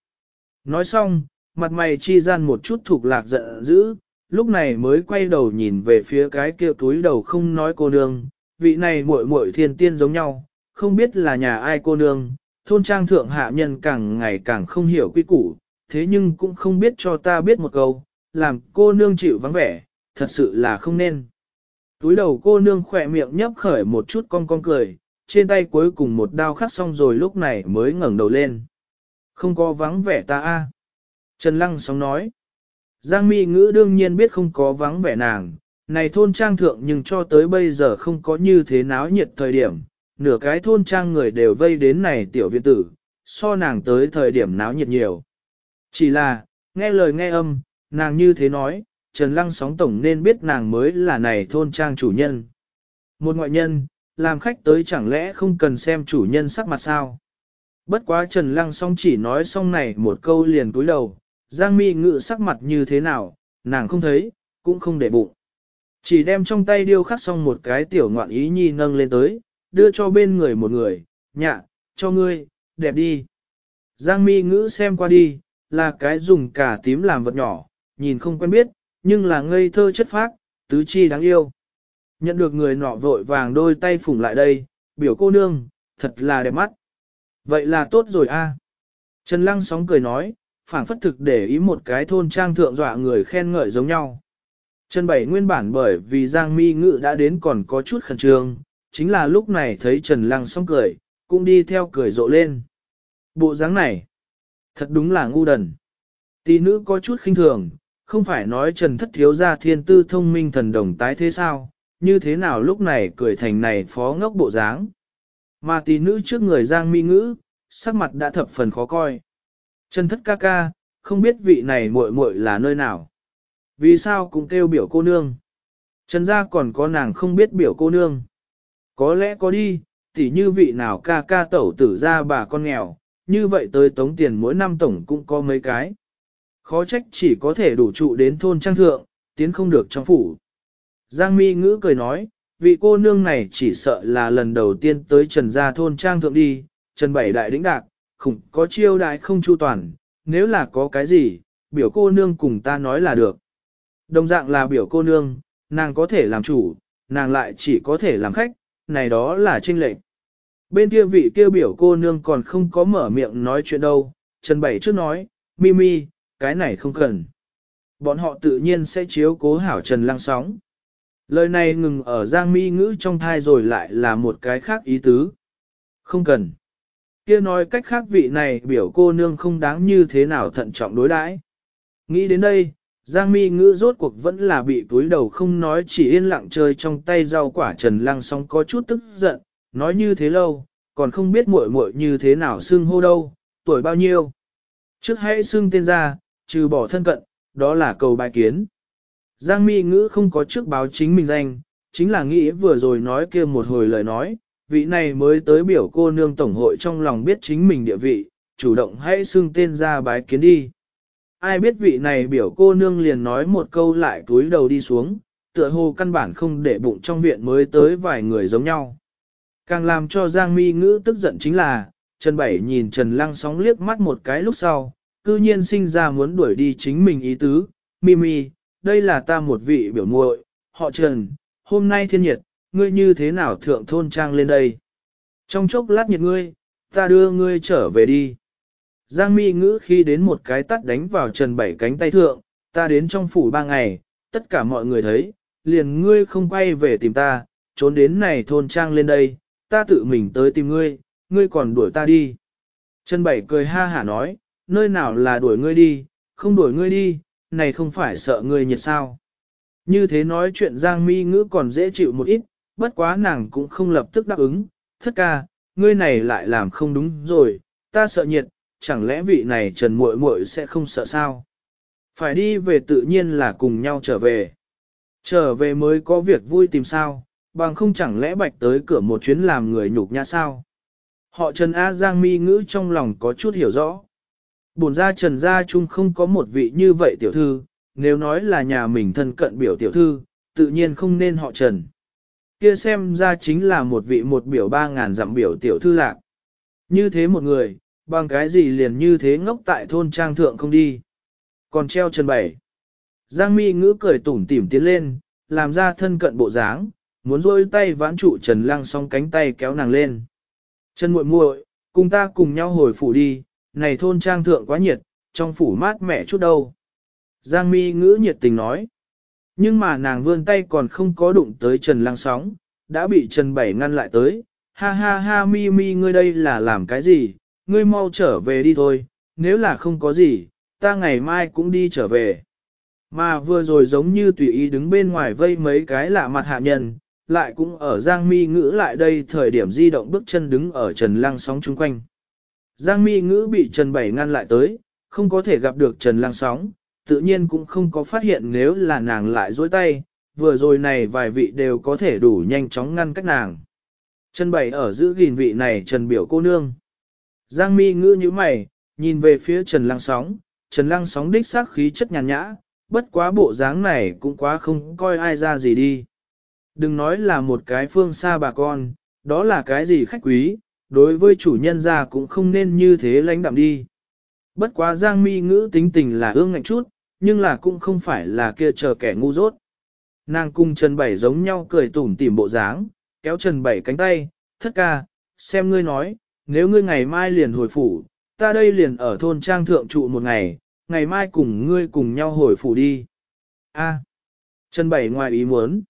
Nói xong, mặt mày chi gian một chút thuộc lạc giận dữ, lúc này mới quay đầu nhìn về phía cái kia túi đầu không nói cô nương, vị này muội muội thiên tiên giống nhau, không biết là nhà ai cô nương, thôn trang thượng hạ nhân càng ngày càng không hiểu quy củ, thế nhưng cũng không biết cho ta biết một câu, làm cô nương chịu vắng vẻ, thật sự là không nên. Túi đầu cô nương khỏe miệng nhấp khởi một chút cong cong cười, trên tay cuối cùng một đao khắc xong rồi lúc này mới ngẩng đầu lên. Không có vắng vẻ ta a. Trần Lăng sóng nói. Giang mi ngữ đương nhiên biết không có vắng vẻ nàng, này thôn trang thượng nhưng cho tới bây giờ không có như thế náo nhiệt thời điểm, nửa cái thôn trang người đều vây đến này tiểu viện tử, so nàng tới thời điểm náo nhiệt nhiều. Chỉ là, nghe lời nghe âm, nàng như thế nói, Trần Lăng sóng tổng nên biết nàng mới là này thôn trang chủ nhân. Một ngoại nhân, làm khách tới chẳng lẽ không cần xem chủ nhân sắc mặt sao? Bất quá Trần Lăng song chỉ nói xong này một câu liền cúi đầu, Giang mi ngự sắc mặt như thế nào, nàng không thấy, cũng không để bụng. Chỉ đem trong tay điêu khắc xong một cái tiểu ngoạn ý nhi nâng lên tới, đưa cho bên người một người, nhạ, cho ngươi, đẹp đi. Giang mi ngữ xem qua đi, là cái dùng cả tím làm vật nhỏ, nhìn không quen biết, nhưng là ngây thơ chất phác, tứ chi đáng yêu. Nhận được người nọ vội vàng đôi tay phủng lại đây, biểu cô nương, thật là đẹp mắt. Vậy là tốt rồi a. Trần Lăng sóng cười nói, phảng phất thực để ý một cái thôn trang thượng dọa người khen ngợi giống nhau. Trần Bảy nguyên bản bởi vì Giang Mi Ngự đã đến còn có chút khẩn trương, chính là lúc này thấy Trần Lăng song cười, cũng đi theo cười rộ lên. Bộ dáng này, thật đúng là ngu đần. Tỷ nữ có chút khinh thường, không phải nói Trần Thất Thiếu gia thiên tư thông minh thần đồng tái thế sao, như thế nào lúc này cười thành này phó ngốc bộ dáng. Mà tỷ nữ trước người Giang Mi Ngữ, sắc mặt đã thập phần khó coi. Trần thất ca ca, không biết vị này muội muội là nơi nào. Vì sao cũng kêu biểu cô nương. Trần gia còn có nàng không biết biểu cô nương. Có lẽ có đi, tỉ như vị nào ca ca tẩu tử ra bà con nghèo, như vậy tới tống tiền mỗi năm tổng cũng có mấy cái. Khó trách chỉ có thể đủ trụ đến thôn trang thượng, tiến không được trong phủ. Giang mi ngữ cười nói, vị cô nương này chỉ sợ là lần đầu tiên tới trần gia thôn trang thượng đi, trần bảy đại đĩnh đạc, khủng có chiêu đại không chu toàn, nếu là có cái gì, biểu cô nương cùng ta nói là được. Đồng dạng là biểu cô nương, nàng có thể làm chủ, nàng lại chỉ có thể làm khách, này đó là tranh lệch. Bên kia vị kia biểu cô nương còn không có mở miệng nói chuyện đâu, Trần Bảy trước nói, Mimi, cái này không cần. Bọn họ tự nhiên sẽ chiếu cố hảo Trần Lăng sóng. Lời này ngừng ở Giang Mi ngữ trong thai rồi lại là một cái khác ý tứ. Không cần kia nói cách khác vị này biểu cô nương không đáng như thế nào thận trọng đối đãi. Nghĩ đến đây, Giang mi ngữ rốt cuộc vẫn là bị túi đầu không nói chỉ yên lặng chơi trong tay rau quả trần lăng song có chút tức giận, nói như thế lâu, còn không biết muội muội như thế nào xưng hô đâu, tuổi bao nhiêu. Trước hãy xưng tên ra, trừ bỏ thân cận, đó là cầu bài kiến. Giang mi ngữ không có trước báo chính mình danh, chính là nghĩ vừa rồi nói kia một hồi lời nói, vị này mới tới biểu cô nương tổng hội trong lòng biết chính mình địa vị, chủ động hãy xưng tên ra bái kiến đi. Ai biết vị này biểu cô nương liền nói một câu lại túi đầu đi xuống, tựa hồ căn bản không để bụng trong viện mới tới vài người giống nhau. Càng làm cho Giang Mi Ngữ tức giận chính là, Trần Bảy nhìn Trần Lăng sóng liếc mắt một cái lúc sau, cư nhiên sinh ra muốn đuổi đi chính mình ý tứ, Mimi, đây là ta một vị biểu muội, họ Trần, hôm nay thiên nhiệt, ngươi như thế nào thượng thôn trang lên đây? Trong chốc lát nhiệt ngươi, ta đưa ngươi trở về đi. Giang mi ngữ khi đến một cái tắt đánh vào trần bảy cánh tay thượng, ta đến trong phủ ba ngày, tất cả mọi người thấy, liền ngươi không quay về tìm ta, trốn đến này thôn trang lên đây, ta tự mình tới tìm ngươi, ngươi còn đuổi ta đi. Trần Bảy cười ha hả nói, nơi nào là đuổi ngươi đi, không đuổi ngươi đi, này không phải sợ ngươi nhiệt sao. Như thế nói chuyện Giang Mi Ngữ còn dễ chịu một ít, bất quá nàng cũng không lập tức đáp ứng, thất ca, ngươi này lại làm không đúng rồi, ta sợ nhiệt, chẳng lẽ vị này trần muội muội sẽ không sợ sao? Phải đi về tự nhiên là cùng nhau trở về. Trở về mới có việc vui tìm sao, bằng không chẳng lẽ bạch tới cửa một chuyến làm người nhục nhã sao? Họ Trần A Giang mi ngữ trong lòng có chút hiểu rõ. Bổn ra Trần Gia Trung không có một vị như vậy tiểu thư, nếu nói là nhà mình thân cận biểu tiểu thư, tự nhiên không nên họ Trần kia xem ra chính là một vị một biểu ba ngàn dặm biểu tiểu thư lạc. Như thế một người, bằng cái gì liền như thế ngốc tại thôn trang thượng không đi. Còn treo chân bảy. Giang mi ngữ cười tủm tỉm tiến lên, làm ra thân cận bộ dáng, muốn rôi tay vãn trụ Trần Lăng song cánh tay kéo nàng lên. chân muội muội, cùng ta cùng nhau hồi phủ đi, này thôn trang thượng quá nhiệt, trong phủ mát mẻ chút đâu. Giang mi ngữ nhiệt tình nói. Nhưng mà nàng vươn tay còn không có đụng tới Trần Lăng sóng, đã bị Trần Bảy ngăn lại tới. Ha ha ha mi mi ngươi đây là làm cái gì, ngươi mau trở về đi thôi, nếu là không có gì, ta ngày mai cũng đi trở về. Mà vừa rồi giống như tùy ý đứng bên ngoài vây mấy cái lạ mặt hạ nhân, lại cũng ở Giang Mi Ngữ lại đây thời điểm di động bước chân đứng ở Trần Lăng Sóng chung quanh. Giang Mi Ngữ bị Trần Bảy ngăn lại tới, không có thể gặp được Trần Lăng Sóng, tự nhiên cũng không có phát hiện nếu là nàng lại dối tay, vừa rồi này vài vị đều có thể đủ nhanh chóng ngăn cách nàng. Chân bày ở giữ gìn vị này trần biểu cô nương. Giang mi ngữ như mày, nhìn về phía trần lăng sóng, trần lăng sóng đích xác khí chất nhàn nhã, bất quá bộ dáng này cũng quá không coi ai ra gì đi. Đừng nói là một cái phương xa bà con, đó là cái gì khách quý, đối với chủ nhân ra cũng không nên như thế lãnh đạm đi. Bất quá Giang Mi ngữ tính tình là ương ngạnh chút, nhưng là cũng không phải là kia chờ kẻ ngu dốt. Nàng cùng Trần Bảy giống nhau cười tủm tỉm bộ dáng, kéo Trần Bảy cánh tay, thất ca, xem ngươi nói, nếu ngươi ngày mai liền hồi phủ, ta đây liền ở thôn trang thượng trụ một ngày, ngày mai cùng ngươi cùng nhau hồi phủ đi. A, Trần Bảy ngoài ý muốn,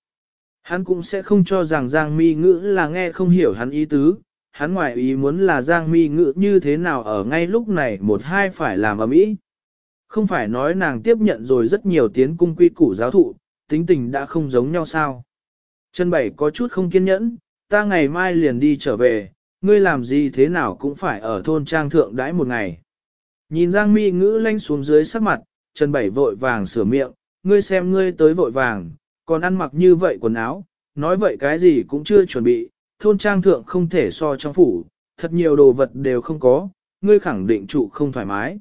hắn cũng sẽ không cho rằng Giang Mi Ngữ là nghe không hiểu hắn ý tứ, hắn ngoài ý muốn là Giang Mi Ngữ như thế nào ở ngay lúc này một hai phải làm ở mỹ. Không phải nói nàng tiếp nhận rồi rất nhiều tiến cung quy củ giáo thụ, tính tình đã không giống nhau sao. Trần Bảy có chút không kiên nhẫn, ta ngày mai liền đi trở về, ngươi làm gì thế nào cũng phải ở thôn trang thượng đãi một ngày. Nhìn Giang Mi ngữ lanh xuống dưới sắc mặt, Trần Bảy vội vàng sửa miệng, ngươi xem ngươi tới vội vàng, còn ăn mặc như vậy quần áo, nói vậy cái gì cũng chưa chuẩn bị, thôn trang thượng không thể so trong phủ, thật nhiều đồ vật đều không có, ngươi khẳng định trụ không thoải mái.